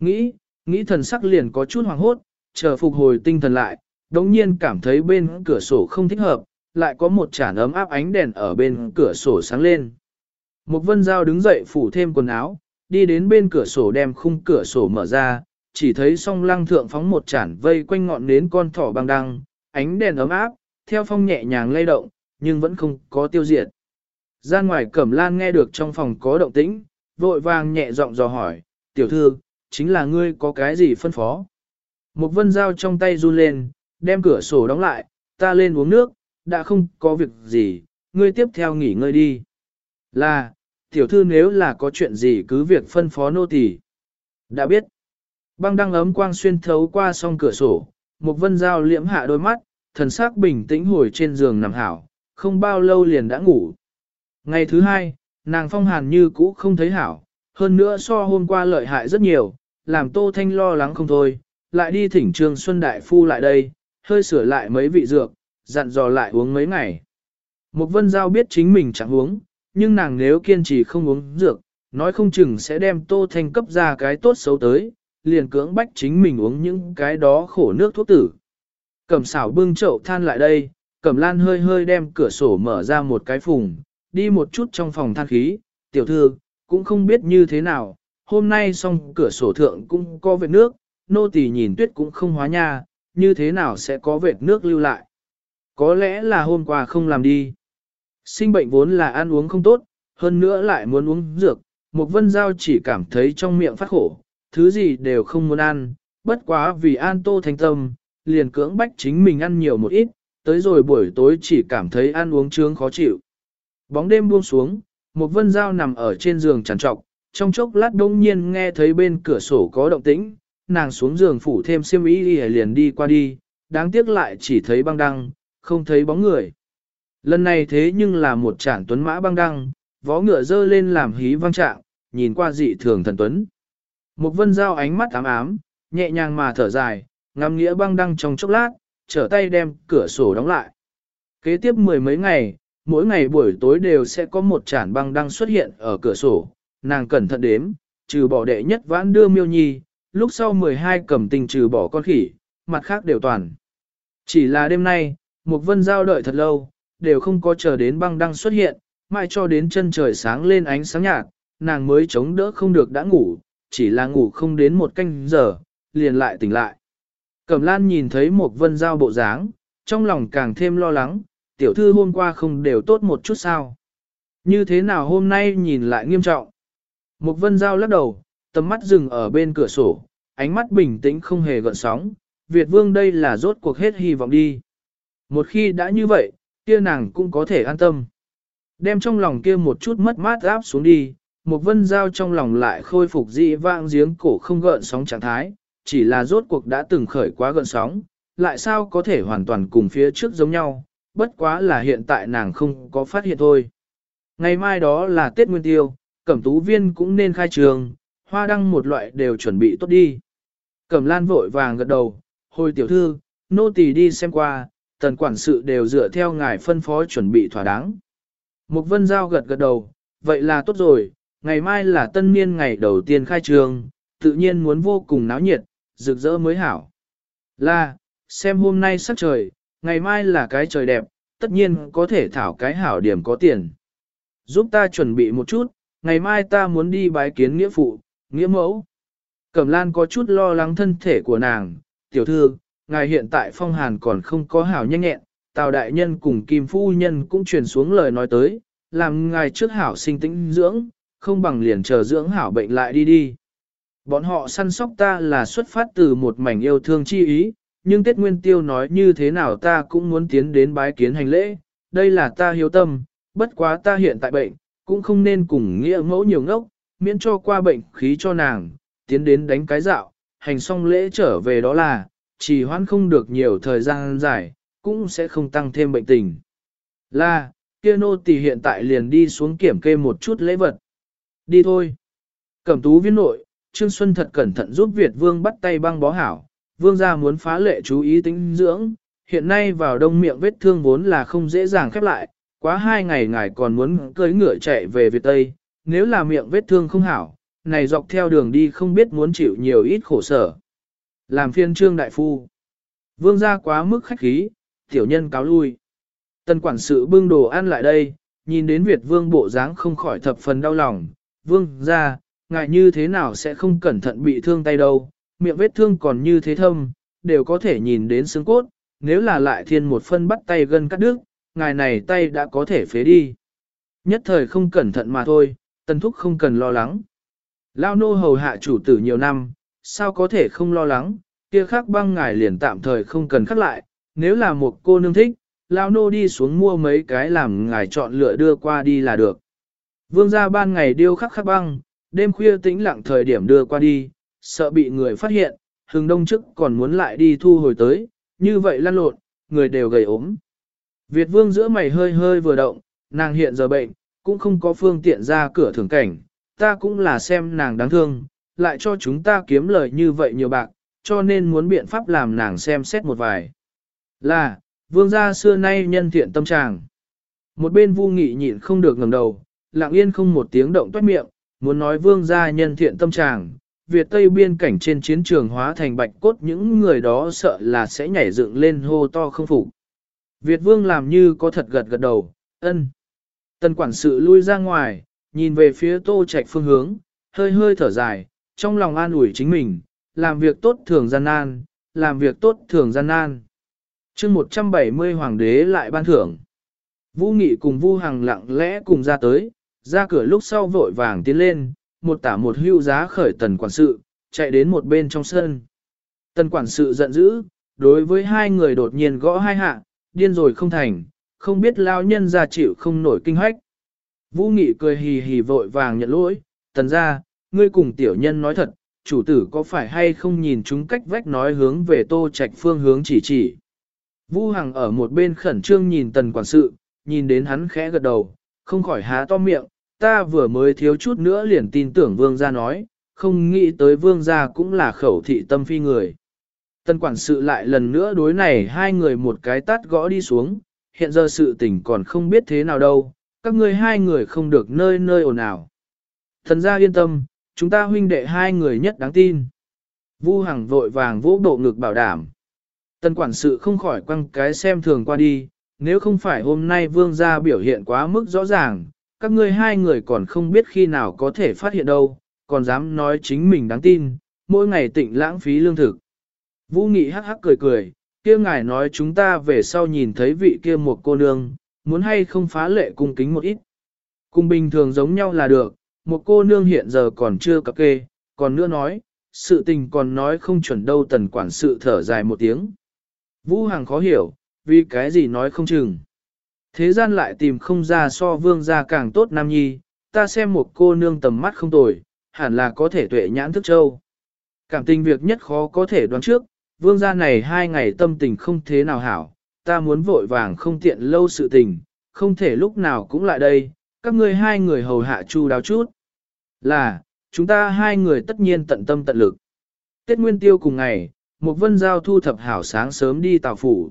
Nghĩ, nghĩ thần sắc liền có chút hoàng hốt, chờ phục hồi tinh thần lại, đống nhiên cảm thấy bên cửa sổ không thích hợp, lại có một chản ấm áp ánh đèn ở bên cửa sổ sáng lên. Một vân dao đứng dậy phủ thêm quần áo, đi đến bên cửa sổ đem khung cửa sổ mở ra, chỉ thấy song lăng thượng phóng một chản vây quanh ngọn nến con thỏ băng đăng, ánh đèn ấm áp, theo phong nhẹ nhàng lay động, nhưng vẫn không có tiêu diệt. Gian ngoài cẩm lan nghe được trong phòng có động tĩnh, vội vàng nhẹ giọng dò hỏi, tiểu thư, chính là ngươi có cái gì phân phó. Một vân dao trong tay run lên, đem cửa sổ đóng lại, ta lên uống nước, đã không có việc gì, ngươi tiếp theo nghỉ ngơi đi. Là, tiểu thư nếu là có chuyện gì cứ việc phân phó nô tỳ. Đã biết. Băng đăng ấm quang xuyên thấu qua song cửa sổ, một vân dao liễm hạ đôi mắt, thần sắc bình tĩnh hồi trên giường nằm hảo, không bao lâu liền đã ngủ. Ngày thứ hai, nàng phong hàn như cũ không thấy hảo, hơn nữa so hôm qua lợi hại rất nhiều, làm Tô Thanh lo lắng không thôi, lại đi thỉnh Trương Xuân Đại Phu lại đây, hơi sửa lại mấy vị dược, dặn dò lại uống mấy ngày. Một vân giao biết chính mình chẳng uống, nhưng nàng nếu kiên trì không uống dược, nói không chừng sẽ đem Tô Thanh cấp ra cái tốt xấu tới, liền cưỡng bách chính mình uống những cái đó khổ nước thuốc tử. Cẩm xảo bưng chậu than lại đây, Cẩm lan hơi hơi đem cửa sổ mở ra một cái phùng, đi một chút trong phòng than khí, tiểu thư, cũng không biết như thế nào, hôm nay xong cửa sổ thượng cũng có vệt nước, nô tỳ nhìn tuyết cũng không hóa nha, như thế nào sẽ có vệt nước lưu lại. Có lẽ là hôm qua không làm đi. Sinh bệnh vốn là ăn uống không tốt, hơn nữa lại muốn uống dược, một vân giao chỉ cảm thấy trong miệng phát khổ, thứ gì đều không muốn ăn, bất quá vì an tô thành tâm, liền cưỡng bách chính mình ăn nhiều một ít, tới rồi buổi tối chỉ cảm thấy ăn uống trướng khó chịu. Bóng đêm buông xuống, một vân dao nằm ở trên giường trằn trọc, trong chốc lát đông nhiên nghe thấy bên cửa sổ có động tĩnh, nàng xuống giường phủ thêm xiêm y liền đi qua đi, đáng tiếc lại chỉ thấy băng đăng, không thấy bóng người. Lần này thế nhưng là một trạng tuấn mã băng đăng, vó ngựa dơ lên làm hí vang trạng, nhìn qua dị thường thần tuấn. Một vân dao ánh mắt ám ám, nhẹ nhàng mà thở dài, ngắm nghĩa băng đăng trong chốc lát, trở tay đem cửa sổ đóng lại. Kế tiếp mười mấy ngày, mỗi ngày buổi tối đều sẽ có một chản băng đăng xuất hiện ở cửa sổ, nàng cẩn thận đếm, trừ bỏ đệ nhất vãn đưa miêu nhi, lúc sau 12 cầm tình trừ bỏ con khỉ, mặt khác đều toàn. Chỉ là đêm nay, một vân giao đợi thật lâu, đều không có chờ đến băng đăng xuất hiện, mai cho đến chân trời sáng lên ánh sáng nhạt, nàng mới chống đỡ không được đã ngủ, chỉ là ngủ không đến một canh giờ, liền lại tỉnh lại. Cẩm lan nhìn thấy một vân giao bộ dáng, trong lòng càng thêm lo lắng, tiểu thư hôm qua không đều tốt một chút sao. Như thế nào hôm nay nhìn lại nghiêm trọng. Mục vân giao lắc đầu, tầm mắt dừng ở bên cửa sổ, ánh mắt bình tĩnh không hề gợn sóng, Việt vương đây là rốt cuộc hết hy vọng đi. Một khi đã như vậy, kia nàng cũng có thể an tâm. Đem trong lòng kia một chút mất mát áp xuống đi, một vân giao trong lòng lại khôi phục dị vang giếng cổ không gợn sóng trạng thái, chỉ là rốt cuộc đã từng khởi quá gợn sóng, lại sao có thể hoàn toàn cùng phía trước giống nhau, bất quá là hiện tại nàng không có phát hiện thôi. Ngày mai đó là Tết Nguyên Tiêu, Cẩm Tú Viên cũng nên khai trường, hoa đăng một loại đều chuẩn bị tốt đi. Cẩm Lan vội vàng gật đầu, Hồi tiểu thư, nô tỳ đi xem qua, tần quản sự đều dựa theo ngài phân phó chuẩn bị thỏa đáng. Mục vân giao gật gật đầu, vậy là tốt rồi, ngày mai là tân niên ngày đầu tiên khai trường, tự nhiên muốn vô cùng náo nhiệt, rực rỡ mới hảo. Là, xem hôm nay sắc trời, ngày mai là cái trời đẹp, tất nhiên có thể thảo cái hảo điểm có tiền. Giúp ta chuẩn bị một chút, ngày mai ta muốn đi bái kiến nghĩa phụ, nghĩa mẫu. Cẩm lan có chút lo lắng thân thể của nàng, tiểu thư, ngài hiện tại phong hàn còn không có hảo nhanh nhẹn, tào đại nhân cùng kim phu nhân cũng truyền xuống lời nói tới, làm ngài trước hảo sinh tĩnh dưỡng, không bằng liền chờ dưỡng hảo bệnh lại đi đi. Bọn họ săn sóc ta là xuất phát từ một mảnh yêu thương chi ý, nhưng Tết Nguyên Tiêu nói như thế nào ta cũng muốn tiến đến bái kiến hành lễ, đây là ta hiếu tâm, bất quá ta hiện tại bệnh, cũng không nên cùng nghĩa mẫu nhiều ngốc, miễn cho qua bệnh khí cho nàng, tiến đến đánh cái dạo, hành xong lễ trở về đó là, chỉ hoãn không được nhiều thời gian dài, cũng sẽ không tăng thêm bệnh tình. Là, kia nô tỳ hiện tại liền đi xuống kiểm kê một chút lễ vật. Đi thôi. Cẩm tú viên nội, Trương Xuân thật cẩn thận giúp Việt Vương bắt tay băng bó hảo. Vương gia muốn phá lệ chú ý tính dưỡng, hiện nay vào đông miệng vết thương vốn là không dễ dàng khép lại, quá hai ngày ngài còn muốn cưỡi ngựa chạy về Việt Tây, nếu là miệng vết thương không hảo, này dọc theo đường đi không biết muốn chịu nhiều ít khổ sở. Làm phiên trương đại phu. Vương gia quá mức khách khí, tiểu nhân cáo lui. Tần quản sự bưng đồ ăn lại đây, nhìn đến Việt vương bộ dáng không khỏi thập phần đau lòng. Vương gia, ngài như thế nào sẽ không cẩn thận bị thương tay đâu, miệng vết thương còn như thế thâm, đều có thể nhìn đến xương cốt, nếu là lại thiên một phân bắt tay gân cắt đứt, ngài này tay đã có thể phế đi. Nhất thời không cẩn thận mà thôi, tần thúc không cần lo lắng. Lao nô hầu hạ chủ tử nhiều năm, sao có thể không lo lắng, kia khắc băng ngài liền tạm thời không cần khắc lại, nếu là một cô nương thích, Lao nô đi xuống mua mấy cái làm ngài chọn lựa đưa qua đi là được. Vương gia ban ngày điêu khắc khắc băng, đêm khuya tĩnh lặng thời điểm đưa qua đi, sợ bị người phát hiện, hừng đông trước còn muốn lại đi thu hồi tới, như vậy lăn lộn, người đều gầy ốm. Việt vương giữa mày hơi hơi vừa động, nàng hiện giờ bệnh, cũng không có phương tiện ra cửa thưởng cảnh, ta cũng là xem nàng đáng thương, lại cho chúng ta kiếm lời như vậy nhiều bạc, cho nên muốn biện pháp làm nàng xem xét một vài. Là, vương gia xưa nay nhân thiện tâm trạng. Một bên vu nghị nhịn không được ngẩng đầu, lặng yên không một tiếng động toát miệng, muốn nói vương gia nhân thiện tâm trạng. Việt Tây biên cảnh trên chiến trường hóa thành bạch cốt những người đó sợ là sẽ nhảy dựng lên hô to không phục. Việt vương làm như có thật gật gật đầu, ân. Tần quản sự lui ra ngoài, nhìn về phía tô trạch phương hướng, hơi hơi thở dài, trong lòng an ủi chính mình, làm việc tốt thường gian nan, làm việc tốt thường gian nan. chương 170 hoàng đế lại ban thưởng. Vũ Nghị cùng Vu Hằng lặng lẽ cùng ra tới, ra cửa lúc sau vội vàng tiến lên, một tả một hưu giá khởi tần quản sự, chạy đến một bên trong sân. Tần quản sự giận dữ, đối với hai người đột nhiên gõ hai hạ, điên rồi không thành, không biết lao nhân ra chịu không nổi kinh hoách. Vũ Nghị cười hì hì vội vàng nhận lỗi, tần ra, ngươi cùng tiểu nhân nói thật, chủ tử có phải hay không nhìn chúng cách vách nói hướng về tô trạch phương hướng chỉ chỉ. Vũ Hằng ở một bên khẩn trương nhìn tần quản sự, nhìn đến hắn khẽ gật đầu, không khỏi há to miệng, ta vừa mới thiếu chút nữa liền tin tưởng vương gia nói, không nghĩ tới vương gia cũng là khẩu thị tâm phi người. Tần quản sự lại lần nữa đối này hai người một cái tát gõ đi xuống, hiện giờ sự tình còn không biết thế nào đâu, các ngươi hai người không được nơi nơi ồn ào. Thần gia yên tâm, chúng ta huynh đệ hai người nhất đáng tin. Vu Hằng vội vàng vỗ bộ ngực bảo đảm. Tần quản sự không khỏi quăng cái xem thường qua đi, nếu không phải hôm nay vương gia biểu hiện quá mức rõ ràng, các ngươi hai người còn không biết khi nào có thể phát hiện đâu, còn dám nói chính mình đáng tin, mỗi ngày tịnh lãng phí lương thực. Vũ Nghị hắc hắc cười cười, kia ngài nói chúng ta về sau nhìn thấy vị kia một cô nương, muốn hay không phá lệ cung kính một ít. Cùng bình thường giống nhau là được, một cô nương hiện giờ còn chưa cập kê, còn nữa nói, sự tình còn nói không chuẩn đâu tần quản sự thở dài một tiếng. Vũ Hằng khó hiểu, vì cái gì nói không chừng. Thế gian lại tìm không ra so vương gia càng tốt nam nhi, ta xem một cô nương tầm mắt không tồi, hẳn là có thể tuệ nhãn thức châu. Cảm tình việc nhất khó có thể đoán trước, vương gia này hai ngày tâm tình không thế nào hảo, ta muốn vội vàng không tiện lâu sự tình, không thể lúc nào cũng lại đây, các ngươi hai người hầu hạ chu đáo chút. Là, chúng ta hai người tất nhiên tận tâm tận lực. Tết Nguyên Tiêu cùng ngày, một vân giao thu thập hảo sáng sớm đi tàu phủ.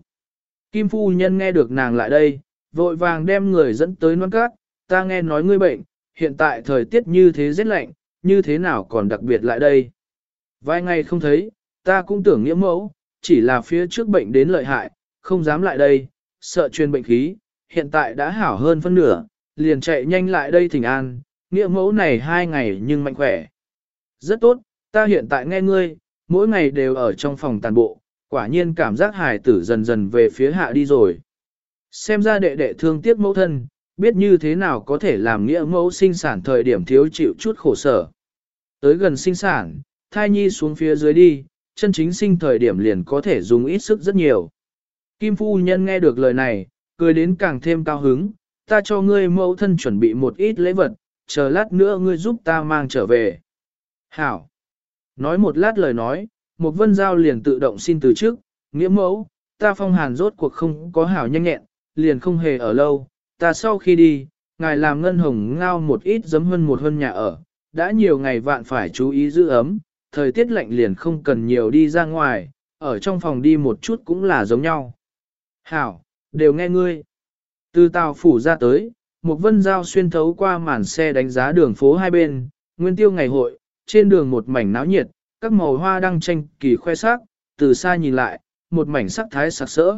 Kim phu nhân nghe được nàng lại đây, vội vàng đem người dẫn tới non cát, ta nghe nói ngươi bệnh, hiện tại thời tiết như thế rất lạnh, như thế nào còn đặc biệt lại đây. Vài ngày không thấy, ta cũng tưởng nghĩa mẫu, chỉ là phía trước bệnh đến lợi hại, không dám lại đây, sợ truyền bệnh khí, hiện tại đã hảo hơn phân nửa, liền chạy nhanh lại đây thỉnh an, nghĩa mẫu này hai ngày nhưng mạnh khỏe. Rất tốt, ta hiện tại nghe ngươi, mỗi ngày đều ở trong phòng tàn bộ, quả nhiên cảm giác hài tử dần dần về phía hạ đi rồi. Xem ra đệ đệ thương tiếc mẫu thân, biết như thế nào có thể làm nghĩa mẫu sinh sản thời điểm thiếu chịu chút khổ sở. Tới gần sinh sản, thai nhi xuống phía dưới đi, chân chính sinh thời điểm liền có thể dùng ít sức rất nhiều. Kim phu nhân nghe được lời này, cười đến càng thêm cao hứng, ta cho ngươi mẫu thân chuẩn bị một ít lễ vật, chờ lát nữa ngươi giúp ta mang trở về. Hảo! Nói một lát lời nói, một vân giao liền tự động xin từ trước, nghĩa mẫu, ta phong hàn rốt cuộc không có hảo nhanh nhẹn, liền không hề ở lâu, ta sau khi đi, ngài làm ngân hồng ngao một ít giấm hơn một hơn nhà ở, đã nhiều ngày vạn phải chú ý giữ ấm, thời tiết lạnh liền không cần nhiều đi ra ngoài, ở trong phòng đi một chút cũng là giống nhau. Hảo, đều nghe ngươi. Từ tàu phủ ra tới, một vân giao xuyên thấu qua màn xe đánh giá đường phố hai bên, nguyên tiêu ngày hội, trên đường một mảnh náo nhiệt, các màu hoa đăng tranh kỳ khoe sắc, từ xa nhìn lại, một mảnh sắc thái sặc sỡ.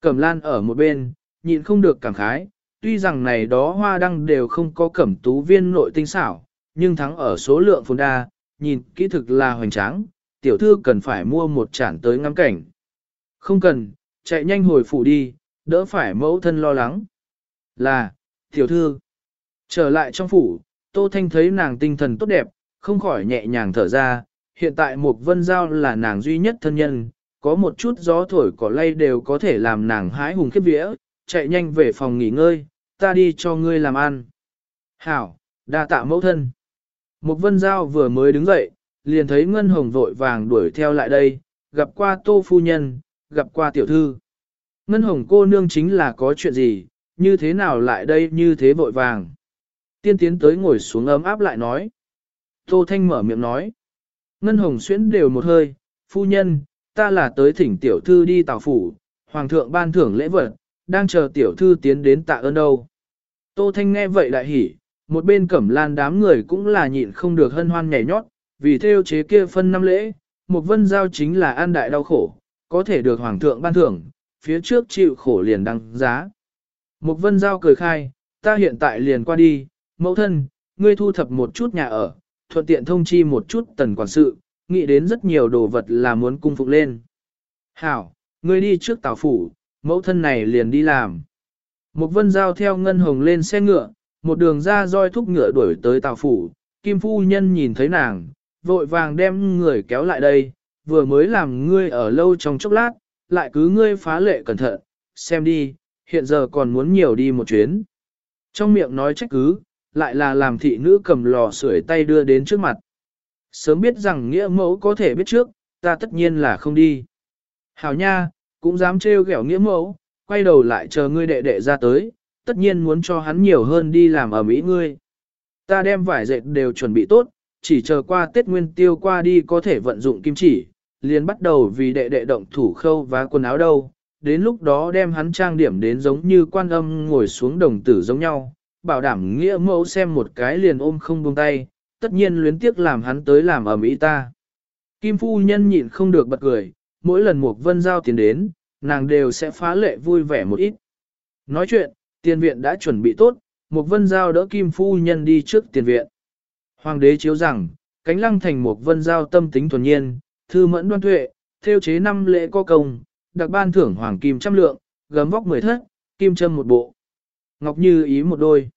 Cẩm lan ở một bên, nhịn không được cảm khái, tuy rằng này đó hoa đăng đều không có cẩm tú viên nội tinh xảo, nhưng thắng ở số lượng phồn đa, nhìn kỹ thực là hoành tráng, tiểu thư cần phải mua một chản tới ngắm cảnh. Không cần, chạy nhanh hồi phủ đi, đỡ phải mẫu thân lo lắng. Là, tiểu thư, trở lại trong phủ, Tô Thanh thấy nàng tinh thần tốt đẹp, không khỏi nhẹ nhàng thở ra, hiện tại một vân giao là nàng duy nhất thân nhân, có một chút gió thổi cỏ lay đều có thể làm nàng hái hùng khiếp vía, chạy nhanh về phòng nghỉ ngơi, ta đi cho ngươi làm ăn. Hảo, đa tạ mẫu thân. mục vân giao vừa mới đứng dậy, liền thấy Ngân Hồng vội vàng đuổi theo lại đây, gặp qua tô phu nhân, gặp qua tiểu thư. Ngân Hồng cô nương chính là có chuyện gì, như thế nào lại đây như thế vội vàng. Tiên tiến tới ngồi xuống ấm áp lại nói. Tô Thanh mở miệng nói. Ngân Hồng xuyến đều một hơi, phu nhân, ta là tới thỉnh tiểu thư đi tào phủ, hoàng thượng ban thưởng lễ vật, đang chờ tiểu thư tiến đến tạ ơn đâu. Tô Thanh nghe vậy đại hỉ, một bên cẩm lan đám người cũng là nhịn không được hân hoan nhảy nhót, vì theo chế kia phân năm lễ, một vân giao chính là an đại đau khổ, có thể được hoàng thượng ban thưởng, phía trước chịu khổ liền đăng giá. Một vân giao cười khai, ta hiện tại liền qua đi, mẫu thân, ngươi thu thập một chút nhà ở, thuận tiện thông chi một chút tần quản sự, nghĩ đến rất nhiều đồ vật là muốn cung phục lên. Hảo, ngươi đi trước tàu phủ, mẫu thân này liền đi làm. Một vân giao theo ngân hồng lên xe ngựa, một đường ra roi thúc ngựa đuổi tới tàu phủ, kim phu nhân nhìn thấy nàng, vội vàng đem người kéo lại đây, vừa mới làm ngươi ở lâu trong chốc lát, lại cứ ngươi phá lệ cẩn thận, xem đi, hiện giờ còn muốn nhiều đi một chuyến. Trong miệng nói trách cứ, lại là làm thị nữ cầm lò sưởi tay đưa đến trước mặt. Sớm biết rằng nghĩa mẫu có thể biết trước, ta tất nhiên là không đi. Hảo nha, cũng dám trêu ghẹo nghĩa mẫu, quay đầu lại chờ ngươi đệ đệ ra tới, tất nhiên muốn cho hắn nhiều hơn đi làm ở Mỹ ngươi. Ta đem vải dệt đều chuẩn bị tốt, chỉ chờ qua Tết Nguyên Tiêu qua đi có thể vận dụng kim chỉ, liền bắt đầu vì đệ đệ động thủ khâu và quần áo đâu, đến lúc đó đem hắn trang điểm đến giống như quan âm ngồi xuống đồng tử giống nhau, bảo đảm nghĩa mẫu xem một cái liền ôm không buông tay, tất nhiên luyến tiếc làm hắn tới làm ở Mỹ ta. Kim phu nhân nhịn không được bật cười, mỗi lần Mục vân giao tiền đến, nàng đều sẽ phá lệ vui vẻ một ít. Nói chuyện, tiền viện đã chuẩn bị tốt, Mục vân giao đỡ kim phu nhân đi trước tiền viện. Hoàng đế chiếu rằng, cánh lăng thành Mục vân giao tâm tính thuần nhiên, thư mẫn đoan tuệ, theo chế năm lễ có công, đặc ban thưởng hoàng kim trăm lượng, gấm vóc mười thất, kim châm một bộ. Ngọc Như ý một đôi.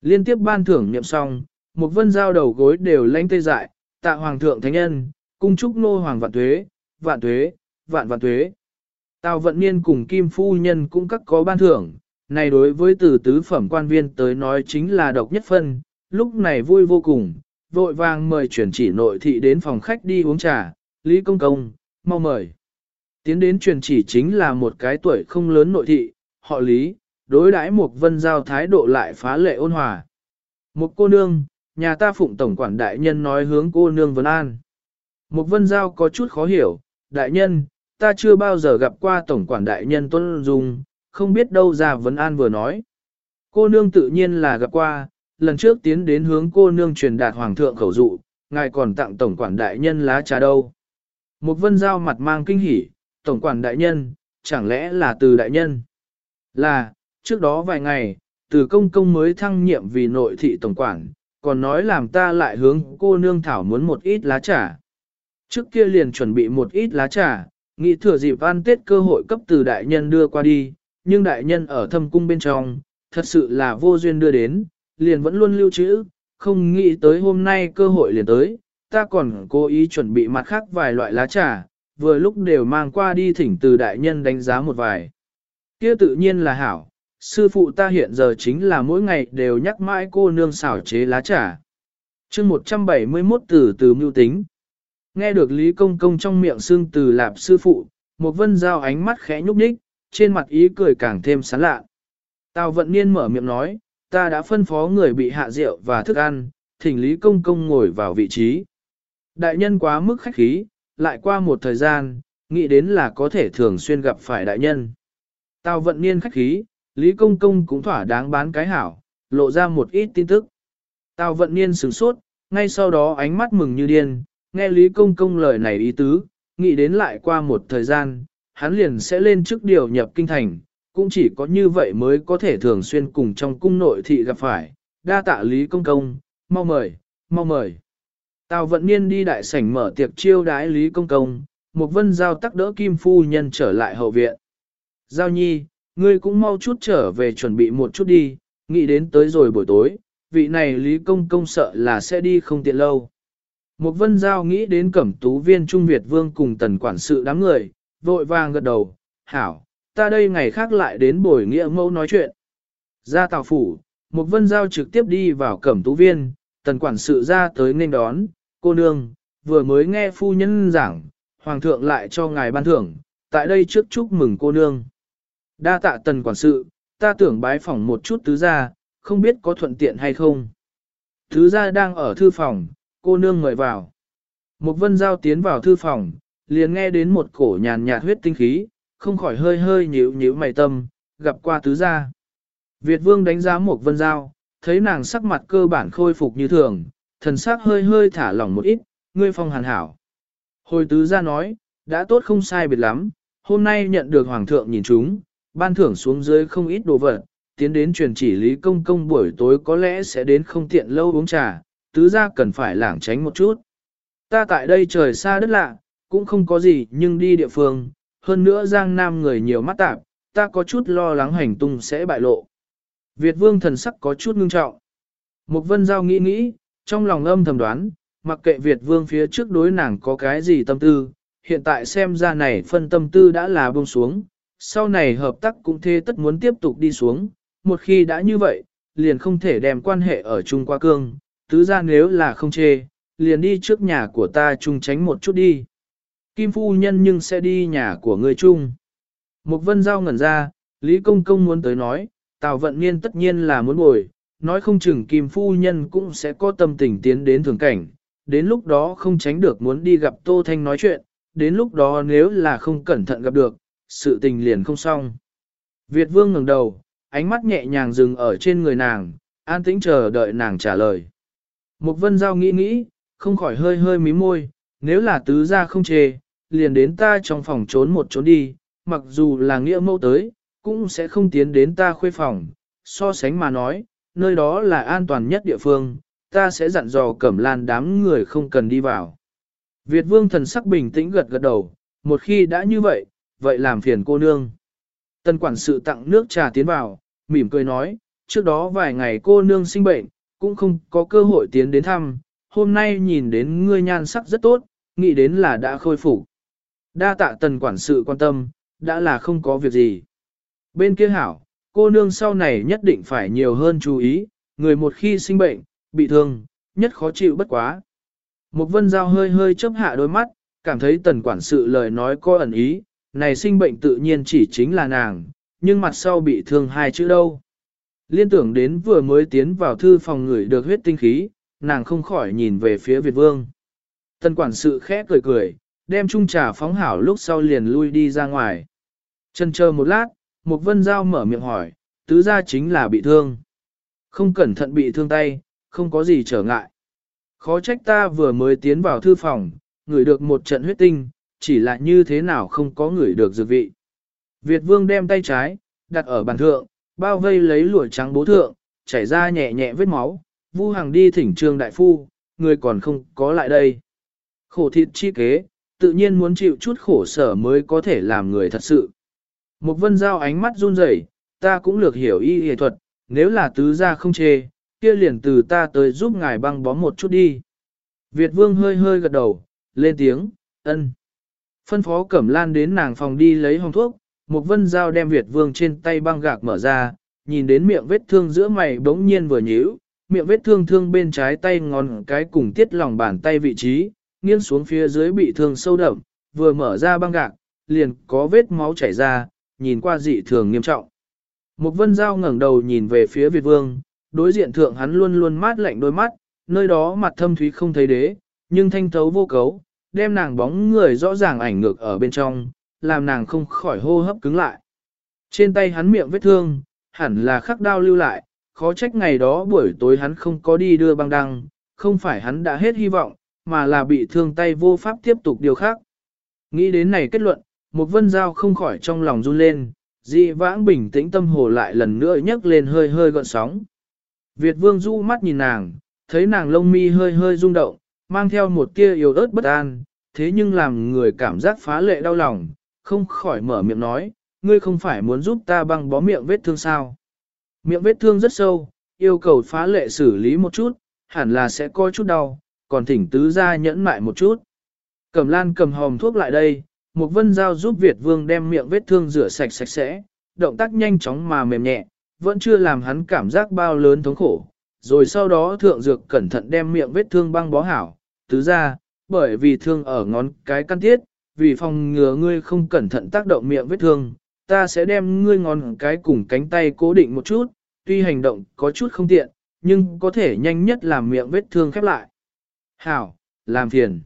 Liên tiếp ban thưởng niệm xong, một vân giao đầu gối đều lanh tê dại, tạ hoàng thượng thánh nhân, cung chúc nô hoàng vạn tuế, vạn tuế, vạn vạn tuế. Tào vận niên cùng kim phu nhân cũng các có ban thưởng, này đối với từ tứ phẩm quan viên tới nói chính là độc nhất phân, lúc này vui vô cùng, vội vàng mời chuyển chỉ nội thị đến phòng khách đi uống trà, Lý Công Công, mau mời. Tiến đến truyền chỉ chính là một cái tuổi không lớn nội thị, họ Lý, đối đãi một vân giao thái độ lại phá lệ ôn hòa. Một cô nương, nhà ta phụng tổng quản đại nhân nói hướng cô nương vấn an. Một vân giao có chút khó hiểu, đại nhân, ta chưa bao giờ gặp qua tổng quản đại nhân Tuân Dung, không biết đâu ra vấn an vừa nói. Cô nương tự nhiên là gặp qua, lần trước tiến đến hướng cô nương truyền đạt hoàng thượng khẩu dụ, ngài còn tặng tổng quản đại nhân lá trà đâu. Một vân giao mặt mang kinh hỉ, tổng quản đại nhân, chẳng lẽ là từ đại nhân? Là, trước đó vài ngày, từ công công mới thăng nhiệm vì nội thị tổng quản, còn nói làm ta lại hướng cô nương thảo muốn một ít lá trà. Trước kia liền chuẩn bị một ít lá trà, nghĩ thừa dịp ăn tết cơ hội cấp từ đại nhân đưa qua đi, nhưng đại nhân ở thâm cung bên trong, thật sự là vô duyên đưa đến, liền vẫn luôn lưu trữ, không nghĩ tới hôm nay cơ hội liền tới, ta còn cố ý chuẩn bị mặt khác vài loại lá trà, vừa lúc đều mang qua đi thỉnh từ đại nhân đánh giá một vài. Kia tự nhiên là hảo, sư phụ ta hiện giờ chính là mỗi ngày đều nhắc mãi cô nương xảo chế lá trà. chương 171 từ từ mưu tính. Nghe được Lý Công Công trong miệng xương từ lạp sư phụ, một vân giao ánh mắt khẽ nhúc nhích, trên mặt ý cười càng thêm sán lạ. Tào vận niên mở miệng nói, ta đã phân phó người bị hạ rượu và thức ăn, thỉnh Lý Công Công ngồi vào vị trí. Đại nhân quá mức khách khí, lại qua một thời gian, nghĩ đến là có thể thường xuyên gặp phải đại nhân. Tào vận niên khách khí, Lý Công Công cũng thỏa đáng bán cái hảo, lộ ra một ít tin tức. Tào vận niên sửng sốt, ngay sau đó ánh mắt mừng như điên, nghe Lý Công Công lời này ý tứ, nghĩ đến lại qua một thời gian, hắn liền sẽ lên trước điều nhập kinh thành, cũng chỉ có như vậy mới có thể thường xuyên cùng trong cung nội thị gặp phải, đa tạ Lý Công Công, mau mời, mau mời. Tào vận niên đi đại sảnh mở tiệc chiêu đái Lý Công Công, một vân giao tắc đỡ Kim Phu Nhân trở lại hậu viện. Giao nhi, ngươi cũng mau chút trở về chuẩn bị một chút đi, nghĩ đến tới rồi buổi tối, vị này Lý Công Công sợ là sẽ đi không tiện lâu. Một vân giao nghĩ đến cẩm tú viên Trung Việt Vương cùng tần quản sự đám người, vội vàng gật đầu, hảo, ta đây ngày khác lại đến bồi nghĩa mẫu nói chuyện. Ra tàu phủ, một vân giao trực tiếp đi vào cẩm tú viên, tần quản sự ra tới nên đón, cô nương, vừa mới nghe phu nhân giảng, hoàng thượng lại cho ngài ban thưởng, tại đây trước chúc mừng cô nương. Đa tạ tần quản sự, ta tưởng bái phỏng một chút tứ gia, không biết có thuận tiện hay không. Tứ gia đang ở thư phòng, cô nương ngợi vào. Một vân giao tiến vào thư phòng, liền nghe đến một cổ nhàn nhạt huyết tinh khí, không khỏi hơi hơi nhíu nhíu mày tâm, gặp qua tứ gia. Việt vương đánh giá một vân giao, thấy nàng sắc mặt cơ bản khôi phục như thường, thần sắc hơi hơi thả lỏng một ít, ngươi phong hàn hảo. Hồi tứ gia nói, đã tốt không sai biệt lắm, hôm nay nhận được hoàng thượng nhìn chúng, ban thưởng xuống dưới không ít đồ vật, tiến đến truyền chỉ lý công công buổi tối có lẽ sẽ đến không tiện lâu uống trà, tứ gia cần phải lảng tránh một chút. Ta tại đây trời xa đất lạ, cũng không có gì nhưng đi địa phương, hơn nữa giang nam người nhiều mắt tạp, ta có chút lo lắng hành tung sẽ bại lộ. Việt vương thần sắc có chút ngưng trọng. Mục vân giao nghĩ nghĩ, trong lòng âm thầm đoán, mặc kệ Việt vương phía trước đối nàng có cái gì tâm tư, hiện tại xem ra này phân tâm tư đã là buông xuống, sau này hợp tác cũng thế tất muốn tiếp tục đi xuống, một khi đã như vậy, liền không thể đem quan hệ ở chung qua cương, tứ ra nếu là không chê, liền đi trước nhà của ta chung tránh một chút đi. Kim phu nhân nhưng sẽ đi nhà của người chung. Mục vân giao ngẩn ra, Lý Công Công muốn tới nói, Tào Vận Niên tất nhiên là muốn bồi, nói không chừng Kim phu nhân cũng sẽ có tâm tình tiến đến thường cảnh, đến lúc đó không tránh được muốn đi gặp Tô Thanh nói chuyện, đến lúc đó nếu là không cẩn thận gặp được, sự tình liền không xong. Việt Vương ngẩng đầu, ánh mắt nhẹ nhàng dừng ở trên người nàng, an tĩnh chờ đợi nàng trả lời. Mục vân giao nghĩ nghĩ, không khỏi hơi hơi mí môi, nếu là tứ gia không chê, liền đến ta trong phòng trốn một trốn đi, mặc dù là nghĩa mẫu tới, cũng sẽ không tiến đến ta khuê phòng, so sánh mà nói, nơi đó là an toàn nhất địa phương, ta sẽ dặn dò cẩm lan đám người không cần đi vào. Việt vương thần sắc bình tĩnh gật gật đầu, một khi đã như vậy, vậy làm phiền cô nương. Tân quản sự tặng nước trà tiến vào, mỉm cười nói, trước đó vài ngày cô nương sinh bệnh, cũng không có cơ hội tiến đến thăm, hôm nay nhìn đến ngươi nhan sắc rất tốt, nghĩ đến là đã khôi phục. Đa tạ tần quản sự quan tâm, đã là không có việc gì. Bên kia hảo, cô nương sau này nhất định phải nhiều hơn chú ý, người một khi sinh bệnh, bị thương, nhất khó chịu bất quá. Một vân giao hơi hơi chớp hạ đôi mắt, cảm thấy tần quản sự lời nói có ẩn ý, này sinh bệnh tự nhiên chỉ chính là nàng, nhưng mặt sau bị thương hai chữ đâu. Liên tưởng đến vừa mới tiến vào thư phòng người được huyết tinh khí, nàng không khỏi nhìn về phía Việt Vương. tân quản sự khẽ cười cười, đem chung trà phóng hảo lúc sau liền lui đi ra ngoài. Chân chờ một lát, một vân giao mở miệng hỏi, tứ gia chính là bị thương. Không cẩn thận bị thương tay, không có gì trở ngại. Khó trách ta vừa mới tiến vào thư phòng, ngửi được một trận huyết tinh, chỉ là như thế nào không có người được dược vị. Việt vương đem tay trái, đặt ở bàn thượng, bao vây lấy lụa trắng bố thượng, chảy ra nhẹ nhẹ vết máu, vu Hằng đi thỉnh trương đại phu, người còn không có lại đây. Khổ thịt chi kế, tự nhiên muốn chịu chút khổ sở mới có thể làm người thật sự. Một vân giao ánh mắt run rẩy, ta cũng lược hiểu y y thuật, nếu là tứ gia không chê, kia liền từ ta tới giúp ngài băng bó một chút đi. Việt vương hơi hơi gật đầu, lên tiếng, ân. Phân phó cẩm lan đến nàng phòng đi lấy hồng thuốc, một vân dao đem Việt vương trên tay băng gạc mở ra, nhìn đến miệng vết thương giữa mày bỗng nhiên vừa nhíu, miệng vết thương thương bên trái tay ngón cái cùng tiết lòng bàn tay vị trí, nghiêng xuống phía dưới bị thương sâu đậm, vừa mở ra băng gạc, liền có vết máu chảy ra, nhìn qua dị thường nghiêm trọng. Một vân dao ngẩng đầu nhìn về phía Việt vương, đối diện thượng hắn luôn luôn mát lạnh đôi mắt, nơi đó mặt thâm thúy không thấy đế, nhưng thanh thấu vô cấu, đem nàng bóng người rõ ràng ảnh ngược ở bên trong, làm nàng không khỏi hô hấp cứng lại. Trên tay hắn miệng vết thương, hẳn là khắc đao lưu lại, khó trách ngày đó buổi tối hắn không có đi đưa băng đăng, không phải hắn đã hết hy vọng, mà là bị thương tay vô pháp tiếp tục điều khác. Nghĩ đến này kết luận, một vân dao không khỏi trong lòng run lên, dị vãng bình tĩnh tâm hồ lại lần nữa nhấc lên hơi hơi gọn sóng. Việt vương du mắt nhìn nàng, thấy nàng lông mi hơi hơi rung động, mang theo một tia yếu ớt bất an, thế nhưng làm người cảm giác phá lệ đau lòng, không khỏi mở miệng nói, ngươi không phải muốn giúp ta băng bó miệng vết thương sao. Miệng vết thương rất sâu, yêu cầu phá lệ xử lý một chút, hẳn là sẽ coi chút đau, còn thỉnh tứ ra nhẫn mại một chút. Cẩm lan cầm hòm thuốc lại đây, một vân dao giúp Việt vương đem miệng vết thương rửa sạch sạch sẽ, động tác nhanh chóng mà mềm nhẹ, vẫn chưa làm hắn cảm giác bao lớn thống khổ. Rồi sau đó thượng dược cẩn thận đem miệng vết thương băng bó hảo, tứ ra, bởi vì thương ở ngón cái căn thiết, vì phòng ngừa ngươi không cẩn thận tác động miệng vết thương, ta sẽ đem ngươi ngón cái cùng cánh tay cố định một chút, tuy hành động có chút không tiện, nhưng có thể nhanh nhất làm miệng vết thương khép lại. Hảo, làm phiền.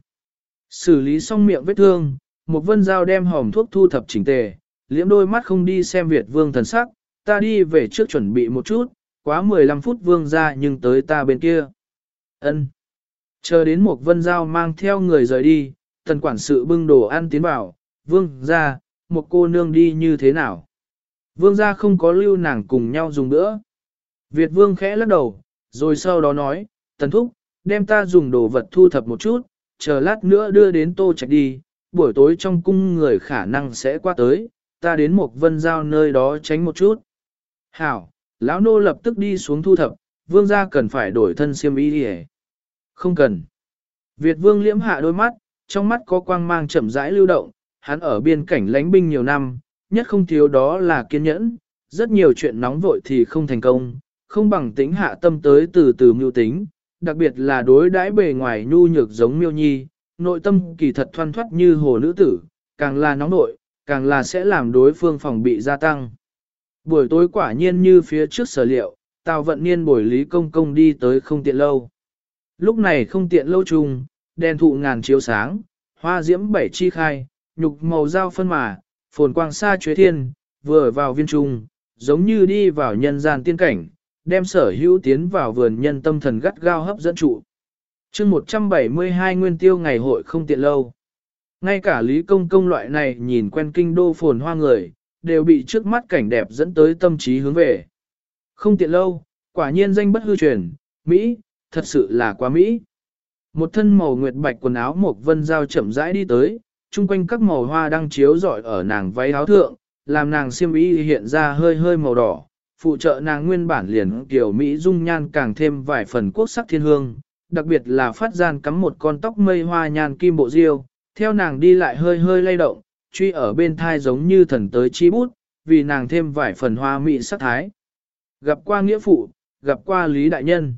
Xử lý xong miệng vết thương, một vân dao đem hòm thuốc thu thập chỉnh tề, liễm đôi mắt không đi xem Việt vương thần sắc, ta đi về trước chuẩn bị một chút, quá 15 phút vương ra nhưng tới ta bên kia. ân Chờ đến một vân giao mang theo người rời đi, tần quản sự bưng đồ ăn tiến vào, vương ra, một cô nương đi như thế nào. Vương ra không có lưu nàng cùng nhau dùng nữa. Việt vương khẽ lắc đầu, rồi sau đó nói, tần thúc, đem ta dùng đồ vật thu thập một chút, chờ lát nữa đưa đến tô trạch đi, buổi tối trong cung người khả năng sẽ qua tới, ta đến một vân giao nơi đó tránh một chút. Hảo, lão nô lập tức đi xuống thu thập, vương gia cần phải đổi thân xiêm y đi Không cần. Việt vương liễm hạ đôi mắt, trong mắt có quang mang chậm rãi lưu động, hắn ở biên cảnh lánh binh nhiều năm, nhất không thiếu đó là kiên nhẫn, rất nhiều chuyện nóng vội thì không thành công, không bằng tính hạ tâm tới từ từ mưu tính, đặc biệt là đối đãi bề ngoài nhu nhược giống miêu nhi, nội tâm kỳ thật thoăn thoắt như hồ nữ tử, càng là nóng nội, càng là sẽ làm đối phương phòng bị gia tăng. Buổi tối quả nhiên như phía trước sở liệu, Tào Vận Niên bồi Lý Công Công đi tới không tiện lâu. Lúc này không tiện lâu trùng, đèn thụ ngàn chiếu sáng, hoa diễm bảy chi khai, nhục màu dao phân mà, phồn quang xa chuế thiên, vừa vào viên trung, giống như đi vào nhân gian tiên cảnh, đem sở hữu tiến vào vườn nhân tâm thần gắt gao hấp dẫn trụ. chương 172 nguyên tiêu ngày hội không tiện lâu. Ngay cả Lý Công Công loại này nhìn quen kinh đô phồn hoa người, đều bị trước mắt cảnh đẹp dẫn tới tâm trí hướng về. Không tiện lâu, quả nhiên danh bất hư truyền, Mỹ, thật sự là quá Mỹ. Một thân màu nguyệt bạch quần áo một vân dao chậm rãi đi tới, chung quanh các màu hoa đang chiếu rọi ở nàng váy áo thượng, làm nàng xiêm y hiện ra hơi hơi màu đỏ, phụ trợ nàng nguyên bản liền kiểu Mỹ dung nhan càng thêm vài phần quốc sắc thiên hương, đặc biệt là phát gian cắm một con tóc mây hoa nhan kim bộ diêu, theo nàng đi lại hơi hơi lay động, truy ở bên thai giống như thần tới chi bút, vì nàng thêm vài phần hoa mỹ sắc thái. Gặp qua nghĩa phụ, gặp qua Lý Đại Nhân.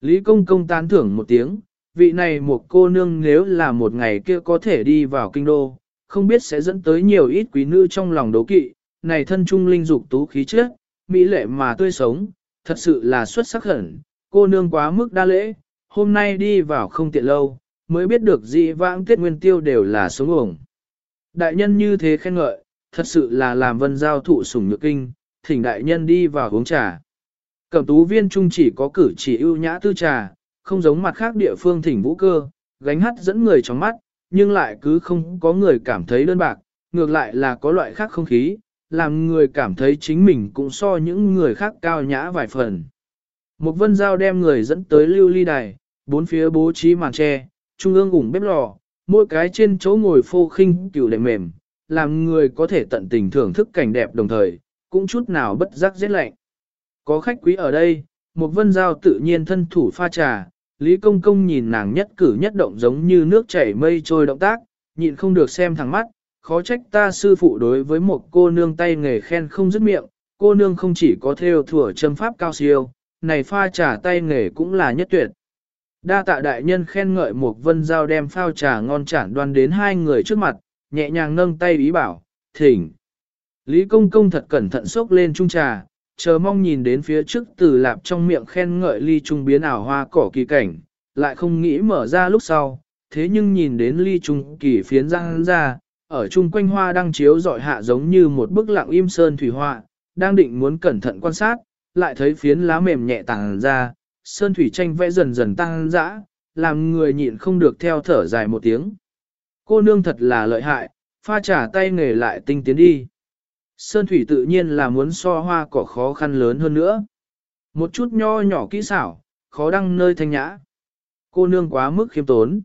Lý Công Công tán thưởng một tiếng, vị này một cô nương nếu là một ngày kia có thể đi vào kinh đô, không biết sẽ dẫn tới nhiều ít quý nữ trong lòng đấu kỵ, này thân trung linh dục tú khí chất, mỹ lệ mà tươi sống, thật sự là xuất sắc hẳn, cô nương quá mức đa lễ, hôm nay đi vào không tiện lâu, mới biết được dị vãng tiết Nguyên Tiêu đều là sống ổng. Đại nhân như thế khen ngợi, thật sự là làm vân giao thụ sủng nhược kinh, thỉnh đại nhân đi vào uống trà. Cẩm tú viên trung chỉ có cử chỉ ưu nhã tư trà, không giống mặt khác địa phương thỉnh vũ cơ, gánh hát dẫn người trong mắt, nhưng lại cứ không có người cảm thấy đơn bạc, ngược lại là có loại khác không khí, làm người cảm thấy chính mình cũng so những người khác cao nhã vài phần. Một vân giao đem người dẫn tới lưu ly đài, bốn phía bố trí màn tre, trung ương ủng bếp lò, mỗi cái trên chỗ ngồi phô khinh cửu lệ mềm, làm người có thể tận tình thưởng thức cảnh đẹp đồng thời, cũng chút nào bất giác rét lạnh. Có khách quý ở đây, một vân giao tự nhiên thân thủ pha trà, Lý Công Công nhìn nàng nhất cử nhất động giống như nước chảy mây trôi động tác, nhịn không được xem thẳng mắt, khó trách ta sư phụ đối với một cô nương tay nghề khen không dứt miệng, cô nương không chỉ có theo thủa châm pháp cao siêu, này pha trà tay nghề cũng là nhất tuyệt. Đa tạ đại nhân khen ngợi một vân giao đem phao trà ngon chản đoan đến hai người trước mặt, nhẹ nhàng nâng tay ý bảo, thỉnh. Lý công công thật cẩn thận xốc lên chung trà, chờ mong nhìn đến phía trước từ lạp trong miệng khen ngợi ly trung biến ảo hoa cỏ kỳ cảnh, lại không nghĩ mở ra lúc sau, thế nhưng nhìn đến ly trung kỳ phiến răng ra, ở chung quanh hoa đang chiếu dọi hạ giống như một bức lặng im sơn thủy họa, đang định muốn cẩn thận quan sát, lại thấy phiến lá mềm nhẹ tàng ra, sơn thủy tranh vẽ dần dần tăng dã, làm người nhịn không được theo thở dài một tiếng. Cô nương thật là lợi hại, pha trả tay nghề lại tinh tiến đi. Sơn thủy tự nhiên là muốn so hoa cỏ khó khăn lớn hơn nữa. Một chút nho nhỏ kỹ xảo, khó đăng nơi thanh nhã. Cô nương quá mức khiêm tốn.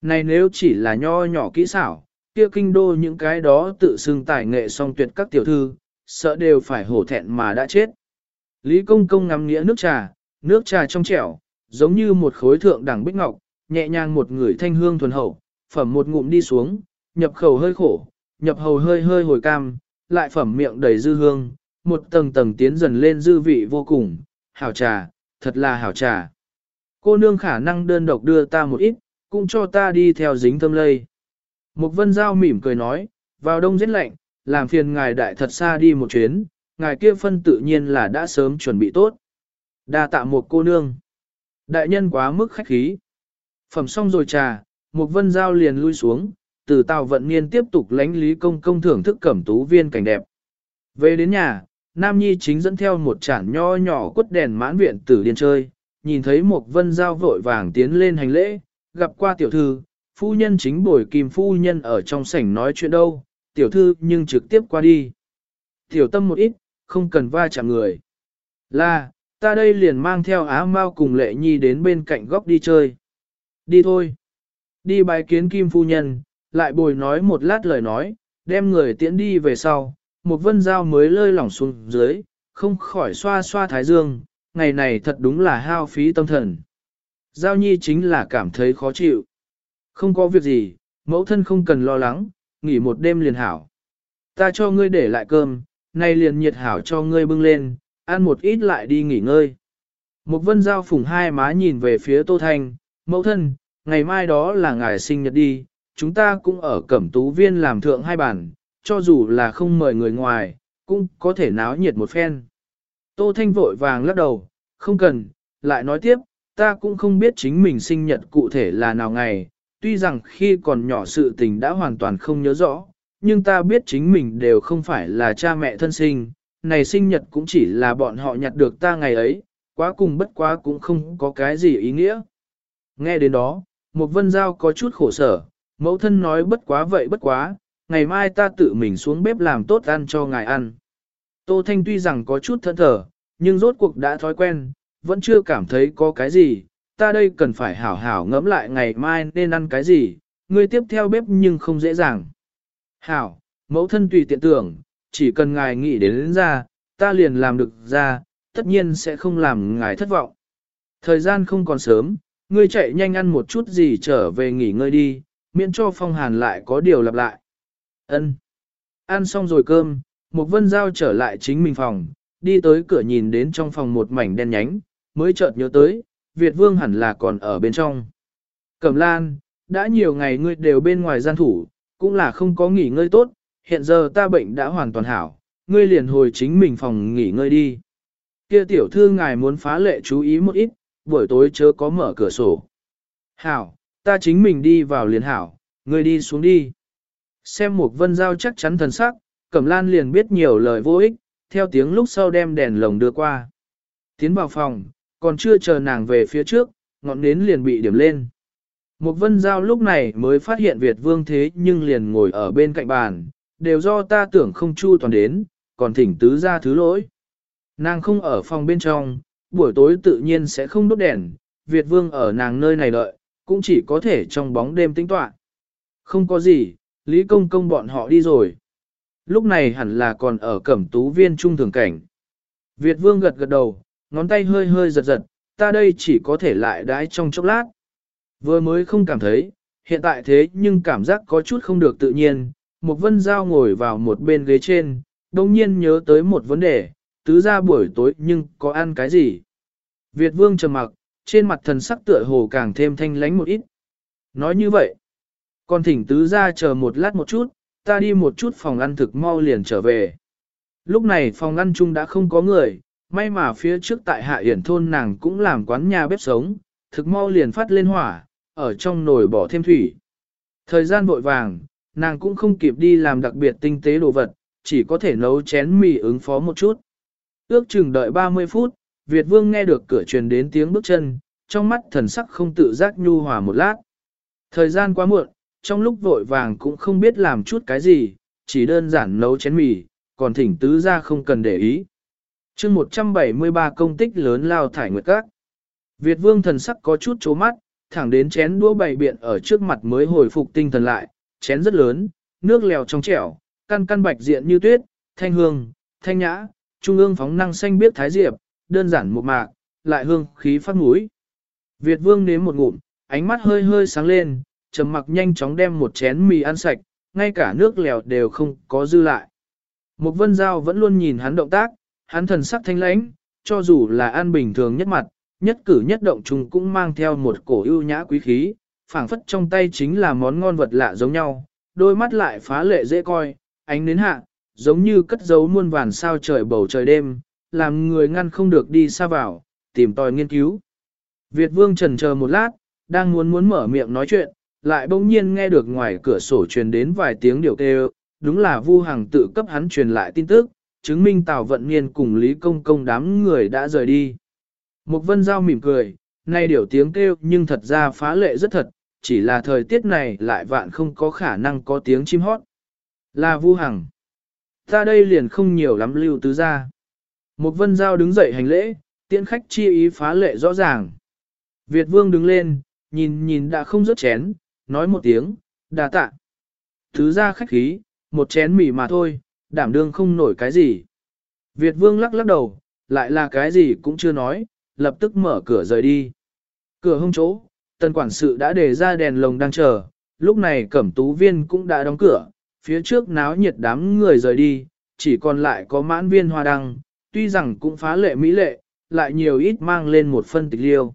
Này nếu chỉ là nho nhỏ kỹ xảo, kia kinh đô những cái đó tự xưng tài nghệ song tuyệt các tiểu thư, sợ đều phải hổ thẹn mà đã chết. Lý công công ngắm nghĩa nước trà, nước trà trong trẻo, giống như một khối thượng đẳng bích ngọc, nhẹ nhàng một người thanh hương thuần hậu, phẩm một ngụm đi xuống, nhập khẩu hơi khổ, nhập hầu hơi hơi hồi cam, lại phẩm miệng đầy dư hương, một tầng tầng tiến dần lên dư vị vô cùng, hảo trà, thật là hảo trà. Cô nương khả năng đơn độc đưa ta một ít, cũng cho ta đi theo dính thâm lây. Mục vân giao mỉm cười nói, vào đông rất lạnh, làm phiền ngài đại thật xa đi một chuyến, ngài kia phân tự nhiên là đã sớm chuẩn bị tốt đa tạ một cô nương. Đại nhân quá mức khách khí. Phẩm xong rồi trà, một vân giao liền lui xuống, từ tàu vận niên tiếp tục lánh lý công công thưởng thức cẩm tú viên cảnh đẹp. Về đến nhà, Nam Nhi chính dẫn theo một chản nho nhỏ quất đèn mãn viện tử điên chơi, nhìn thấy một vân giao vội vàng tiến lên hành lễ, gặp qua tiểu thư, phu nhân chính bồi kim phu nhân ở trong sảnh nói chuyện đâu, tiểu thư nhưng trực tiếp qua đi. Tiểu tâm một ít, không cần va chạm người. Là, ta đây liền mang theo á mau cùng lệ nhi đến bên cạnh góc đi chơi. Đi thôi. Đi bài kiến kim phu nhân, lại bồi nói một lát lời nói, đem người tiễn đi về sau, một vân dao mới lơi lỏng xuống dưới, không khỏi xoa xoa thái dương, ngày này thật đúng là hao phí tâm thần. Giao nhi chính là cảm thấy khó chịu. Không có việc gì, mẫu thân không cần lo lắng, nghỉ một đêm liền hảo. Ta cho ngươi để lại cơm, nay liền nhiệt hảo cho ngươi bưng lên, ăn một ít lại đi nghỉ ngơi. Một vân giao phủng hai má nhìn về phía Tô Thanh, mẫu thân, ngày mai đó là ngày sinh nhật đi, chúng ta cũng ở cẩm tú viên làm thượng hai bản, cho dù là không mời người ngoài, cũng có thể náo nhiệt một phen. Tô Thanh vội vàng lắc đầu, không cần, lại nói tiếp, ta cũng không biết chính mình sinh nhật cụ thể là nào ngày, tuy rằng khi còn nhỏ sự tình đã hoàn toàn không nhớ rõ, nhưng ta biết chính mình đều không phải là cha mẹ thân sinh, này sinh nhật cũng chỉ là bọn họ nhặt được ta ngày ấy, quá cùng bất quá cũng không có cái gì ý nghĩa. Nghe đến đó, một vân giao có chút khổ sở, mẫu thân nói bất quá vậy bất quá, ngày mai ta tự mình xuống bếp làm tốt ăn cho ngài ăn. Tô Thanh tuy rằng có chút thẫn thờ, nhưng rốt cuộc đã thói quen, vẫn chưa cảm thấy có cái gì, ta đây cần phải hảo hảo ngẫm lại ngày mai nên ăn cái gì, người tiếp theo bếp nhưng không dễ dàng. Hảo, mẫu thân tùy tiện tưởng, chỉ cần ngài nghĩ đến, đến ra, ta liền làm được ra, tất nhiên sẽ không làm ngài thất vọng. Thời gian không còn sớm, ngươi chạy nhanh ăn một chút gì trở về nghỉ ngơi đi, miễn cho phong hàn lại có điều lặp lại. Ân. Ăn xong rồi cơm, một vân giao trở lại chính mình phòng, đi tới cửa nhìn đến trong phòng một mảnh đen nhánh, mới chợt nhớ tới, Việt Vương hẳn là còn ở bên trong. Cẩm Lan, đã nhiều ngày ngươi đều bên ngoài gian thủ, cũng là không có nghỉ ngơi tốt, hiện giờ ta bệnh đã hoàn toàn hảo, ngươi liền hồi chính mình phòng nghỉ ngơi đi. Kia tiểu thư ngài muốn phá lệ chú ý một ít, buổi tối chớ có mở cửa sổ. Hảo, ta chính mình đi vào liền hảo, ngươi đi xuống đi. Xem một vân giao chắc chắn thần sắc, Cẩm Lan liền biết nhiều lời vô ích, theo tiếng lúc sau đem đèn lồng đưa qua. Tiến vào phòng, còn chưa chờ nàng về phía trước, ngọn nến liền bị điểm lên. Một vân giao lúc này mới phát hiện Việt vương thế nhưng liền ngồi ở bên cạnh bàn, đều do ta tưởng không chu toàn đến, còn thỉnh tứ ra thứ lỗi. Nàng không ở phòng bên trong, buổi tối tự nhiên sẽ không đốt đèn, Việt vương ở nàng nơi này đợi, cũng chỉ có thể trong bóng đêm tính toán. Không có gì, Lý Công Công bọn họ đi rồi. Lúc này hẳn là còn ở cẩm tú viên trung thường cảnh. Việt vương gật gật đầu, ngón tay hơi hơi giật giật, ta đây chỉ có thể lại đái trong chốc lát. Vừa mới không cảm thấy, hiện tại thế nhưng cảm giác có chút không được tự nhiên. Một vân giao ngồi vào một bên ghế trên, đồng nhiên nhớ tới một vấn đề, tứ ra buổi tối nhưng có ăn cái gì? Việt vương trầm mặc, trên mặt thần sắc tựa hồ càng thêm thanh lánh một ít. Nói như vậy, con thỉnh tứ ra chờ một lát một chút, ta đi một chút phòng ăn thực mau liền trở về. Lúc này phòng ăn chung đã không có người, may mà phía trước tại hạ hiển thôn nàng cũng làm quán nhà bếp sống, thực mau liền phát lên hỏa, ở trong nồi bỏ thêm thủy. Thời gian vội vàng, nàng cũng không kịp đi làm đặc biệt tinh tế đồ vật, chỉ có thể nấu chén mì ứng phó một chút. Ước chừng đợi 30 phút, Việt Vương nghe được cửa truyền đến tiếng bước chân, trong mắt thần sắc không tự giác nhu hòa một lát. Thời gian quá muộn, trong lúc vội vàng cũng không biết làm chút cái gì, chỉ đơn giản nấu chén mì, còn thỉnh tứ ra không cần để ý. chương 173 công tích lớn lao thải nguyệt các. Việt Vương thần sắc có chút chố mắt, thẳng đến chén đũa bày biện ở trước mặt mới hồi phục tinh thần lại, chén rất lớn, nước lèo trong trẻo, căn căn bạch diện như tuyết, thanh hương, thanh nhã, trung ương phóng năng xanh biết thái diệp, đơn giản một mạc, lại hương khí phát mũi. Việt vương nếm một ngụm, ánh mắt hơi hơi sáng lên, trầm mặc nhanh chóng đem một chén mì ăn sạch, ngay cả nước lèo đều không có dư lại. Một vân giao vẫn luôn nhìn hắn động tác, hắn thần sắc thanh lãnh, cho dù là ăn bình thường nhất mặt, nhất cử nhất động chung cũng mang theo một cổ ưu nhã quý khí, phảng phất trong tay chính là món ngon vật lạ giống nhau, đôi mắt lại phá lệ dễ coi, ánh đến hạ, giống như cất giấu muôn vàn sao trời bầu trời đêm, làm người ngăn không được đi xa vào, tìm tòi nghiên cứu. Việt vương trần chờ một lát, đang muốn muốn mở miệng nói chuyện, lại bỗng nhiên nghe được ngoài cửa sổ truyền đến vài tiếng điều kêu, đúng là Vu Hằng tự cấp hắn truyền lại tin tức, chứng minh Tào Vận Niên cùng Lý Công Công đám người đã rời đi. Một vân giao mỉm cười, nay điều tiếng kêu nhưng thật ra phá lệ rất thật, chỉ là thời tiết này lại vạn không có khả năng có tiếng chim hót. Là Vu Hằng. Ta đây liền không nhiều lắm lưu tứ ra. Một vân giao đứng dậy hành lễ, tiễn khách chi ý phá lệ rõ ràng. Việt vương đứng lên, nhìn nhìn đã không rớt chén, nói một tiếng, đà tạ. Thứ ra khách khí, một chén mì mà thôi, đảm đương không nổi cái gì. Việt vương lắc lắc đầu, lại là cái gì cũng chưa nói, lập tức mở cửa rời đi. Cửa hông chỗ, tần quản sự đã để ra đèn lồng đang chờ, lúc này cẩm tú viên cũng đã đóng cửa, phía trước náo nhiệt đám người rời đi, chỉ còn lại có mãn viên hoa đăng, tuy rằng cũng phá lệ mỹ lệ, lại nhiều ít mang lên một phân tịch liêu.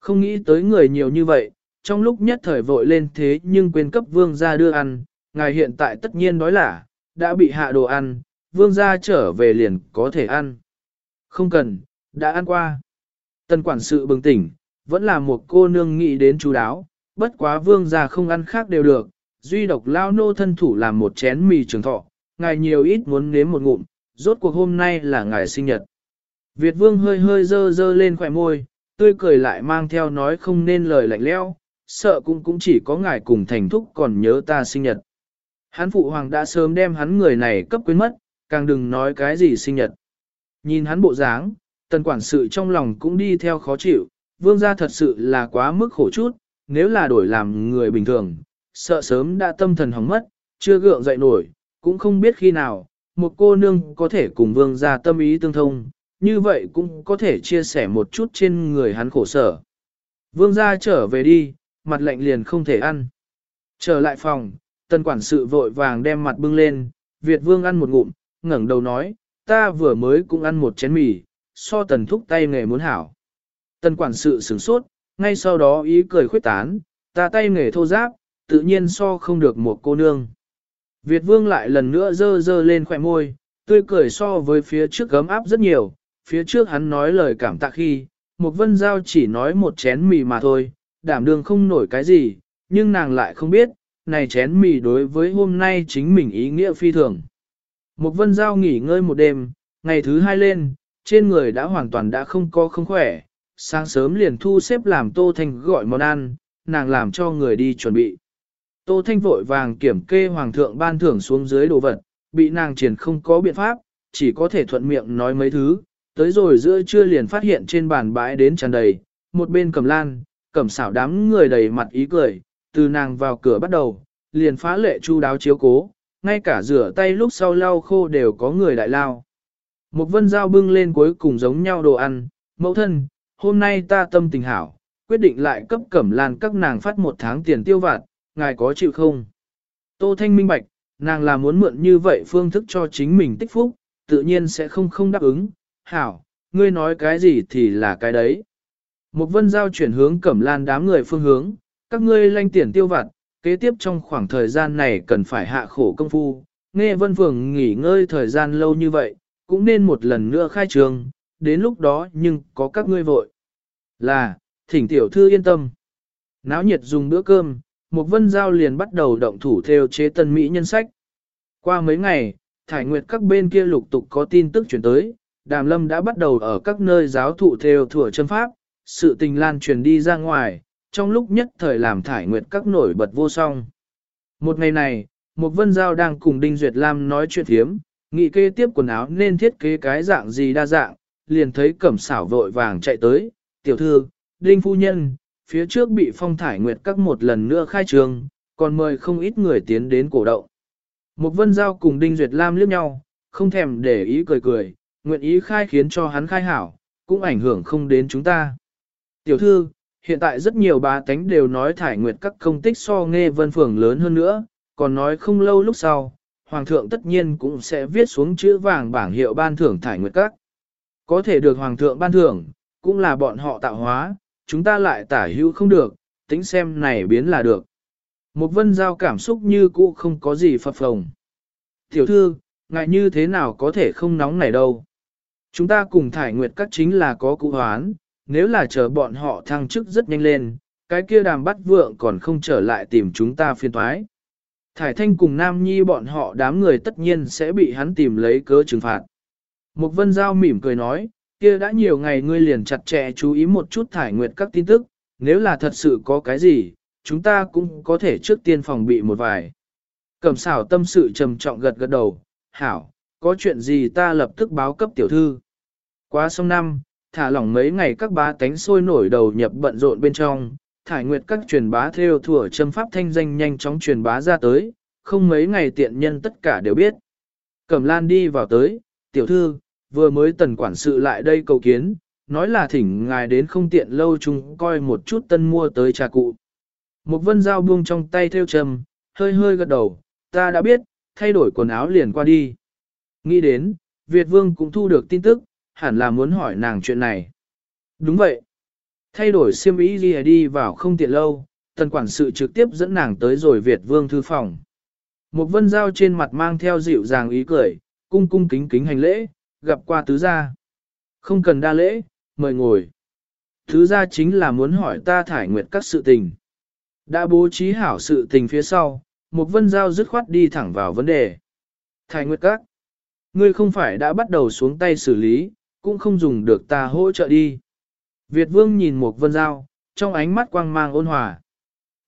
Không nghĩ tới người nhiều như vậy, trong lúc nhất thời vội lên thế nhưng quên cấp vương gia đưa ăn, ngài hiện tại tất nhiên nói là, đã bị hạ đồ ăn, vương gia trở về liền có thể ăn. Không cần, đã ăn qua. Tần quản sự bừng tỉnh, vẫn là một cô nương nghĩ đến chú đáo, bất quá vương gia không ăn khác đều được, duy độc lao nô thân thủ làm một chén mì trường thọ, ngài nhiều ít muốn nếm một ngụm, rốt cuộc hôm nay là ngài sinh nhật. Việt vương hơi hơi dơ dơ lên khỏe môi, tươi cười lại mang theo nói không nên lời lạnh leo, sợ cũng cũng chỉ có ngài cùng thành thúc còn nhớ ta sinh nhật. Hắn phụ hoàng đã sớm đem hắn người này cấp quyến mất, càng đừng nói cái gì sinh nhật. Nhìn hắn bộ dáng, tần quản sự trong lòng cũng đi theo khó chịu, vương gia thật sự là quá mức khổ chút, nếu là đổi làm người bình thường, sợ sớm đã tâm thần hỏng mất, chưa gượng dậy nổi, cũng không biết khi nào, một cô nương có thể cùng vương gia tâm ý tương thông, như vậy cũng có thể chia sẻ một chút trên người hắn khổ sở. Vương gia trở về đi, mặt lạnh liền không thể ăn. Trở lại phòng, tần quản sự vội vàng đem mặt bưng lên, Việt vương ăn một ngụm, ngẩng đầu nói, ta vừa mới cũng ăn một chén mì, so tần thúc tay nghề muốn hảo. Tần quản sự sửng sốt, ngay sau đó ý cười khuyết tán, ta tay nghề thô giáp, tự nhiên so không được một cô nương. Việt vương lại lần nữa dơ dơ lên khỏe môi, tươi cười so với phía trước gấm áp rất nhiều, phía trước hắn nói lời cảm tạ khi, một vân giao chỉ nói một chén mì mà thôi, đảm đương không nổi cái gì, nhưng nàng lại không biết, này chén mì đối với hôm nay chính mình ý nghĩa phi thường. Một vân giao nghỉ ngơi một đêm, ngày thứ hai lên, trên người đã hoàn toàn đã không có không khỏe, sáng sớm liền thu xếp làm Tô Thanh gọi món ăn, nàng làm cho người đi chuẩn bị. Tô Thanh vội vàng kiểm kê hoàng thượng ban thưởng xuống dưới đồ vật, bị nàng triển không có biện pháp, chỉ có thể thuận miệng nói mấy thứ, tới rồi giữa trưa liền phát hiện trên bàn bãi đến tràn đầy, một bên cầm lan, cầm xảo đám người đầy mặt ý cười, từ nàng vào cửa bắt đầu, liền phá lệ chu đáo chiếu cố, ngay cả rửa tay lúc sau lau khô đều có người đại lao. Một vân dao bưng lên cuối cùng giống nhau đồ ăn, mẫu thân, hôm nay ta tâm tình hảo, quyết định lại cấp cẩm lan các nàng phát một tháng tiền tiêu vặt, ngài có chịu không? Tô Thanh minh bạch, nàng là muốn mượn như vậy phương thức cho chính mình tích phúc, tự nhiên sẽ không không đáp ứng. Hảo, ngươi nói cái gì thì là cái đấy. Một vân giao chuyển hướng cẩm lan đám người phương hướng, các ngươi lanh tiền tiêu vặt, kế tiếp trong khoảng thời gian này cần phải hạ khổ công phu, nghe vân phường nghỉ ngơi thời gian lâu như vậy, cũng nên một lần nữa khai trường, đến lúc đó nhưng có các ngươi vội. Là, thỉnh tiểu thư yên tâm. Náo nhiệt dùng bữa cơm, một vân giao liền bắt đầu động thủ theo chế tân mỹ nhân sách. Qua mấy ngày, thải nguyệt các bên kia lục tục có tin tức chuyển tới, đàm lâm đã bắt đầu ở các nơi giáo thụ theo thừa chân pháp, sự tình lan truyền đi ra ngoài, trong lúc nhất thời làm thải nguyệt các nổi bật vô song. Một ngày này, một vân giao đang cùng Đinh Duyệt Lam nói chuyện thiếm, nghị kê tiếp quần áo nên thiết kế cái dạng gì đa dạng, liền thấy cẩm xảo vội vàng chạy tới, tiểu thư, Đinh Phu Nhân, phía trước bị phong thải nguyệt các một lần nữa khai trường, còn mời không ít người tiến đến cổ động. Một vân giao cùng Đinh Duyệt Lam liếc nhau, không thèm để ý cười cười, nguyện ý khai khiến cho hắn khai hảo, cũng ảnh hưởng không đến chúng ta. Tiểu thư, hiện tại rất nhiều bá tánh đều nói thải nguyệt các công tích so nghe vân phường lớn hơn nữa, còn nói không lâu lúc sau, Hoàng thượng tất nhiên cũng sẽ viết xuống chữ vàng bảng hiệu ban thưởng thải nguyệt các. Có thể được Hoàng thượng ban thưởng, cũng là bọn họ tạo hóa, chúng ta lại tả hữu không được, tính xem này biến là được. Một vân giao cảm xúc như cũ không có gì phập phồng. Tiểu thư, ngại như thế nào có thể không nóng này đâu. Chúng ta cùng thải nguyệt các chính là có cụ hoán, nếu là chờ bọn họ thăng chức rất nhanh lên, cái kia đàm bắt vượng còn không trở lại tìm chúng ta phiên thoái. Thải thanh cùng Nam Nhi bọn họ đám người tất nhiên sẽ bị hắn tìm lấy cớ trừng phạt. Mục vân giao mỉm cười nói, kia đã nhiều ngày ngươi liền chặt chẽ chú ý một chút thải nguyệt các tin tức, nếu là thật sự có cái gì, chúng ta cũng có thể trước tiên phòng bị một vài. Cẩm xảo tâm sự trầm trọng gật gật đầu, hảo, có chuyện gì ta lập tức báo cấp tiểu thư. Qua sông năm, thả lỏng mấy ngày các bá tánh sôi nổi đầu nhập bận rộn bên trong, thải nguyệt các truyền bá theo thủa châm pháp thanh danh nhanh chóng truyền bá ra tới, không mấy ngày tiện nhân tất cả đều biết. Cẩm lan đi vào tới, tiểu thư, vừa mới tần quản sự lại đây cầu kiến, nói là thỉnh ngài đến không tiện lâu chung coi một chút tân mua tới trà cụ. Một vân dao buông trong tay theo trầm, hơi hơi gật đầu, ta đã biết, thay đổi quần áo liền qua đi. Nghĩ đến, Việt Vương cũng thu được tin tức, hẳn là muốn hỏi nàng chuyện này. Đúng vậy. Thay đổi xiêm ý gì đi vào không tiện lâu, tần quản sự trực tiếp dẫn nàng tới rồi Việt Vương thư phòng. Một vân dao trên mặt mang theo dịu dàng ý cười, cung cung kính kính hành lễ, gặp qua tứ gia. Không cần đa lễ, mời ngồi. Tứ gia chính là muốn hỏi ta thải nguyệt các sự tình. Đã bố trí hảo sự tình phía sau, một vân giao dứt khoát đi thẳng vào vấn đề. Thải nguyệt các. Ngươi không phải đã bắt đầu xuống tay xử lý, cũng không dùng được ta hỗ trợ đi. Việt vương nhìn một vân giao, trong ánh mắt quang mang ôn hòa.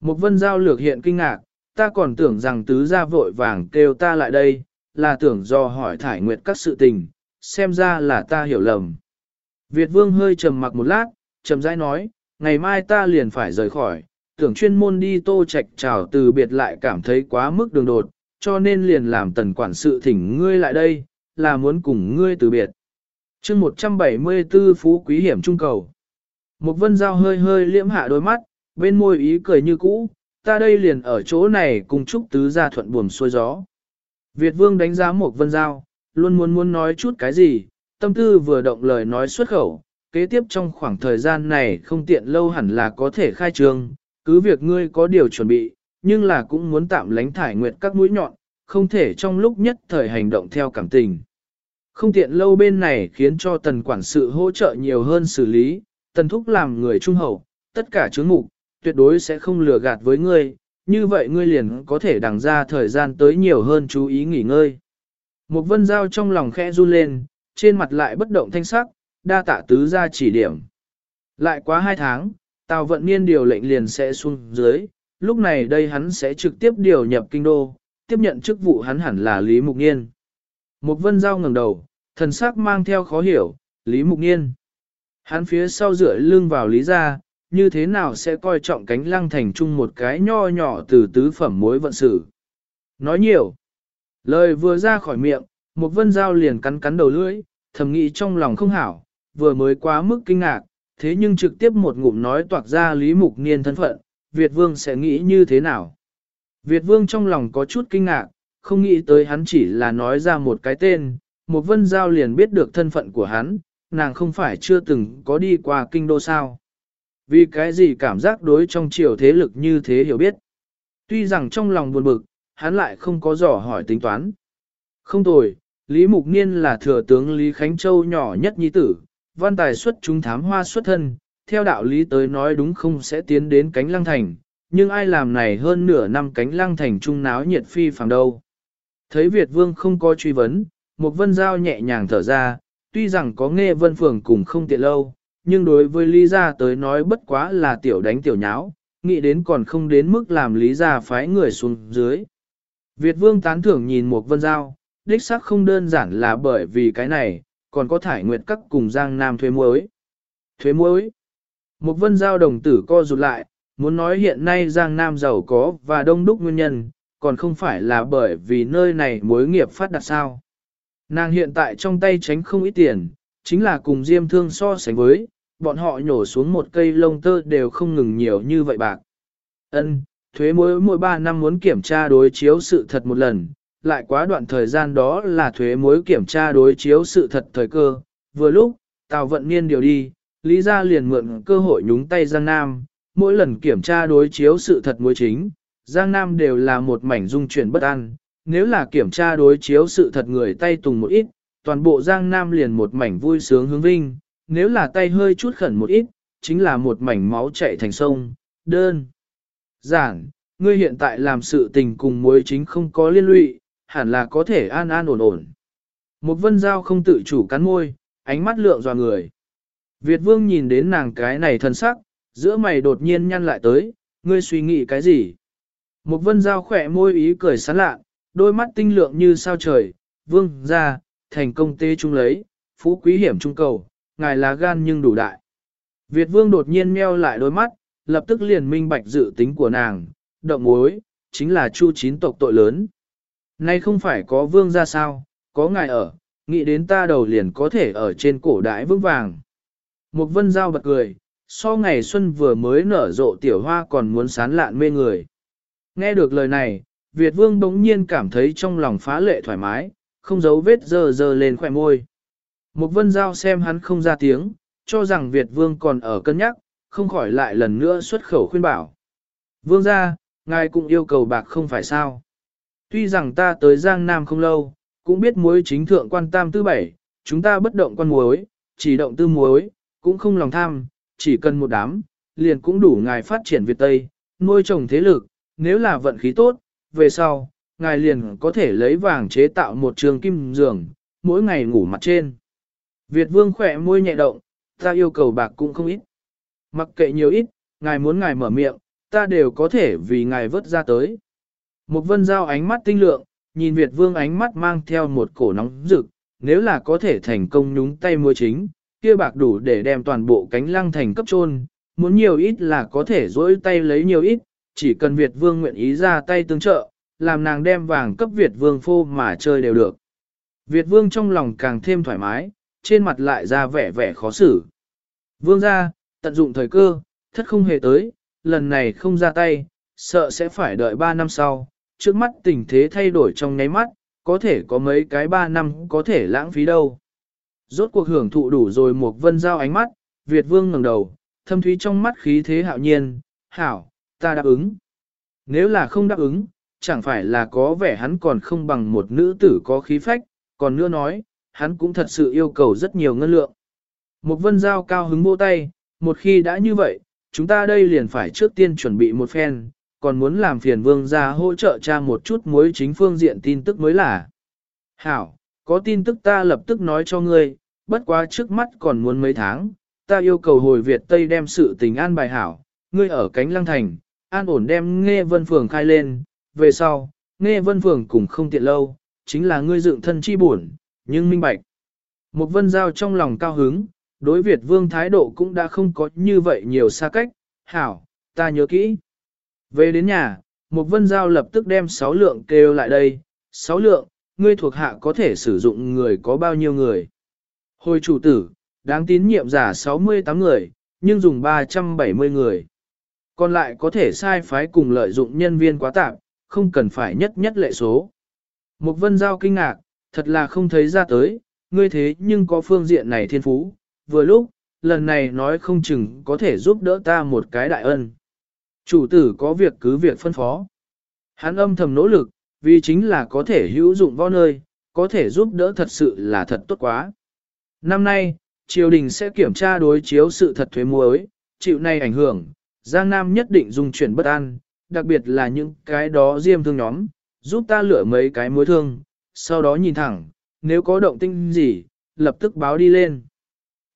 Một vân giao lược hiện kinh ngạc, ta còn tưởng rằng tứ gia vội vàng kêu ta lại đây, là tưởng do hỏi thải nguyệt các sự tình, xem ra là ta hiểu lầm. Việt vương hơi trầm mặc một lát, trầm rãi nói, ngày mai ta liền phải rời khỏi, tưởng chuyên môn đi tô trạch chào từ biệt lại cảm thấy quá mức đường đột, cho nên liền làm tần quản sự thỉnh ngươi lại đây, là muốn cùng ngươi từ biệt. chương 174 Phú Quý Hiểm Trung Cầu Một vân dao hơi hơi liễm hạ đôi mắt, bên môi ý cười như cũ, ta đây liền ở chỗ này cùng chúc tứ gia thuận buồm xuôi gió. Việt vương đánh giá một vân dao luôn muốn muốn nói chút cái gì, tâm tư vừa động lời nói xuất khẩu, kế tiếp trong khoảng thời gian này không tiện lâu hẳn là có thể khai trương, cứ việc ngươi có điều chuẩn bị, nhưng là cũng muốn tạm lánh thải nguyệt các mũi nhọn, không thể trong lúc nhất thời hành động theo cảm tình. Không tiện lâu bên này khiến cho tần quản sự hỗ trợ nhiều hơn xử lý, tần thúc làm người trung hậu, tất cả chứng mục, tuyệt đối sẽ không lừa gạt với ngươi, như vậy ngươi liền có thể đằng ra thời gian tới nhiều hơn chú ý nghỉ ngơi. Một vân giao trong lòng khẽ run lên, trên mặt lại bất động thanh sắc, đa tạ tứ ra chỉ điểm. Lại quá hai tháng, Tào Vận Niên điều lệnh liền sẽ xuống dưới, lúc này đây hắn sẽ trực tiếp điều nhập kinh đô, tiếp nhận chức vụ hắn hẳn là Lý Mục Niên. Một vân giao ngẩng đầu, thần sắc mang theo khó hiểu, Lý Mục Niên. Hắn phía sau rửa lưng vào Lý gia, như thế nào sẽ coi trọng cánh lăng thành chung một cái nho nhỏ từ tứ phẩm mối vận sự. Nói nhiều. Lời vừa ra khỏi miệng, một vân giao liền cắn cắn đầu lưỡi, thầm nghĩ trong lòng không hảo, vừa mới quá mức kinh ngạc, thế nhưng trực tiếp một ngụm nói toạc ra Lý Mục Niên thân phận, Việt Vương sẽ nghĩ như thế nào? Việt Vương trong lòng có chút kinh ngạc, không nghĩ tới hắn chỉ là nói ra một cái tên, một vân giao liền biết được thân phận của hắn, nàng không phải chưa từng có đi qua kinh đô sao. Vì cái gì cảm giác đối trong triều thế lực như thế hiểu biết. Tuy rằng trong lòng buồn bực, hắn lại không có dò hỏi tính toán. Không tồi, Lý Mục Niên là thừa tướng Lý Khánh Châu nhỏ nhất nhi tử, văn tài xuất chúng thám hoa xuất thân, theo đạo lý tới nói đúng không sẽ tiến đến cánh lăng thành, nhưng ai làm này hơn nửa năm cánh lăng thành trung náo nhiệt phi phàng đâu. Thấy Việt Vương không có truy vấn, một vân giao nhẹ nhàng thở ra, tuy rằng có nghe vân phường cùng không tiện lâu, nhưng đối với Lý Gia tới nói bất quá là tiểu đánh tiểu nháo, nghĩ đến còn không đến mức làm Lý Gia phái người xuống dưới. Việt Vương tán thưởng nhìn một vân giao, đích xác không đơn giản là bởi vì cái này, còn có thải nguyệt các cùng Giang Nam thuế muối. Thuế muối. Một vân giao đồng tử co rụt lại, muốn nói hiện nay Giang Nam giàu có và đông đúc nguyên nhân, còn không phải là bởi vì nơi này mối nghiệp phát đạt sao. Nàng hiện tại trong tay tránh không ít tiền, chính là cùng Diêm Thương so sánh với, bọn họ nhổ xuống một cây lông tơ đều không ngừng nhiều như vậy bạc. Ân, thuế mỗi mỗi 3 năm muốn kiểm tra đối chiếu sự thật một lần, lại quá đoạn thời gian đó là thuế mối kiểm tra đối chiếu sự thật thời cơ. Vừa lúc, Tào Vận Niên điều đi, Lý Gia liền mượn cơ hội nhúng tay Giang Nam, mỗi lần kiểm tra đối chiếu sự thật mối chính, Giang Nam đều là một mảnh dung chuyển bất an, nếu là kiểm tra đối chiếu sự thật người tay tùng một ít, toàn bộ Giang Nam liền một mảnh vui sướng hướng vinh, nếu là tay hơi chút khẩn một ít, chính là một mảnh máu chảy thành sông, đơn. Giản, ngươi hiện tại làm sự tình cùng mối chính không có liên lụy, hẳn là có thể an an ổn ổn. Một vân giao không tự chủ cắn môi, ánh mắt lượng dò người. Việt vương nhìn đến nàng cái này thân sắc, giữa mày đột nhiên nhăn lại tới, ngươi suy nghĩ cái gì? Một vân giao khỏe môi ý cười sán lạ, đôi mắt tinh lượng như sao trời, vương ra, thành công tê trung lấy, phú quý hiểm trung cầu, ngài là gan nhưng đủ đại. Việt vương đột nhiên meo lại đôi mắt, lập tức liền minh bạch dự tính của nàng, động mối, chính là chu chín tộc tội lớn. Nay không phải có vương ra sao, có ngài ở, nghĩ đến ta đầu liền có thể ở trên cổ đái vững vàng. Một vân giao bật cười, so ngày xuân vừa mới nở rộ tiểu hoa còn muốn sán lạn mê người. Nghe được lời này, Việt vương bỗng nhiên cảm thấy trong lòng phá lệ thoải mái, không giấu vết dơ dơ lên khỏe môi. Một vân giao xem hắn không ra tiếng, cho rằng Việt vương còn ở cân nhắc, không khỏi lại lần nữa xuất khẩu khuyên bảo. Vương gia, ngài cũng yêu cầu bạc không phải sao. Tuy rằng ta tới Giang Nam không lâu, cũng biết muối chính thượng quan tam tư bảy, chúng ta bất động quan muối, chỉ động tư muối, cũng không lòng tham, chỉ cần một đám, liền cũng đủ ngài phát triển Việt Tây, nuôi trồng thế lực, nếu là vận khí tốt, về sau, ngài liền có thể lấy vàng chế tạo một trường kim giường, mỗi ngày ngủ mặt trên. Việt vương khỏe môi nhẹ động, ta yêu cầu bạc cũng không ít. Mặc kệ nhiều ít, ngài muốn ngài mở miệng, ta đều có thể vì ngài vớt ra tới. Một vân giao ánh mắt tinh lượng, nhìn Việt vương ánh mắt mang theo một cổ nóng rực, nếu là có thể thành công nhúng tay mua chính, kia bạc đủ để đem toàn bộ cánh lăng thành cấp trôn, muốn nhiều ít là có thể dỗi tay lấy nhiều ít, chỉ cần Việt vương nguyện ý ra tay tương trợ, làm nàng đem vàng cấp Việt vương phô mà chơi đều được. Việt vương trong lòng càng thêm thoải mái, trên mặt lại ra vẻ vẻ khó xử. Vương ra, tận dụng thời cơ, thất không hề tới, lần này không ra tay, sợ sẽ phải đợi 3 năm sau, trước mắt tình thế thay đổi trong nháy mắt, có thể có mấy cái 3 năm có thể lãng phí đâu. Rốt cuộc hưởng thụ đủ rồi một vân giao ánh mắt, Việt vương ngẩng đầu, thâm thúy trong mắt khí thế hạo nhiên, hảo, ta đáp ứng. Nếu là không đáp ứng, chẳng phải là có vẻ hắn còn không bằng một nữ tử có khí phách, còn nữa nói, hắn cũng thật sự yêu cầu rất nhiều ngân lượng. Một vân giao cao hứng vô tay, một khi đã như vậy, chúng ta đây liền phải trước tiên chuẩn bị một phen, còn muốn làm phiền vương gia hỗ trợ cha một chút mối chính phương diện tin tức mới là. Hảo, có tin tức ta lập tức nói cho ngươi, bất quá trước mắt còn muốn mấy tháng, ta yêu cầu hồi Việt Tây đem sự tình an bài hảo, ngươi ở cánh lăng thành, an ổn đem nghe vân phường khai lên, về sau, nghe vân phường cũng không tiện lâu, chính là ngươi dựng thân chi buồn, nhưng minh bạch. Một vân giao trong lòng cao hứng, đối Việt vương thái độ cũng đã không có như vậy nhiều xa cách, hảo, ta nhớ kỹ. Về đến nhà, một vân giao lập tức đem 6 lượng kêu lại đây, 6 lượng, ngươi thuộc hạ có thể sử dụng người có bao nhiêu người. Hồi chủ tử, đáng tín nhiệm giả 68 người, nhưng dùng 370 người. Còn lại có thể sai phái cùng lợi dụng nhân viên quá tạm, không cần phải nhất nhất lệ số. Một vân giao kinh ngạc, thật là không thấy ra tới, ngươi thế nhưng có phương diện này thiên phú, vừa lúc, lần này nói không chừng có thể giúp đỡ ta một cái đại ân. Chủ tử có việc cứ việc phân phó. Hắn âm thầm nỗ lực, vì chính là có thể hữu dụng võ nơi, có thể giúp đỡ thật sự là thật tốt quá. Năm nay, triều đình sẽ kiểm tra đối chiếu sự thật thuế muối, chịu nay ảnh hưởng, Giang Nam nhất định dùng chuyển bất an, đặc biệt là những cái đó diêm thương nhóm, giúp ta lựa mấy cái mối thương, sau đó nhìn thẳng, nếu có động tinh gì, lập tức báo đi lên.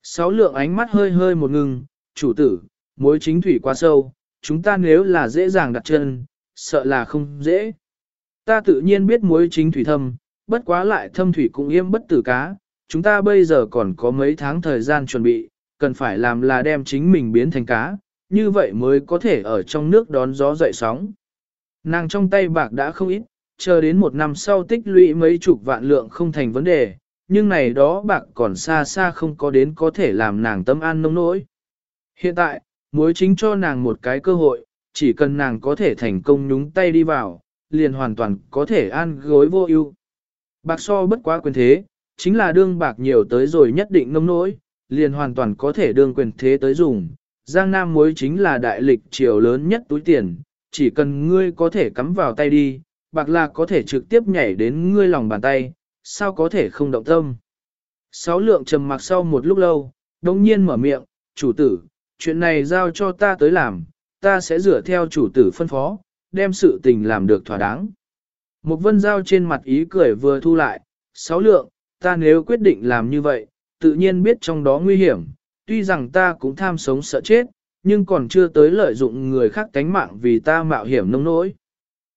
Sáu lượng ánh mắt hơi hơi một ngừng, chủ tử, mối chính thủy quá sâu, chúng ta nếu là dễ dàng đặt chân, sợ là không dễ. Ta tự nhiên biết mối chính thủy thâm, bất quá lại thâm thủy cũng yêm bất tử cá, chúng ta bây giờ còn có mấy tháng thời gian chuẩn bị, cần phải làm là đem chính mình biến thành cá, như vậy mới có thể ở trong nước đón gió dậy sóng. Nàng trong tay bạc đã không ít, chờ đến một năm sau tích lũy mấy chục vạn lượng không thành vấn đề, nhưng này đó bạc còn xa xa không có đến có thể làm nàng tâm an nông nỗi. Hiện tại, mối chính cho nàng một cái cơ hội, chỉ cần nàng có thể thành công nhúng tay đi vào, liền hoàn toàn có thể an gối vô ưu. Bạc so bất quá quyền thế, chính là đương bạc nhiều tới rồi nhất định nông nỗi, liền hoàn toàn có thể đương quyền thế tới dùng. Giang Nam muối chính là đại lịch triều lớn nhất túi tiền, chỉ cần ngươi có thể cắm vào tay đi, bạc là có thể trực tiếp nhảy đến ngươi lòng bàn tay, sao có thể không động tâm. Sáu lượng trầm mặc sau một lúc lâu, đồng nhiên mở miệng, chủ tử, chuyện này giao cho ta tới làm, ta sẽ dựa theo chủ tử phân phó, đem sự tình làm được thỏa đáng. Một vân giao trên mặt ý cười vừa thu lại, sáu lượng, ta nếu quyết định làm như vậy, tự nhiên biết trong đó nguy hiểm, tuy rằng ta cũng tham sống sợ chết, nhưng còn chưa tới lợi dụng người khác tánh mạng vì ta mạo hiểm nông nỗi.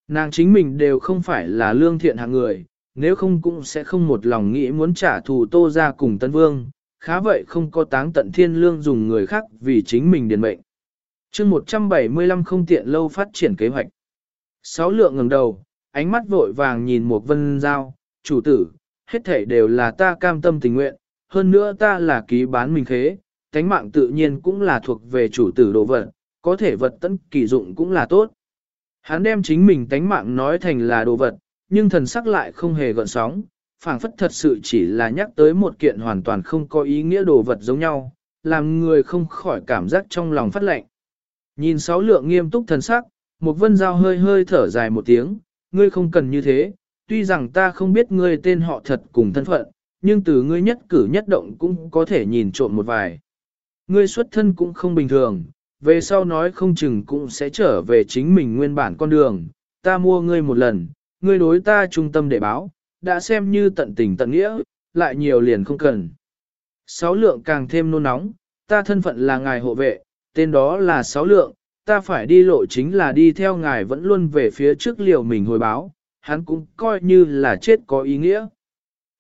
Nàng chính mình đều không phải là lương thiện hạng người, nếu không cũng sẽ không một lòng nghĩ muốn trả thù tô ra cùng Tân Vương, khá vậy không có táng tận thiên lương dùng người khác vì chính mình điền mệnh. chương 175 không tiện lâu phát triển kế hoạch. Sáu lượng ngừng đầu, ánh mắt vội vàng nhìn một vân giao, chủ tử, hết thể đều là ta cam tâm tình nguyện, hơn nữa ta là ký bán mình khế, tánh mạng tự nhiên cũng là thuộc về chủ tử đồ vật, có thể vật tấn kỳ dụng cũng là tốt. Hắn đem chính mình tánh mạng nói thành là đồ vật, nhưng thần sắc lại không hề gợn sóng, phảng phất thật sự chỉ là nhắc tới một kiện hoàn toàn không có ý nghĩa đồ vật giống nhau, làm người không khỏi cảm giác trong lòng phát lạnh. Nhìn sáu lượng nghiêm túc thần sắc, một vân giao hơi hơi thở dài một tiếng, ngươi không cần như thế, tuy rằng ta không biết ngươi tên họ thật cùng thân phận, nhưng từ ngươi nhất cử nhất động cũng có thể nhìn trộm một vài. Ngươi xuất thân cũng không bình thường, về sau nói không chừng cũng sẽ trở về chính mình nguyên bản con đường, ta mua ngươi một lần, ngươi đối ta trung tâm để báo, đã xem như tận tình tận nghĩa, lại nhiều liền không cần. Sáu lượng càng thêm nôn nóng, ta thân phận là ngài hộ vệ, tên đó là sáu lượng, ta phải đi lộ chính là đi theo ngài vẫn luôn về phía trước liều mình hồi báo, hắn cũng coi như là chết có ý nghĩa.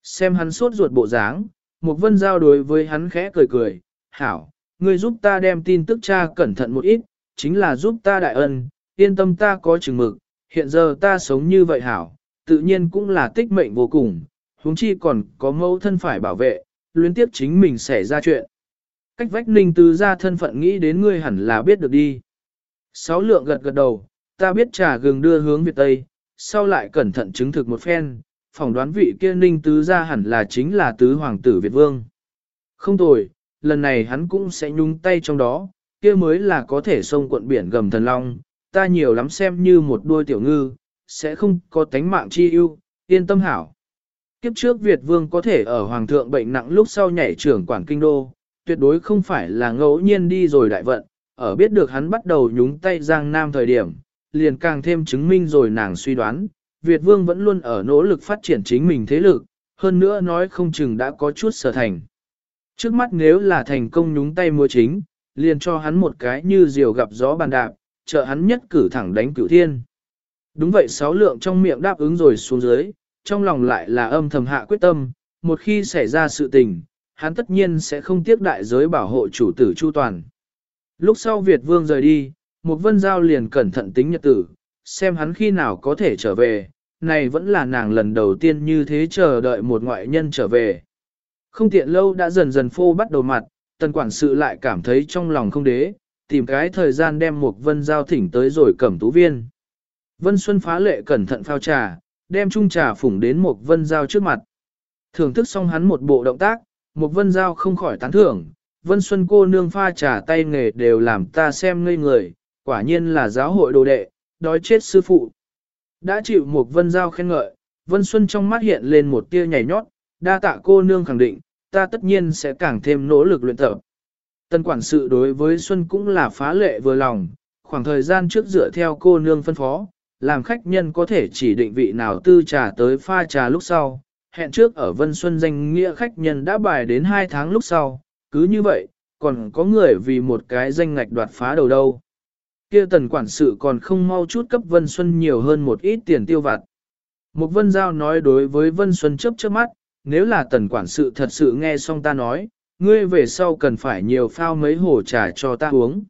Xem hắn sốt ruột bộ dáng, một vân giao đối với hắn khẽ cười cười, hảo, ngươi giúp ta đem tin tức cha cẩn thận một ít, chính là giúp ta đại ân, yên tâm ta có chừng mực, hiện giờ ta sống như vậy hảo, tự nhiên cũng là tích mệnh vô cùng, huống chi còn có mẫu thân phải bảo vệ, luyến tiếp chính mình xảy ra chuyện. Cách vách ninh từ ra thân phận nghĩ đến ngươi hẳn là biết được đi. Sáu lượng gật gật đầu, ta biết trà gừng đưa hướng Việt Tây, sau lại cẩn thận chứng thực một phen, phỏng đoán vị kia ninh tứ ra hẳn là chính là tứ hoàng tử Việt Vương. Không tồi, lần này hắn cũng sẽ nhung tay trong đó, kia mới là có thể sông quận biển gầm thần long, ta nhiều lắm xem như một đôi tiểu ngư, sẽ không có tánh mạng chi ưu, yên tâm hảo. Kiếp trước Việt Vương có thể ở Hoàng thượng bệnh nặng lúc sau nhảy trưởng quản kinh đô, tuyệt đối không phải là ngẫu nhiên đi rồi đại vận, ở biết được hắn bắt đầu nhúng tay Giang Nam thời điểm, liền càng thêm chứng minh rồi nàng suy đoán, Việt Vương vẫn luôn ở nỗ lực phát triển chính mình thế lực, hơn nữa nói không chừng đã có chút sở thành. Trước mắt nếu là thành công nhúng tay mua chính, liền cho hắn một cái như diều gặp gió bàn đạp, trợ hắn nhất cử thẳng đánh cửu thiên. Đúng vậy sáu lượng trong miệng đáp ứng rồi xuống dưới, trong lòng lại là âm thầm hạ quyết tâm, một khi xảy ra sự tình, hắn tất nhiên sẽ không tiếc đại giới bảo hộ chủ tử Chu Toàn. Lúc sau Việt Vương rời đi, một vân giao liền cẩn thận tính nhật tử, xem hắn khi nào có thể trở về, này vẫn là nàng lần đầu tiên như thế chờ đợi một ngoại nhân trở về. Không tiện lâu đã dần dần phô bắt đầu mặt, tần quản sự lại cảm thấy trong lòng không đế, tìm cái thời gian đem một vân giao thỉnh tới rồi cẩm tú viên. Vân Xuân phá lệ cẩn thận phao trà, đem chung trà phủng đến một vân giao trước mặt. Thưởng thức xong hắn một bộ động tác, một vân giao không khỏi tán thưởng, Vân Xuân cô nương pha trà tay nghề đều làm ta xem ngây người, quả nhiên là giáo hội đồ đệ, đói chết sư phụ. Đã chịu một vân giao khen ngợi, Vân Xuân trong mắt hiện lên một tia nhảy nhót, đa tạ cô nương khẳng định, ta tất nhiên sẽ càng thêm nỗ lực luyện tập. Tân quản sự đối với Xuân cũng là phá lệ vừa lòng, khoảng thời gian trước dựa theo cô nương phân phó, làm khách nhân có thể chỉ định vị nào tư trà tới pha trà lúc sau. Hẹn trước ở Vân Xuân danh nghĩa khách nhân đã bài đến 2 tháng lúc sau, cứ như vậy, còn có người vì một cái danh ngạch đoạt phá đầu đâu. Kia tần quản sự còn không mau chút cấp Vân Xuân nhiều hơn một ít tiền tiêu vặt. Một Vân Giao nói đối với Vân Xuân chớp chớp mắt, nếu là tần quản sự thật sự nghe xong ta nói, ngươi về sau cần phải nhiều phao mấy hồ trà cho ta uống.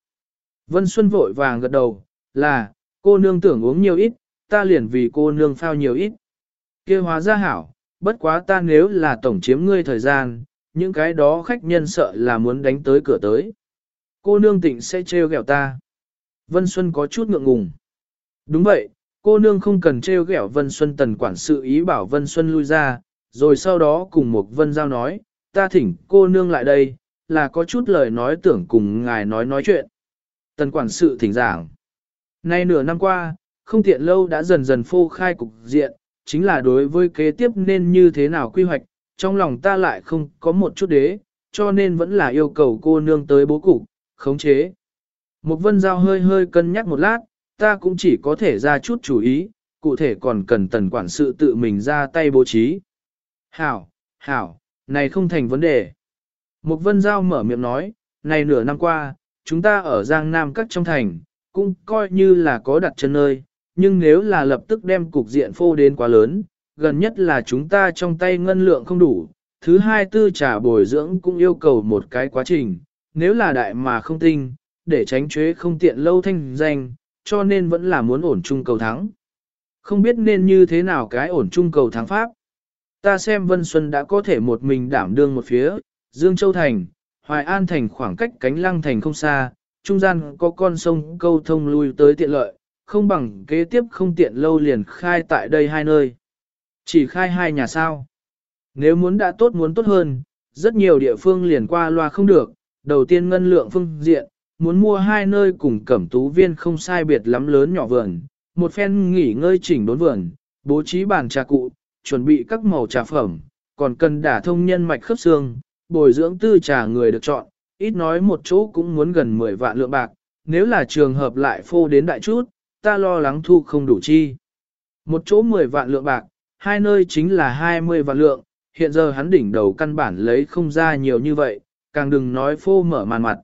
Vân Xuân vội vàng gật đầu, là, cô nương tưởng uống nhiều ít, ta liền vì cô nương phao nhiều ít. kia hóa ra hảo, bất quá ta nếu là tổng chiếm ngươi thời gian, những cái đó khách nhân sợ là muốn đánh tới cửa tới. Cô nương tịnh sẽ trêu ghẹo ta. Vân Xuân có chút ngượng ngùng. Đúng vậy, cô nương không cần trêu ghẹo Vân Xuân tần quản sự ý bảo Vân Xuân lui ra, rồi sau đó cùng một Vân Giao nói, ta thỉnh cô nương lại đây, là có chút lời nói tưởng cùng ngài nói nói chuyện. Tần quản sự thỉnh giảng. Nay nửa năm qua, không tiện lâu đã dần dần phô khai cục diện, chính là đối với kế tiếp nên như thế nào quy hoạch, trong lòng ta lại không có một chút đế, cho nên vẫn là yêu cầu cô nương tới bố cục, khống chế. Một vân giao hơi hơi cân nhắc một lát, ta cũng chỉ có thể ra chút chủ ý, cụ thể còn cần tần quản sự tự mình ra tay bố trí. Hảo, hảo, này không thành vấn đề. Mục vân giao mở miệng nói, này nửa năm qua, chúng ta ở Giang Nam các trong thành, cũng coi như là có đặt chân nơi, nhưng nếu là lập tức đem cục diện phô đến quá lớn, gần nhất là chúng ta trong tay ngân lượng không đủ, thứ hai tư trả bồi dưỡng cũng yêu cầu một cái quá trình, nếu là đại mà không tinh, để tránh chế không tiện lâu thanh danh, cho nên vẫn là muốn ổn chung cầu thắng. Không biết nên như thế nào cái ổn chung cầu thắng pháp. Ta xem Vân Xuân đã có thể một mình đảm đương một phía, Dương Châu Thành, Hoài An Thành khoảng cách cánh lăng thành không xa, trung gian có con sông câu thông lui tới tiện lợi, không bằng kế tiếp không tiện lâu liền khai tại đây hai nơi. Chỉ khai hai nhà sao. Nếu muốn đã tốt muốn tốt hơn, rất nhiều địa phương liền qua loa không được, đầu tiên ngân lượng phương diện, muốn mua hai nơi cùng cẩm tú viên không sai biệt lắm lớn nhỏ vườn, một phen nghỉ ngơi chỉnh đốn vườn, bố trí bàn trà cụ, chuẩn bị các màu trà phẩm, còn cần đả thông nhân mạch khớp xương, bồi dưỡng tư trà người được chọn, ít nói một chỗ cũng muốn gần 10 vạn lượng bạc, nếu là trường hợp lại phô đến đại chút, ta lo lắng thu không đủ chi. Một chỗ 10 vạn lượng bạc, hai nơi chính là 20 vạn lượng, hiện giờ hắn đỉnh đầu căn bản lấy không ra nhiều như vậy, càng đừng nói phô mở màn mặt.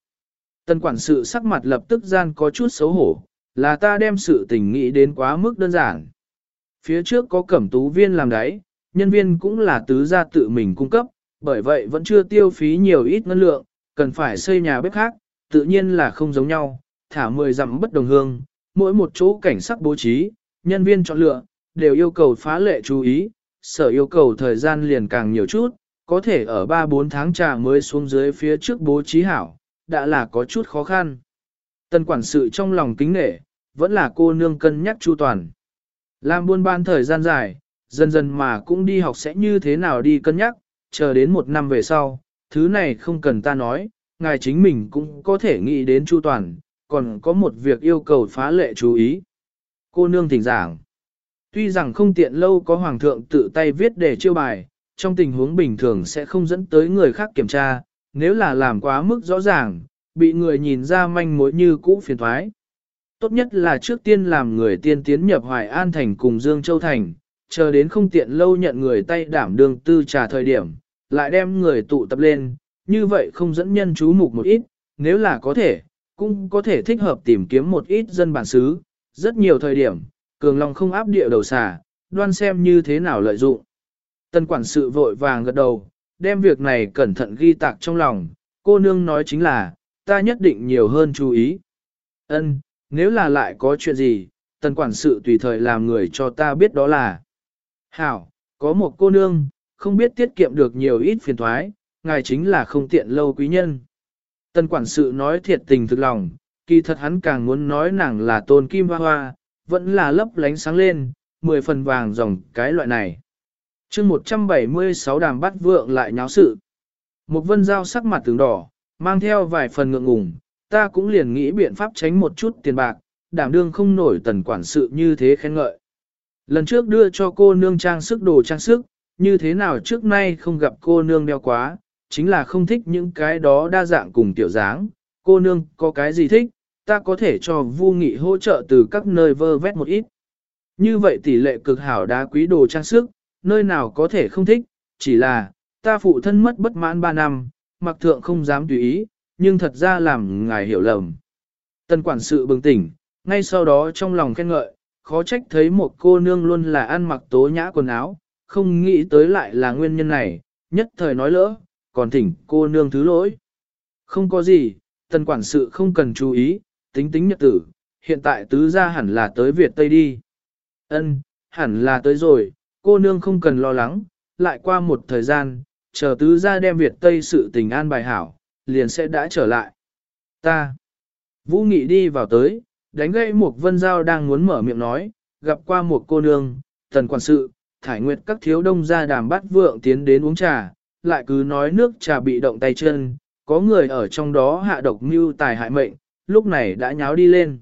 Tân quản sự sắc mặt lập tức gian có chút xấu hổ, là ta đem sự tình nghĩ đến quá mức đơn giản. Phía trước có cẩm tú viên làm đáy nhân viên cũng là tứ gia tự mình cung cấp, bởi vậy vẫn chưa tiêu phí nhiều ít ngân lượng, cần phải xây nhà bếp khác, tự nhiên là không giống nhau, thả 10 dặm bất đồng hương, mỗi một chỗ cảnh sắc bố trí, nhân viên chọn lựa, đều yêu cầu phá lệ chú ý, sở yêu cầu thời gian liền càng nhiều chút, có thể ở 3-4 tháng trà mới xuống dưới phía trước bố trí hảo, đã là có chút khó khăn. Tân quản sự trong lòng kính nể, vẫn là cô nương cân nhắc chu toàn. Làm buôn bán thời gian dài, dần dần mà cũng đi học sẽ như thế nào đi cân nhắc, chờ đến một năm về sau, thứ này không cần ta nói, ngài chính mình cũng có thể nghĩ đến chu toàn, còn có một việc yêu cầu phá lệ chú ý. Cô nương thỉnh giảng. Tuy rằng không tiện lâu có hoàng thượng tự tay viết để chiêu bài, trong tình huống bình thường sẽ không dẫn tới người khác kiểm tra, nếu là làm quá mức rõ ràng, bị người nhìn ra manh mối như cũ phiền thoái. Tốt nhất là trước tiên làm người tiên tiến nhập Hoài An Thành cùng Dương Châu Thành, chờ đến không tiện lâu nhận người tay đảm đường tư trà thời điểm, lại đem người tụ tập lên, như vậy không dẫn nhân chú mục một ít, nếu là có thể, cũng có thể thích hợp tìm kiếm một ít dân bản xứ, rất nhiều thời điểm, cường lòng không áp địa đầu xà, đoan xem như thế nào lợi dụng. Tân quản sự vội vàng gật đầu, đem việc này cẩn thận ghi tạc trong lòng, cô nương nói chính là, ta nhất định nhiều hơn chú ý. Ân, nếu là lại có chuyện gì, tần quản sự tùy thời làm người cho ta biết đó là. Hảo, có một cô nương, không biết tiết kiệm được nhiều ít phiền thoái, ngài chính là không tiện lâu quý nhân. Tần quản sự nói thiệt tình thực lòng, kỳ thật hắn càng muốn nói nàng là tôn kim hoa hoa, vẫn là lấp lánh sáng lên, mười phần vàng dòng cái loại này. chương 176 đàm bắt vượng lại nháo sự. Một vân giao sắc mặt tướng đỏ, mang theo vài phần ngượng ngùng, ta cũng liền nghĩ biện pháp tránh một chút tiền bạc, đảm đương không nổi tần quản sự như thế khen ngợi. Lần trước đưa cho cô nương trang sức đồ trang sức, như thế nào trước nay không gặp cô nương đeo quá, chính là không thích những cái đó đa dạng cùng tiểu dáng, cô nương có cái gì thích, ta có thể cho Vu Nghị hỗ trợ từ các nơi vơ vét một ít. Như vậy tỷ lệ cực hảo đá quý đồ trang sức, nơi nào có thể không thích, chỉ là, ta phụ thân mất bất mãn 3 năm, mặc thượng không dám tùy ý, nhưng thật ra làm ngài hiểu lầm. Tân quản sự bừng tỉnh, ngay sau đó trong lòng khen ngợi, khó trách thấy một cô nương luôn là ăn mặc tố nhã quần áo, không nghĩ tới lại là nguyên nhân này, nhất thời nói lỡ, còn thỉnh cô nương thứ lỗi. Không có gì, tần quản sự không cần chú ý, tính tính nhật tử, hiện tại tứ gia hẳn là tới Việt Tây đi. Ân, hẳn là tới rồi, cô nương không cần lo lắng, lại qua một thời gian, chờ tứ gia đem Việt Tây sự tình an bài hảo, liền sẽ đã trở lại. Ta. Vũ Nghị đi vào tới, đánh gãy một vân giao đang muốn mở miệng nói, gặp qua một cô nương, tần quản sự, thải nguyệt các thiếu đông ra đàm bắt vượng tiến đến uống trà, lại cứ nói nước trà bị động tay chân, có người ở trong đó hạ độc mưu tài hại mệnh, lúc này đã nháo đi lên.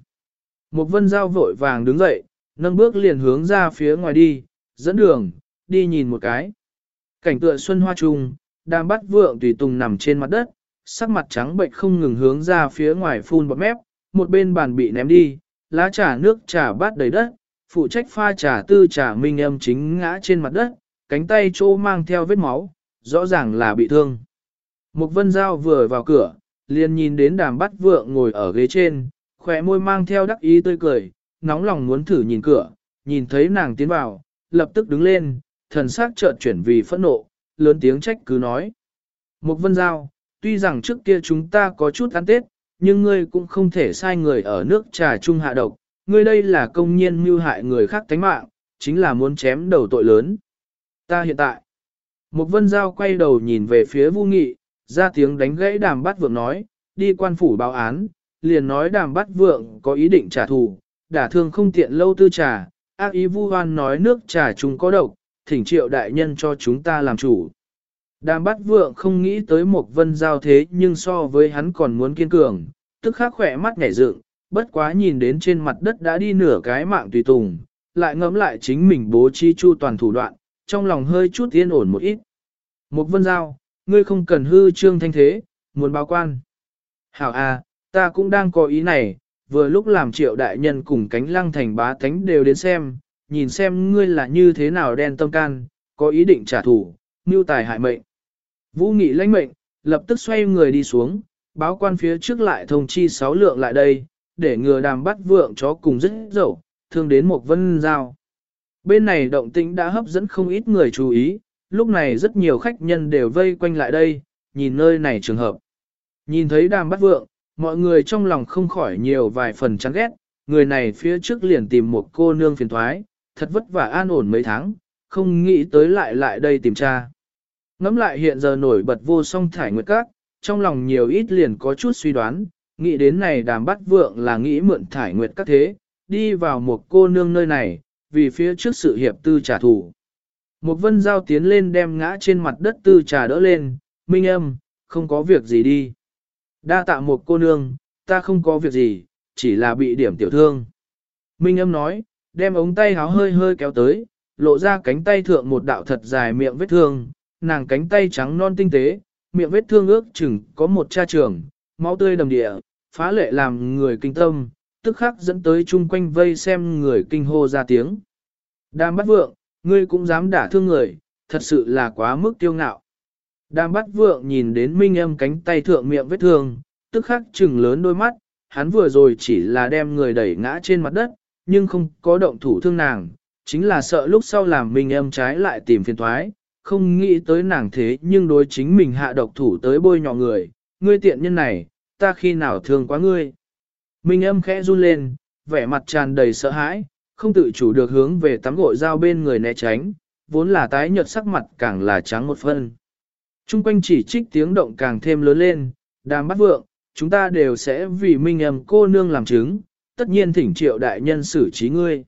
Một vân giao vội vàng đứng dậy, nâng bước liền hướng ra phía ngoài đi, dẫn đường, đi nhìn một cái. Cảnh tựa xuân hoa trùng, đàm bắt vượng tùy tùng nằm trên mặt đất, sắc mặt trắng bệnh không ngừng hướng ra phía ngoài phun bọt mép, một bên bàn bị ném đi, lá trà nước trà bát đầy đất, phụ trách pha trà tư trà minh âm chính ngã trên mặt đất, cánh tay chỗ mang theo vết máu, rõ ràng là bị thương. Mục vân giao vừa vào cửa, liền nhìn đến đàm bắt vượng ngồi ở ghế trên, khỏe môi mang theo đắc ý tươi cười, nóng lòng muốn thử nhìn cửa, nhìn thấy nàng tiến vào, lập tức đứng lên, thần sắc chợt chuyển vì phẫn nộ, lớn tiếng trách cứ nói. Mục vân giao, tuy rằng trước kia chúng ta có chút ăn tết, nhưng ngươi cũng không thể sai người ở nước trà trung hạ độc, ngươi đây là công nhiên mưu hại người khác tánh mạng, chính là muốn chém đầu tội lớn. Ta hiện tại, một vân giao quay đầu nhìn về phía Vu Nghị, ra tiếng đánh gãy đàm bắt vượng nói, đi quan phủ báo án, liền nói đàm bắt vượng có ý định trả thù, đả thương không tiện lâu tư trà, ác ý vu hoan nói nước trà chúng có độc, thỉnh triệu đại nhân cho chúng ta làm chủ. Đàm bắt vượng không nghĩ tới một vân giao thế nhưng so với hắn còn muốn kiên cường, tức khắc khỏe mắt nhảy dựng, bất quá nhìn đến trên mặt đất đã đi nửa cái mạng tùy tùng, lại ngẫm lại chính mình bố trí chu toàn thủ đoạn, trong lòng hơi chút yên ổn một ít. Một vân giao, ngươi không cần hư trương thanh thế, muốn báo quan. Hảo à, ta cũng đang có ý này, vừa lúc làm triệu đại nhân cùng cánh lăng thành bá thánh đều đến xem, nhìn xem ngươi là như thế nào đen tâm can, có ý định trả thù, mưu tài hại mệnh. Vũ nghị lãnh mệnh, lập tức xoay người đi xuống, báo quan phía trước lại thông chi sáu lượng lại đây, để ngừa đàm bắt vượng chó cùng rất dậu, thương đến một vân giao. Bên này động tĩnh đã hấp dẫn không ít người chú ý, lúc này rất nhiều khách nhân đều vây quanh lại đây, nhìn nơi này trường hợp. Nhìn thấy đàm bắt vượng, mọi người trong lòng không khỏi nhiều vài phần chán ghét, người này phía trước liền tìm một cô nương phiền thoái, thật vất vả an ổn mấy tháng, không nghĩ tới lại lại đây tìm cha. Ngắm lại hiện giờ nổi bật vô song thải nguyệt các, trong lòng nhiều ít liền có chút suy đoán, nghĩ đến này đàm bắt vượng là nghĩ mượn thải nguyệt các thế, đi vào một cô nương nơi này, vì phía trước sự hiệp tư trả thù. Một vân giao tiến lên đem ngã trên mặt đất tư trà đỡ lên, minh âm, không có việc gì đi. Đa tạ một cô nương, ta không có việc gì, chỉ là bị điểm tiểu thương. Minh âm nói, đem ống tay háo hơi hơi kéo tới, lộ ra cánh tay thượng một đạo thật dài miệng vết thương, nàng cánh tay trắng non tinh tế, miệng vết thương ước chừng có một cha trường, máu tươi đầm địa, phá lệ làm người kinh tâm, tức khắc dẫn tới chung quanh vây xem người kinh hô ra tiếng. Đàm bắt vượng, ngươi cũng dám đả thương người, thật sự là quá mức tiêu ngạo. Đàm bắt vượng nhìn đến minh âm cánh tay thượng miệng vết thương, tức khắc chừng lớn đôi mắt, hắn vừa rồi chỉ là đem người đẩy ngã trên mặt đất, nhưng không có động thủ thương nàng, chính là sợ lúc sau làm minh âm trái lại tìm phiền thoái, không nghĩ tới nàng thế nhưng đối chính mình hạ độc thủ tới bôi nhọ người, ngươi tiện nhân này, ta khi nào thương quá ngươi. Minh âm khẽ run lên, vẻ mặt tràn đầy sợ hãi, không tự chủ được hướng về tắm gội dao bên người né tránh, vốn là tái nhợt sắc mặt càng là trắng một phân. Trung quanh chỉ trích tiếng động càng thêm lớn lên, đàm bắt vượng, chúng ta đều sẽ vì minh âm cô nương làm chứng, tất nhiên thỉnh triệu đại nhân xử trí ngươi.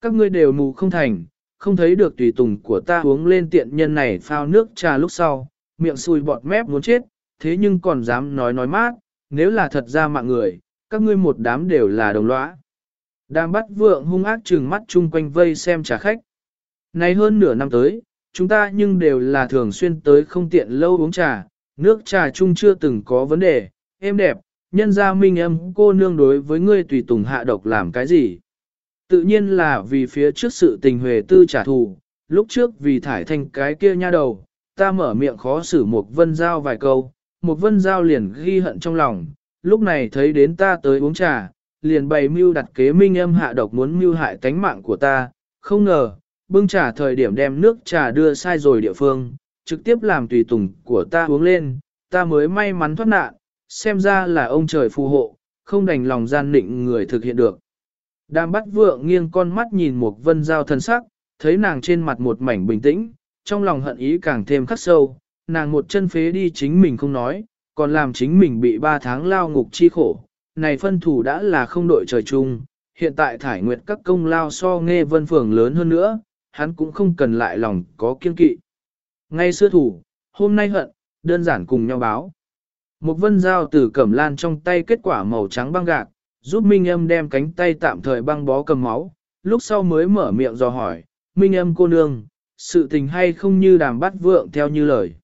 Các ngươi đều mù không thành, không thấy được tùy tùng của ta uống lên tiện nhân này phao nước trà lúc sau, miệng sùi bọt mép muốn chết, thế nhưng còn dám nói nói mát, nếu là thật ra mạng người, các ngươi một đám đều là đồng lõa. Đang bắt vượng hung ác trừng mắt chung quanh vây xem trà khách. Này hơn nửa năm tới, chúng ta nhưng đều là thường xuyên tới không tiện lâu uống trà, nước trà chung chưa từng có vấn đề, êm đẹp, nhân gia minh âm cô nương đối với ngươi tùy tùng hạ độc làm cái gì. Tự nhiên là vì phía trước sự tình huề tư trả thù, lúc trước vì thải thành cái kia nha đầu, ta mở miệng khó xử một vân giao vài câu, một vân giao liền ghi hận trong lòng, lúc này thấy đến ta tới uống trà, liền bày mưu đặt kế minh âm hạ độc muốn mưu hại tánh mạng của ta, không ngờ, bưng trà thời điểm đem nước trà đưa sai rồi địa phương, trực tiếp làm tùy tùng của ta uống lên, ta mới may mắn thoát nạn, xem ra là ông trời phù hộ, không đành lòng gian định người thực hiện được. Đàm bắt vượng nghiêng con mắt nhìn một vân giao thân sắc, thấy nàng trên mặt một mảnh bình tĩnh, trong lòng hận ý càng thêm khắc sâu, nàng một chân phế đi chính mình không nói, còn làm chính mình bị ba tháng lao ngục chi khổ. Này phân thủ đã là không đội trời chung, hiện tại thải nguyệt các công lao so nghe vân phường lớn hơn nữa, hắn cũng không cần lại lòng có kiên kỵ. Ngay xưa thủ, hôm nay hận, đơn giản cùng nhau báo. Một vân giao từ cẩm lan trong tay kết quả màu trắng băng gạc, giúp Minh Âm đem cánh tay tạm thời băng bó cầm máu, lúc sau mới mở miệng dò hỏi, Minh Âm cô nương, sự tình hay không như đàm bắt vượng theo như lời.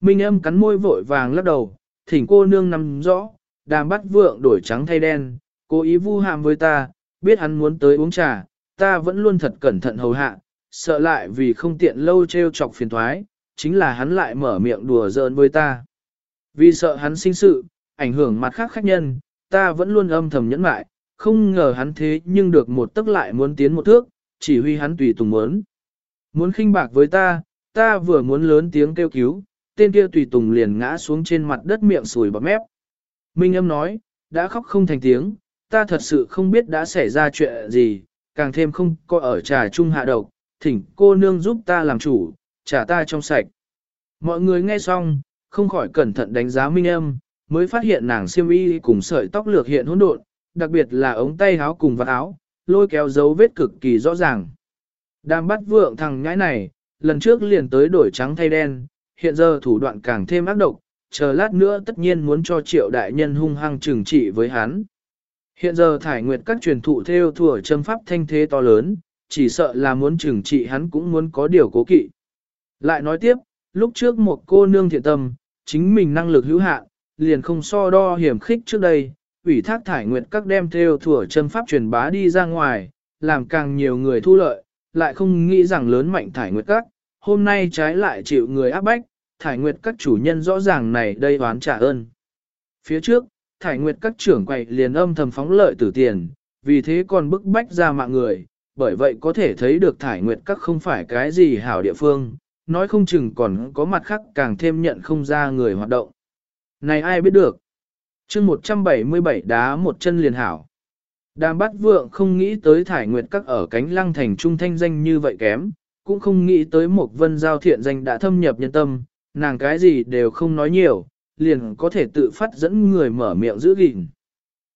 Minh Âm cắn môi vội vàng lắc đầu, thỉnh cô nương nằm rõ, đàm bắt vượng đổi trắng thay đen, cố ý vu hàm với ta, biết hắn muốn tới uống trà, ta vẫn luôn thật cẩn thận hầu hạ, sợ lại vì không tiện lâu treo chọc phiền thoái, chính là hắn lại mở miệng đùa giỡn với ta. Vì sợ hắn sinh sự, ảnh hưởng mặt khác khách nhân, ta vẫn luôn âm thầm nhẫn mại, không ngờ hắn thế nhưng được một tức lại muốn tiến một thước, chỉ huy hắn tùy tùng muốn. Muốn khinh bạc với ta, ta vừa muốn lớn tiếng kêu cứu, tên kia tùy tùng liền ngã xuống trên mặt đất miệng sùi bọt mép. Minh âm nói, đã khóc không thành tiếng, ta thật sự không biết đã xảy ra chuyện gì, càng thêm không có ở trà trung hạ độc, thỉnh cô nương giúp ta làm chủ, trả ta trong sạch. Mọi người nghe xong, không khỏi cẩn thận đánh giá Minh âm, mới phát hiện nàng xiêm y cùng sợi tóc lược hiện hỗn độn, đặc biệt là ống tay áo cùng vạt áo, lôi kéo dấu vết cực kỳ rõ ràng. Đàm bắt vượng thằng nhãi này, lần trước liền tới đổi trắng thay đen, hiện giờ thủ đoạn càng thêm ác độc, chờ lát nữa tất nhiên muốn cho triệu đại nhân hung hăng trừng trị với hắn. Hiện giờ thải nguyệt các truyền thụ theo thủa châm pháp thanh thế to lớn, chỉ sợ là muốn trừng trị hắn cũng muốn có điều cố kỵ. Lại nói tiếp, lúc trước một cô nương thiện tâm, chính mình năng lực hữu hạn, liền không so đo hiểm khích trước đây, ủy thác thải nguyệt các đem theo thủa chân pháp truyền bá đi ra ngoài, làm càng nhiều người thu lợi, lại không nghĩ rằng lớn mạnh thải nguyệt các, hôm nay trái lại chịu người áp bách, thải nguyệt các chủ nhân rõ ràng này đây oán trả ơn. Phía trước, thải nguyệt các trưởng quầy liền âm thầm phóng lợi tử tiền, vì thế còn bức bách ra mạng người, bởi vậy có thể thấy được thải nguyệt các không phải cái gì hảo địa phương, nói không chừng còn có mặt khác càng thêm nhận không ra người hoạt động. Này ai biết được? chương 177 đá một chân liền hảo. Đàm bắt vượng không nghĩ tới thải nguyệt các ở cánh lăng thành trung thanh danh như vậy kém, cũng không nghĩ tới một vân giao thiện danh đã thâm nhập nhân tâm, nàng cái gì đều không nói nhiều, liền có thể tự phát dẫn người mở miệng giữ gìn.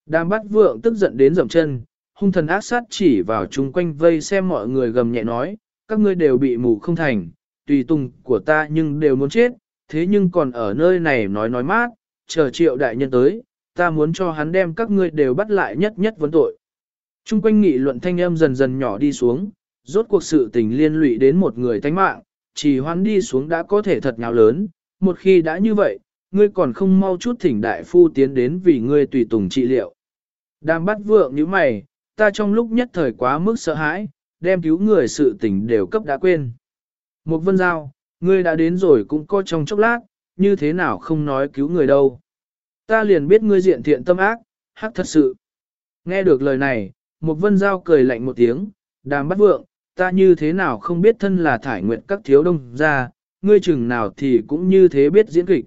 Đàm bắt vượng tức giận đến dầm chân, hung thần ác sát chỉ vào chung quanh vây xem mọi người gầm nhẹ nói, các ngươi đều bị mù không thành, tùy tùng của ta nhưng đều muốn chết, thế nhưng còn ở nơi này nói nói mát, chờ triệu đại nhân tới, ta muốn cho hắn đem các ngươi đều bắt lại nhất nhất vấn tội. Trung quanh nghị luận thanh âm dần dần nhỏ đi xuống, rốt cuộc sự tình liên lụy đến một người tánh mạng, chỉ hoán đi xuống đã có thể thật nhào lớn, một khi đã như vậy, ngươi còn không mau chút thỉnh đại phu tiến đến vì ngươi tùy tùng trị liệu. Đàm bắt vượng như mày, ta trong lúc nhất thời quá mức sợ hãi, đem cứu người sự tình đều cấp đã quên. Một vân giao, ngươi đã đến rồi cũng có trong chốc lát, như thế nào không nói cứu người đâu. Ta liền biết ngươi diện thiện tâm ác, hắc thật sự. Nghe được lời này, một vân giao cười lạnh một tiếng, đàm bắt vượng, ta như thế nào không biết thân là thải nguyện các thiếu đông ra, ngươi chừng nào thì cũng như thế biết diễn kịch.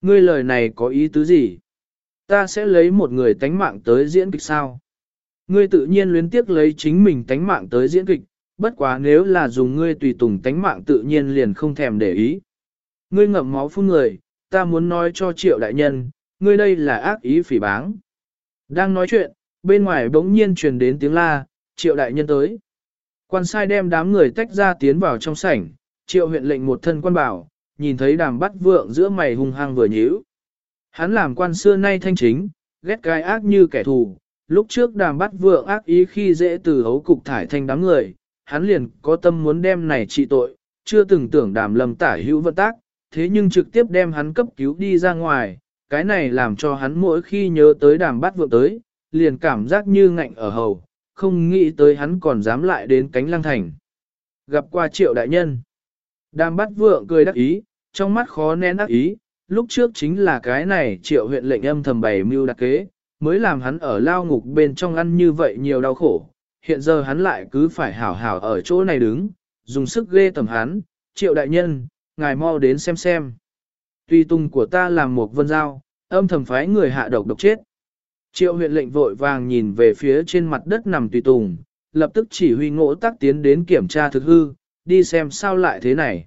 Ngươi lời này có ý tứ gì? Ta sẽ lấy một người tánh mạng tới diễn kịch sao? Ngươi tự nhiên luyến tiếc lấy chính mình tánh mạng tới diễn kịch, bất quá nếu là dùng ngươi tùy tùng tánh mạng tự nhiên liền không thèm để ý. Ngươi ngậm máu phun người, ta muốn nói cho triệu đại nhân, ngươi đây là ác ý phỉ báng. Đang nói chuyện, bên ngoài bỗng nhiên truyền đến tiếng la, triệu đại nhân tới. Quan sai đem đám người tách ra tiến vào trong sảnh, triệu huyện lệnh một thân quan bảo, nhìn thấy đàm bắt vượng giữa mày hung hăng vừa nhíu. Hắn làm quan xưa nay thanh chính, ghét gai ác như kẻ thù, lúc trước đàm bắt vượng ác ý khi dễ từ hấu cục thải thanh đám người, hắn liền có tâm muốn đem này trị tội, chưa từng tưởng đàm lâm tả hữu vận tác, thế nhưng trực tiếp đem hắn cấp cứu đi ra ngoài, cái này làm cho hắn mỗi khi nhớ tới đàm bắt vượng tới, liền cảm giác như ngạnh ở hầu, không nghĩ tới hắn còn dám lại đến cánh lăng thành. Gặp qua triệu đại nhân, đàm bắt vượng cười đắc ý, trong mắt khó nén đắc ý, lúc trước chính là cái này triệu huyện lệnh âm thầm bày mưu đặc kế, mới làm hắn ở lao ngục bên trong ăn như vậy nhiều đau khổ. Hiện giờ hắn lại cứ phải hảo hảo ở chỗ này đứng, dùng sức ghê tầm hắn, triệu đại nhân, ngài mau đến xem xem. Tuy tung của ta làm một vân giao, âm thầm phái người hạ độc độc chết. Triệu huyện lệnh vội vàng nhìn về phía trên mặt đất nằm tùy tùng, lập tức chỉ huy ngỗ tác tiến đến kiểm tra thực hư, đi xem sao lại thế này.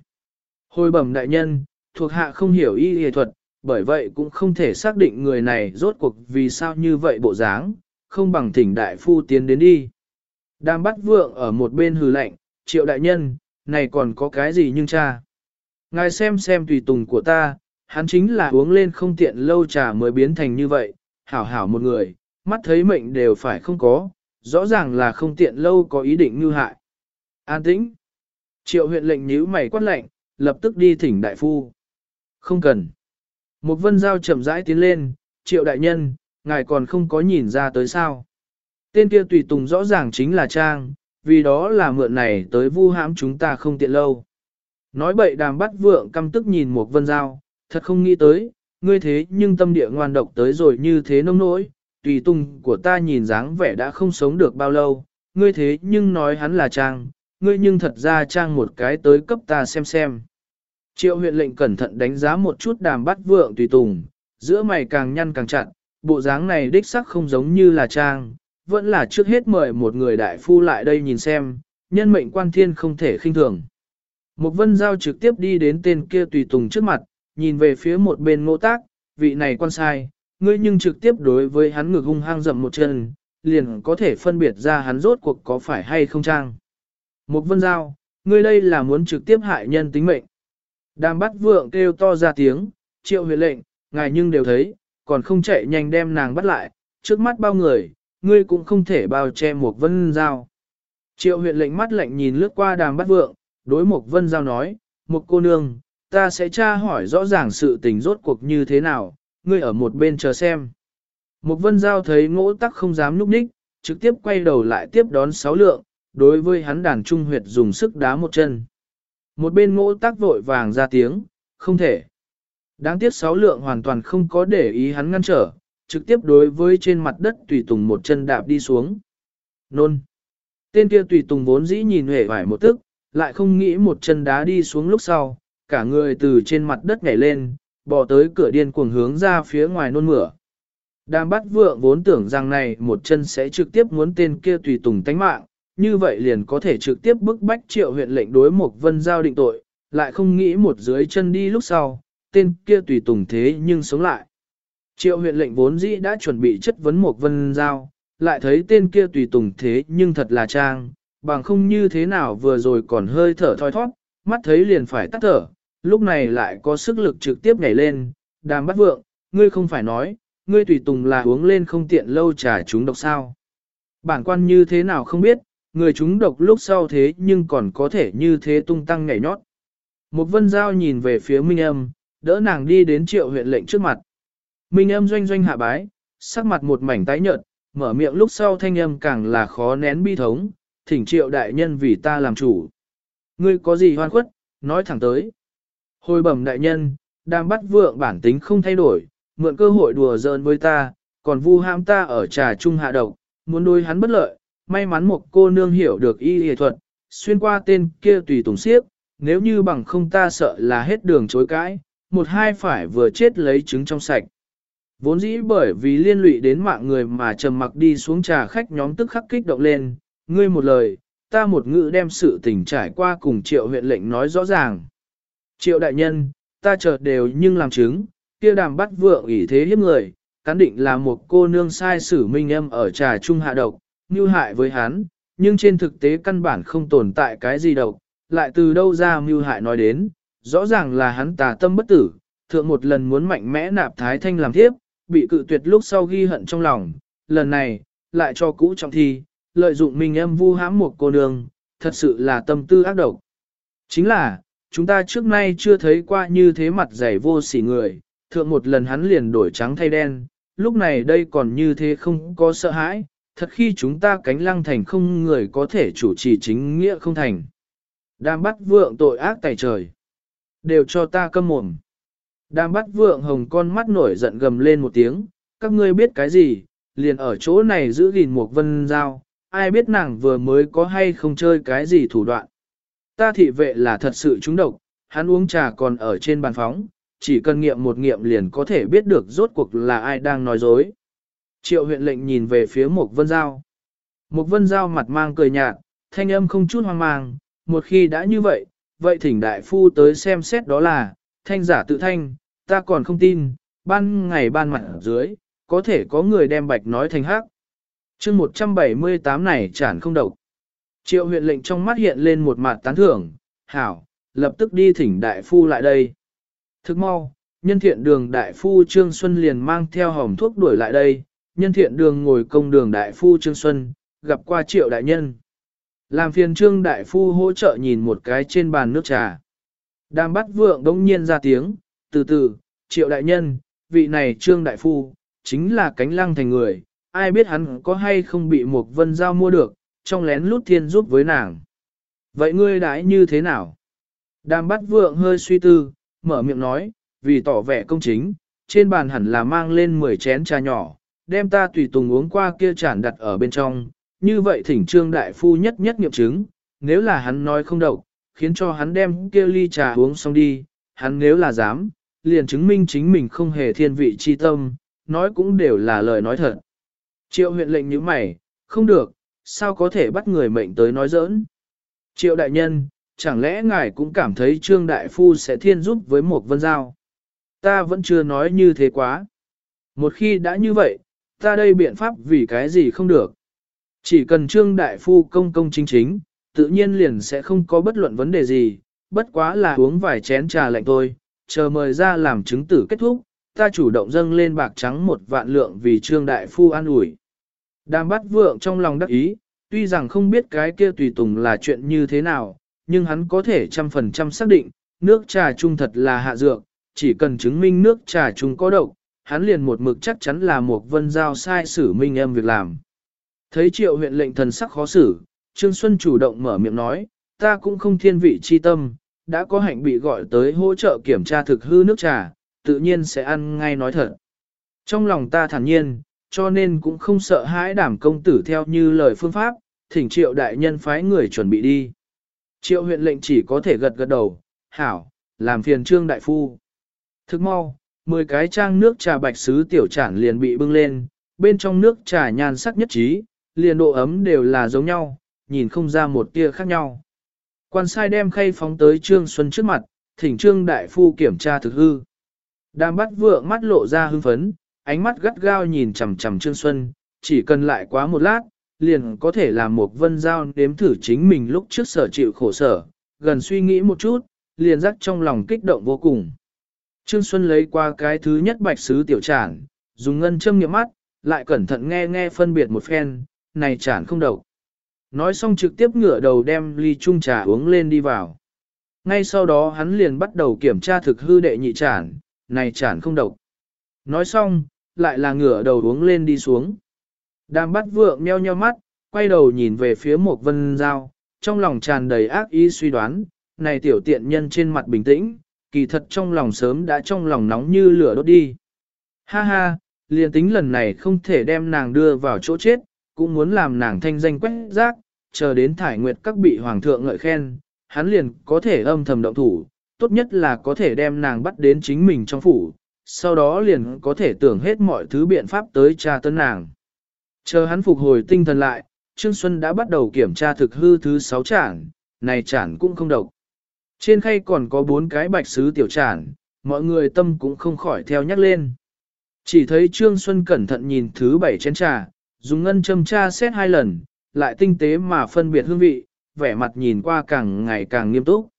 Hồi bẩm đại nhân, thuộc hạ không hiểu y y thuật, bởi vậy cũng không thể xác định người này rốt cuộc vì sao như vậy bộ dáng, không bằng thỉnh đại phu tiến đến đi. Đang bắt vượng ở một bên hừ lạnh, triệu đại nhân, này còn có cái gì nhưng cha. Ngài xem xem tùy tùng của ta, hắn chính là uống lên không tiện lâu trà mới biến thành như vậy, hảo hảo một người, mắt thấy mệnh đều phải không có, rõ ràng là không tiện lâu có ý định như hại. An tĩnh. Triệu huyện lệnh nhíu mày quát lệnh, lập tức đi thỉnh đại phu. Không cần. Một vân giao chậm rãi tiến lên, triệu đại nhân, ngài còn không có nhìn ra tới sao. Tên kia tùy tùng rõ ràng chính là Trang, vì đó là mượn này tới vu hãm chúng ta không tiện lâu. Nói bậy đàm bắt vượng căm tức nhìn một vân giao, thật không nghĩ tới, ngươi thế nhưng tâm địa ngoan độc tới rồi như thế nông nỗi, tùy tùng của ta nhìn dáng vẻ đã không sống được bao lâu, ngươi thế nhưng nói hắn là Trang, ngươi nhưng thật ra Trang một cái tới cấp ta xem xem. Triệu huyện lệnh cẩn thận đánh giá một chút đàm bắt vượng tùy tùng, giữa mày càng nhăn càng chặt, bộ dáng này đích sắc không giống như là Trang, vẫn là trước hết mời một người đại phu lại đây nhìn xem, nhân mệnh quan thiên không thể khinh thường. Một vân giao trực tiếp đi đến tên kia tùy tùng trước mặt, nhìn về phía một bên ngô tác, vị này quan sai, ngươi nhưng trực tiếp đối với hắn ngực hung hang dậm một chân, liền có thể phân biệt ra hắn rốt cuộc có phải hay không trang. Một vân giao, ngươi đây là muốn trực tiếp hại nhân tính mệnh. Đàm bắt vượng kêu to ra tiếng, triệu huyện lệnh, ngài nhưng đều thấy, còn không chạy nhanh đem nàng bắt lại, trước mắt bao người, ngươi cũng không thể bao che một vân giao. Triệu huyện lệnh mắt lạnh nhìn lướt qua đàm bắt vượng, đối một vân giao nói, một cô nương, ta sẽ tra hỏi rõ ràng sự tình rốt cuộc như thế nào, ngươi ở một bên chờ xem. Một vân giao thấy ngỗ tắc không dám núp ních, trực tiếp quay đầu lại tiếp đón sáu lượng, đối với hắn đàn trung huyệt dùng sức đá một chân. Một bên ngỗ tắc vội vàng ra tiếng, không thể. Đáng tiếc sáu lượng hoàn toàn không có để ý hắn ngăn trở, trực tiếp đối với trên mặt đất tùy tùng một chân đạp đi xuống. Nôn. Tên kia tùy tùng vốn dĩ nhìn hề vải một tức, lại không nghĩ một chân đá đi xuống lúc sau, cả người từ trên mặt đất nhảy lên, bỏ tới cửa điên cuồng hướng ra phía ngoài nôn mửa. Đàm bắt vượng vốn tưởng rằng này một chân sẽ trực tiếp muốn tên kia tùy tùng tánh mạng, như vậy liền có thể trực tiếp bức bách triệu huyện lệnh đối một vân giao định tội, lại không nghĩ một dưới chân đi lúc sau, tên kia tùy tùng thế nhưng sống lại. Triệu huyện lệnh vốn dĩ đã chuẩn bị chất vấn một vân giao, lại thấy tên kia tùy tùng thế nhưng thật là trang, bằng không như thế nào vừa rồi còn hơi thở thoi thoát, mắt thấy liền phải tắt thở, lúc này lại có sức lực trực tiếp nhảy lên, đàm bắt vượng, ngươi không phải nói, ngươi tùy tùng là uống lên không tiện lâu trà chúng độc sao. Bản quan như thế nào không biết, người chúng độc lúc sau thế nhưng còn có thể như thế tung tăng nhảy nhót. Một vân giao nhìn về phía minh âm, đỡ nàng đi đến triệu huyện lệnh trước mặt. Minh âm doanh doanh hạ bái, sắc mặt một mảnh tái nhợt, mở miệng lúc sau thanh âm càng là khó nén bi thống, thỉnh triệu đại nhân vì ta làm chủ. Ngươi có gì hoan khuất, nói thẳng tới. Hồi bẩm đại nhân, đang bắt vượng bản tính không thay đổi, mượn cơ hội đùa giỡn với ta, còn vu ham ta ở trà trung hạ độc, muốn đối hắn bất lợi, may mắn một cô nương hiểu được y y thuật, xuyên qua tên kia tùy tùng siếp, nếu như bằng không ta sợ là hết đường chối cãi, một hai phải vừa chết lấy trứng trong sạch. Vốn dĩ bởi vì liên lụy đến mạng người mà trầm mặc đi xuống trà khách nhóm tức khắc kích động lên, ngươi một lời, ta một ngữ đem sự tình trải qua cùng triệu huyện lệnh nói rõ ràng. Triệu đại nhân, ta chợt đều nhưng làm chứng, kia đàm bắt vượng ủy thế hiếp người, cán định là một cô nương sai sử minh em ở trà trung hạ độc, như hại với hắn, nhưng trên thực tế căn bản không tồn tại cái gì độc, lại từ đâu ra mưu hại nói đến, rõ ràng là hắn tà tâm bất tử, thượng một lần muốn mạnh mẽ nạp thái thanh làm thiếp, bị cự tuyệt lúc sau ghi hận trong lòng, lần này, lại cho cũ trọng thi, lợi dụng mình em vu hãm một cô nương, thật sự là tâm tư ác độc. Chính là, chúng ta trước nay chưa thấy qua như thế mặt dày vô sỉ người, thượng một lần hắn liền đổi trắng thay đen, lúc này đây còn như thế không có sợ hãi, thật khi chúng ta cánh lăng thành không người có thể chủ trì chính nghĩa không thành. Đang bắt vượng tội ác tại trời. Đều cho ta câm mồm. Đang bắt vượng hồng con mắt nổi giận gầm lên một tiếng, các ngươi biết cái gì, liền ở chỗ này giữ gìn một vân giao, ai biết nàng vừa mới có hay không chơi cái gì thủ đoạn. Ta thị vệ là thật sự trúng độc, hắn uống trà còn ở trên bàn phóng, chỉ cần nghiệm một nghiệm liền có thể biết được rốt cuộc là ai đang nói dối. Triệu huyện lệnh nhìn về phía một vân giao. Một vân giao mặt mang cười nhạt, thanh âm không chút hoang mang, một khi đã như vậy, vậy thỉnh đại phu tới xem xét đó là, thanh giả tự thanh, ta còn không tin, ban ngày ban mặt ở dưới, có thể có người đem bạch nói thành hắc. chương 178 này chản không độc. Triệu huyện lệnh trong mắt hiện lên một mặt tán thưởng, hảo, lập tức đi thỉnh đại phu lại đây. Thức mau, nhân thiện đường đại phu Trương Xuân liền mang theo hỏng thuốc đuổi lại đây, nhân thiện đường ngồi công đường đại phu Trương Xuân, gặp qua triệu đại nhân. Làm phiền trương đại phu hỗ trợ nhìn một cái trên bàn nước trà. Đàm bắt vượng đống nhiên ra tiếng, từ từ, triệu đại nhân, vị này trương đại phu, chính là cánh lăng thành người, ai biết hắn có hay không bị một vân giao mua được, trong lén lút thiên giúp với nàng. Vậy ngươi đãi như thế nào? Đàm bắt vượng hơi suy tư, mở miệng nói, vì tỏ vẻ công chính, trên bàn hẳn là mang lên 10 chén trà nhỏ, đem ta tùy tùng uống qua kia chản đặt ở bên trong, như vậy thỉnh trương đại phu nhất nhất nghiệm chứng, nếu là hắn nói không độc, khiến cho hắn đem kia ly trà uống xong đi, hắn nếu là dám, liền chứng minh chính mình không hề thiên vị chi tâm, nói cũng đều là lời nói thật. Triệu huyện lệnh như mày, không được, sao có thể bắt người mệnh tới nói giỡn. Triệu đại nhân, chẳng lẽ ngài cũng cảm thấy trương đại phu sẽ thiên giúp với một vân giao? Ta vẫn chưa nói như thế quá. Một khi đã như vậy, ta đây biện pháp vì cái gì không được. Chỉ cần trương đại phu công công chính chính, tự nhiên liền sẽ không có bất luận vấn đề gì, bất quá là uống vài chén trà lạnh thôi, chờ mời ra làm chứng tử kết thúc, ta chủ động dâng lên bạc trắng một vạn lượng vì trương đại phu an ủi. Đàm bắt vượng trong lòng đắc ý, tuy rằng không biết cái kia tùy tùng là chuyện như thế nào, nhưng hắn có thể trăm phần trăm xác định, nước trà chung thật là hạ dược, chỉ cần chứng minh nước trà chung có độc, hắn liền một mực chắc chắn là một vân giao sai xử minh em việc làm. Thấy triệu huyện lệnh thần sắc khó xử, Trương Xuân chủ động mở miệng nói, ta cũng không thiên vị chi tâm, đã có hạnh bị gọi tới hỗ trợ kiểm tra thực hư nước trà, tự nhiên sẽ ăn ngay nói thật. Trong lòng ta thản nhiên, cho nên cũng không sợ hãi đảm công tử theo như lời phương pháp, thỉnh triệu đại nhân phái người chuẩn bị đi. Triệu huyện lệnh chỉ có thể gật gật đầu, hảo, làm phiền trương đại phu. Thức mau, 10 cái trang nước trà bạch sứ tiểu trản liền bị bưng lên, bên trong nước trà nhan sắc nhất trí, liền độ ấm đều là giống nhau, nhìn không ra một tia khác nhau. Quan sai đem khay phóng tới Trương Xuân trước mặt, thỉnh Trương Đại Phu kiểm tra thực hư. Đàm bắt vượng mắt lộ ra hưng phấn, ánh mắt gắt gao nhìn chằm chằm Trương Xuân, chỉ cần lại quá một lát, liền có thể làm một vân giao nếm thử chính mình lúc trước sở chịu khổ sở, gần suy nghĩ một chút, liền rắc trong lòng kích động vô cùng. Trương Xuân lấy qua cái thứ nhất bạch sứ tiểu trản, dùng ngân châm nghiệm mắt, lại cẩn thận nghe nghe phân biệt một phen, này trản không độc. Nói xong trực tiếp ngửa đầu đem ly chung trà uống lên đi vào. Ngay sau đó hắn liền bắt đầu kiểm tra thực hư đệ nhị chản, này chản không độc. Nói xong, lại là ngửa đầu uống lên đi xuống. Đàm bắt vượng nheo nheo mắt, quay đầu nhìn về phía một vân dao, trong lòng tràn đầy ác ý suy đoán, này tiểu tiện nhân trên mặt bình tĩnh, kỳ thật trong lòng sớm đã trong lòng nóng như lửa đốt đi. Ha ha, liền tính lần này không thể đem nàng đưa vào chỗ chết, cũng muốn làm nàng thanh danh quét rác, chờ đến thải nguyệt các bị hoàng thượng ngợi khen, hắn liền có thể âm thầm động thủ, tốt nhất là có thể đem nàng bắt đến chính mình trong phủ, sau đó liền có thể tưởng hết mọi thứ biện pháp tới tra tấn nàng. Chờ hắn phục hồi tinh thần lại, Trương Xuân đã bắt đầu kiểm tra thực hư thứ 6 chản, này chản cũng không độc. Trên khay còn có bốn cái bạch sứ tiểu chản, mọi người tâm cũng không khỏi theo nhắc lên. Chỉ thấy Trương Xuân cẩn thận nhìn thứ bảy chén trà, dùng ngân châm tra xét hai lần, lại tinh tế mà phân biệt hương vị, vẻ mặt nhìn qua càng ngày càng nghiêm túc.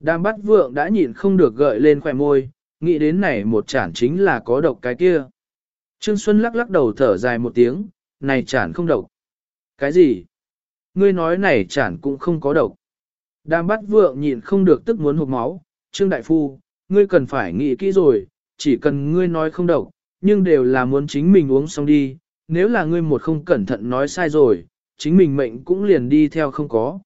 Đàm bắt vượng đã nhịn không được gợi lên khỏe môi, nghĩ đến này một chản chính là có độc cái kia. Trương Xuân lắc lắc đầu thở dài một tiếng, này chản không độc. Cái gì? Ngươi nói này chản cũng không có độc. Đàm bắt vượng nhịn không được tức muốn hụt máu, Trương Đại Phu, ngươi cần phải nghĩ kỹ rồi, chỉ cần ngươi nói không độc, nhưng đều là muốn chính mình uống xong đi, nếu là ngươi một không cẩn thận nói sai rồi, chính mình mệnh cũng liền đi theo không có.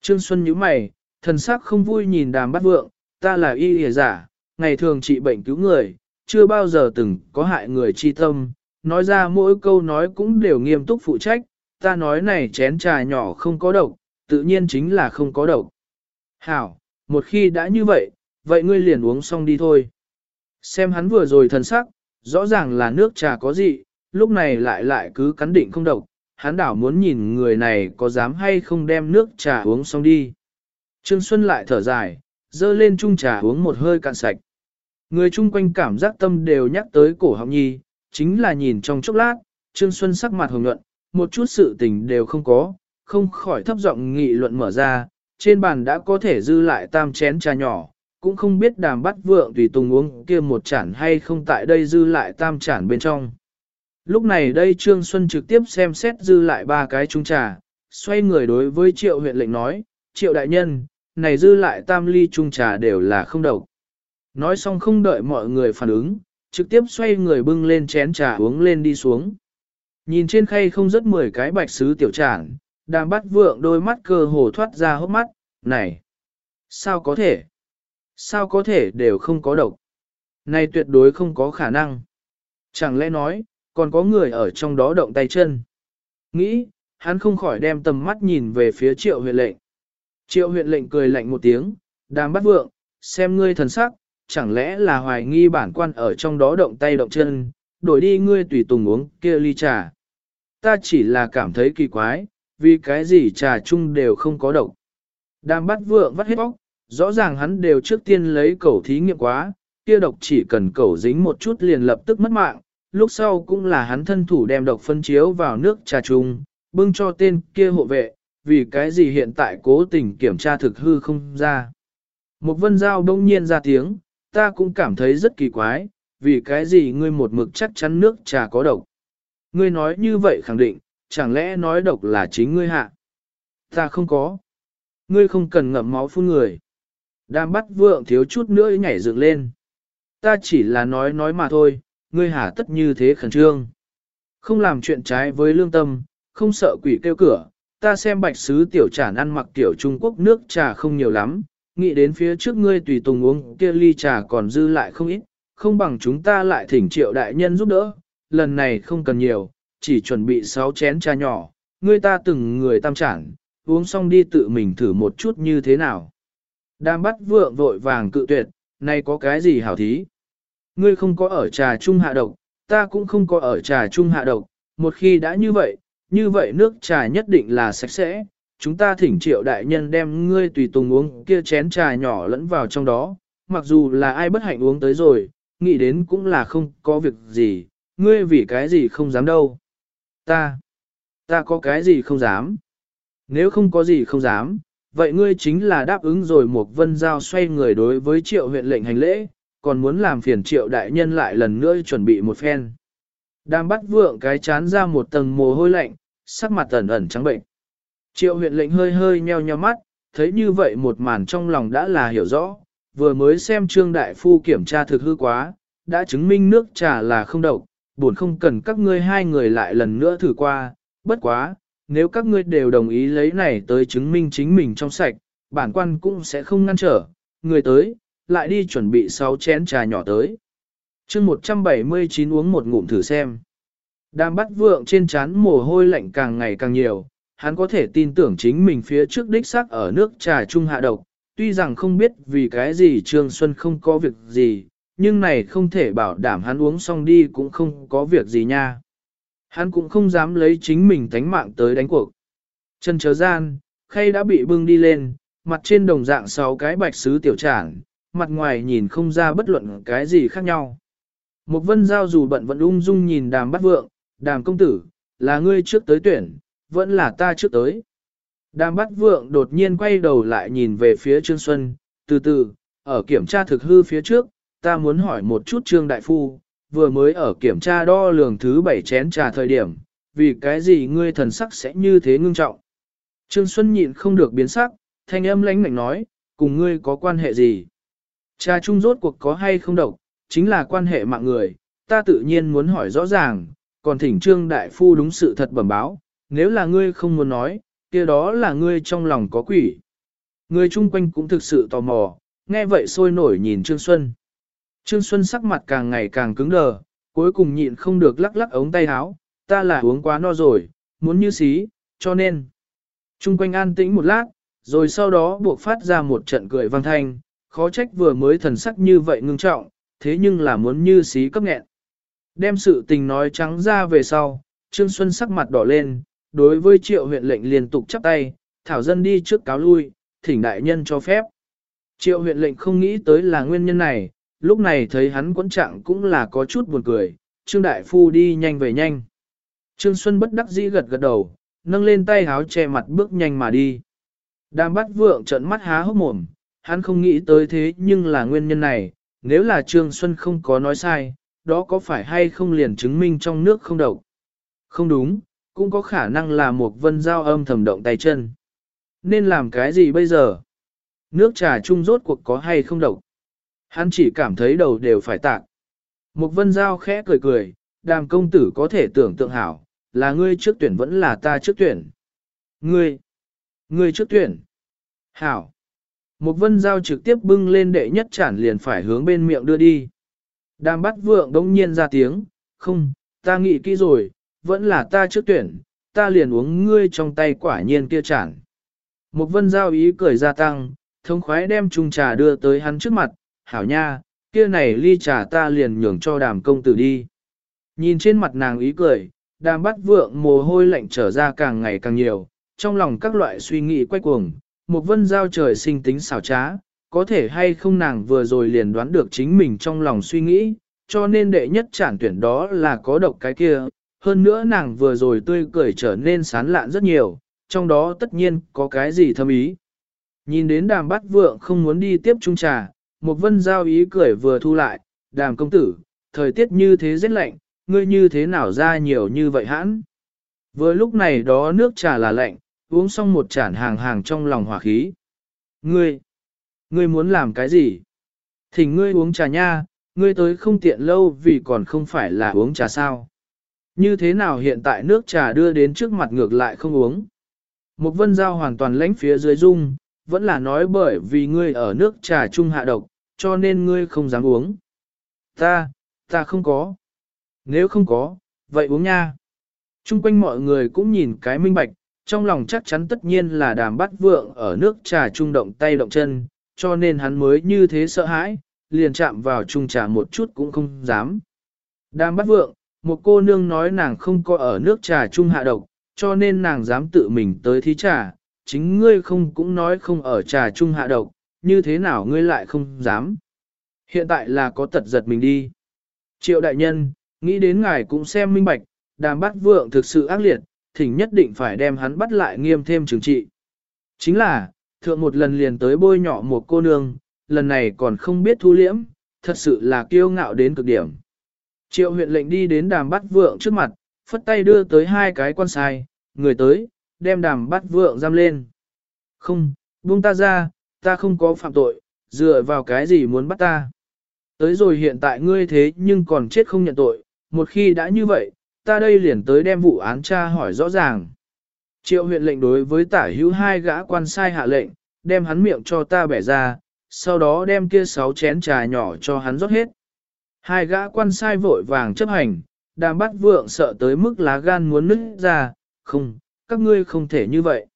Trương Xuân nhíu mày, thần sắc không vui nhìn đàm bắt vượng, ta là y hề giả, ngày thường trị bệnh cứu người, chưa bao giờ từng có hại người chi tâm, nói ra mỗi câu nói cũng đều nghiêm túc phụ trách, ta nói này chén trà nhỏ không có độc, tự nhiên chính là không có độc. Hảo, một khi đã như vậy, vậy ngươi liền uống xong đi thôi. Xem hắn vừa rồi thần sắc, rõ ràng là nước trà có gì, lúc này lại lại cứ cắn định không độc, hắn đảo muốn nhìn người này có dám hay không đem nước trà uống xong đi. Trương Xuân lại thở dài, dơ lên chung trà uống một hơi cạn sạch. Người chung quanh cảm giác tâm đều nhắc tới cổ họng nhi, chính là nhìn trong chốc lát, Trương Xuân sắc mặt hồng nhuận, một chút sự tình đều không có, không khỏi thấp giọng nghị luận mở ra, trên bàn đã có thể dư lại tam chén trà nhỏ, cũng không biết đàm bắt vượng tùy tùng uống kia một chản hay không tại đây dư lại tam chản bên trong. Lúc này đây Trương Xuân trực tiếp xem xét dư lại ba cái chung trà, xoay người đối với triệu huyện lệnh nói, triệu đại nhân, này dư lại tam ly chung trà đều là không độc. Nói xong không đợi mọi người phản ứng, trực tiếp xoay người bưng lên chén trà uống lên đi xuống. Nhìn trên khay không rất 10 cái bạch sứ tiểu tràn, đang bắt vượng đôi mắt cơ hồ thoát ra hốc mắt, này, sao có thể? Sao có thể đều không có độc? Này tuyệt đối không có khả năng. Chẳng lẽ nói, còn có người ở trong đó động tay chân? Nghĩ, hắn không khỏi đem tầm mắt nhìn về phía triệu huyện lệnh. Triệu huyện lệnh cười lạnh một tiếng, đang bắt vượng, xem ngươi thần sắc, chẳng lẽ là hoài nghi bản quan ở trong đó động tay động chân, đổi đi ngươi tùy tùng uống kia ly trà. Ta chỉ là cảm thấy kỳ quái, vì cái gì trà chung đều không có độc. Đàm bắt vượng vắt hết bóc, rõ ràng hắn đều trước tiên lấy cẩu thí nghiệm quá, kia độc chỉ cần cẩu dính một chút liền lập tức mất mạng, lúc sau cũng là hắn thân thủ đem độc phân chiếu vào nước trà chung, bưng cho tên kia hộ vệ, vì cái gì hiện tại cố tình kiểm tra thực hư không ra. Một vân giao đông nhiên ra tiếng, ta cũng cảm thấy rất kỳ quái, vì cái gì ngươi một mực chắc chắn nước trà có độc. Ngươi nói như vậy khẳng định, chẳng lẽ nói độc là chính ngươi hạ? Ta không có. Ngươi không cần ngậm máu phun người. Đàm bắt vượng thiếu chút nữa nhảy dựng lên. Ta chỉ là nói nói mà thôi, ngươi hà tất như thế khẩn trương. Không làm chuyện trái với lương tâm, không sợ quỷ kêu cửa, ta xem bạch sứ tiểu trà ăn mặc tiểu Trung Quốc nước trà không nhiều lắm, nghĩ đến phía trước ngươi tùy tùng uống kia ly trà còn dư lại không ít, không bằng chúng ta lại thỉnh triệu đại nhân giúp đỡ, lần này không cần nhiều, chỉ chuẩn bị 6 chén trà nhỏ, ngươi ta từng người tam chản, uống xong đi tự mình thử một chút như thế nào. Đam bắt vượng vội vàng cự tuyệt, nay có cái gì hảo thí? Ngươi không có ở trà trung hạ độc, ta cũng không có ở trà trung hạ độc, một khi đã như vậy, như vậy nước trà nhất định là sạch sẽ. Chúng ta thỉnh triệu đại nhân đem ngươi tùy tùng uống kia chén trà nhỏ lẫn vào trong đó, mặc dù là ai bất hạnh uống tới rồi, nghĩ đến cũng là không có việc gì, ngươi vì cái gì không dám đâu. Ta, ta có cái gì không dám. Nếu không có gì không dám, vậy ngươi chính là đáp ứng rồi một vân giao xoay người đối với triệu huyện lệnh hành lễ, còn muốn làm phiền triệu đại nhân lại lần nữa chuẩn bị một phen. Đang bắt vượng cái chán ra một tầng mồ hôi lạnh, sắc mặt ẩn ẩn trắng bệnh. Triệu huyện lệnh hơi hơi nheo nheo mắt, thấy như vậy một màn trong lòng đã là hiểu rõ, vừa mới xem trương đại phu kiểm tra thực hư quá, đã chứng minh nước trà là không độc, buồn không cần các ngươi hai người lại lần nữa thử qua, bất quá, nếu các ngươi đều đồng ý lấy này tới chứng minh chính mình trong sạch, bản quan cũng sẽ không ngăn trở, người tới, lại đi chuẩn bị 6 chén trà nhỏ tới. chương 179 uống một ngụm thử xem. Đàm bắt vượng trên chán mồ hôi lạnh càng ngày càng nhiều, hắn có thể tin tưởng chính mình phía trước đích xác ở nước trà trung hạ độc, tuy rằng không biết vì cái gì Trương Xuân không có việc gì, nhưng này không thể bảo đảm hắn uống xong đi cũng không có việc gì nha. Hắn cũng không dám lấy chính mình tánh mạng tới đánh cuộc. Chân chớ gian, khay đã bị bưng đi lên, mặt trên đồng dạng sáu cái bạch sứ tiểu trảng, mặt ngoài nhìn không ra bất luận cái gì khác nhau. Một vân giao dù bận vẫn ung dung nhìn đàm bắt vượng, đàm công tử, là ngươi trước tới tuyển, vẫn là ta trước tới. Đàm bắt vượng đột nhiên quay đầu lại nhìn về phía Trương Xuân, từ từ, ở kiểm tra thực hư phía trước, ta muốn hỏi một chút Trương Đại Phu, vừa mới ở kiểm tra đo lường thứ bảy chén trà thời điểm, vì cái gì ngươi thần sắc sẽ như thế ngưng trọng. Trương Xuân nhịn không được biến sắc, thanh âm lãnh mạnh nói, cùng ngươi có quan hệ gì? Trà chung rốt cuộc có hay không độc, chính là quan hệ mạng người, ta tự nhiên muốn hỏi rõ ràng, còn thỉnh Trương Đại Phu đúng sự thật bẩm báo, nếu là ngươi không muốn nói, kia đó là ngươi trong lòng có quỷ. Người chung quanh cũng thực sự tò mò, nghe vậy sôi nổi nhìn Trương Xuân. Trương Xuân sắc mặt càng ngày càng cứng đờ, cuối cùng nhịn không được lắc lắc ống tay áo, ta là uống quá no rồi, muốn như xí, cho nên. Trung quanh an tĩnh một lát, rồi sau đó buộc phát ra một trận cười vang thanh, khó trách vừa mới thần sắc như vậy ngưng trọng, thế nhưng là muốn như xí cấp nghẹn. Đem sự tình nói trắng ra về sau, Trương Xuân sắc mặt đỏ lên, đối với triệu huyện lệnh liên tục chắp tay, thảo dân đi trước cáo lui, thỉnh đại nhân cho phép. Triệu huyện lệnh không nghĩ tới là nguyên nhân này, lúc này thấy hắn quẫn trạng cũng là có chút buồn cười, Trương Đại Phu đi nhanh về nhanh. Trương Xuân bất đắc dĩ gật gật đầu, nâng lên tay háo che mặt bước nhanh mà đi. Đàm bắt vượng trận mắt há hốc mồm, hắn không nghĩ tới thế nhưng là nguyên nhân này, nếu là Trương Xuân không có nói sai, đó có phải hay không liền chứng minh trong nước không độc. Không đúng, cũng có khả năng là một vân giao âm thầm động tay chân. Nên làm cái gì bây giờ? Nước trà chung rốt cuộc có hay không độc? Hắn chỉ cảm thấy đầu đều phải tạc. Một vân giao khẽ cười cười, đàm công tử có thể tưởng tượng hảo, là ngươi trước tuyển vẫn là ta trước tuyển. Ngươi, ngươi trước tuyển. Hảo. Một vân giao trực tiếp bưng lên đệ nhất chản liền phải hướng bên miệng đưa đi. Đàm bắt vượng đông nhiên ra tiếng, không, ta nghĩ kỹ rồi, vẫn là ta trước tuyển, ta liền uống ngươi trong tay quả nhiên kia chản. Một vân giao ý cười gia tăng, thông khoái đem chung trà đưa tới hắn trước mặt, hảo nha, kia này ly trà ta liền nhường cho đàm công tử đi. Nhìn trên mặt nàng ý cười, đàm bắt vượng mồ hôi lạnh trở ra càng ngày càng nhiều, trong lòng các loại suy nghĩ quay cuồng, một vân giao trời sinh tính xảo trá, có thể hay không nàng vừa rồi liền đoán được chính mình trong lòng suy nghĩ, cho nên đệ nhất chản tuyển đó là có độc cái kia, hơn nữa nàng vừa rồi tươi cười trở nên sán lạn rất nhiều, trong đó tất nhiên có cái gì thâm ý. Nhìn đến đàm bắt vượng không muốn đi tiếp trung trà, một vân giao ý cười vừa thu lại, đàm công tử, thời tiết như thế rất lạnh, ngươi như thế nào ra nhiều như vậy hãn. Vừa lúc này đó nước trà là lạnh, uống xong một chản hàng hàng trong lòng hỏa khí. Ngươi, ngươi muốn làm cái gì? Thỉnh ngươi uống trà nha, ngươi tới không tiện lâu vì còn không phải là uống trà sao. Như thế nào hiện tại nước trà đưa đến trước mặt ngược lại không uống? Một vân giao hoàn toàn lãnh phía dưới dung, vẫn là nói bởi vì ngươi ở nước trà trung hạ độc, cho nên ngươi không dám uống. Ta, ta không có. Nếu không có, vậy uống nha. Trung quanh mọi người cũng nhìn cái minh bạch, trong lòng chắc chắn tất nhiên là đàm bắt vượng ở nước trà trung động tay động chân, cho nên hắn mới như thế sợ hãi, liền chạm vào trung trà một chút cũng không dám. Đàm bắt vượng, một cô nương nói nàng không có ở nước trà trung hạ độc, cho nên nàng dám tự mình tới thí trà, chính ngươi không cũng nói không ở trà trung hạ độc, như thế nào ngươi lại không dám. Hiện tại là có tật giật mình đi. Triệu đại nhân, nghĩ đến ngài cũng xem minh bạch, đàm bắt vượng thực sự ác liệt, thỉnh nhất định phải đem hắn bắt lại nghiêm thêm trừng trị. Chính là, thượng một lần liền tới bôi nhọ một cô nương, lần này còn không biết thu liễm, thật sự là kiêu ngạo đến cực điểm. Triệu huyện lệnh đi đến đàm bắt vượng trước mặt, phất tay đưa tới hai cái quan sai, người tới, đem đàm bắt vượng giam lên. Không, Buông ta ra, ta không có phạm tội, dựa vào cái gì muốn bắt ta. Tới rồi hiện tại ngươi thế nhưng còn chết không nhận tội, một khi đã như vậy, ta đây liền tới đem vụ án tra hỏi rõ ràng. Triệu huyện lệnh đối với tả hữu hai gã quan sai hạ lệnh, đem hắn miệng cho ta bẻ ra, sau đó đem kia sáu chén trà nhỏ cho hắn rót hết. Hai gã quan sai vội vàng chấp hành, đàm bắt vượng sợ tới mức lá gan muốn nứt ra, không, các ngươi không thể như vậy.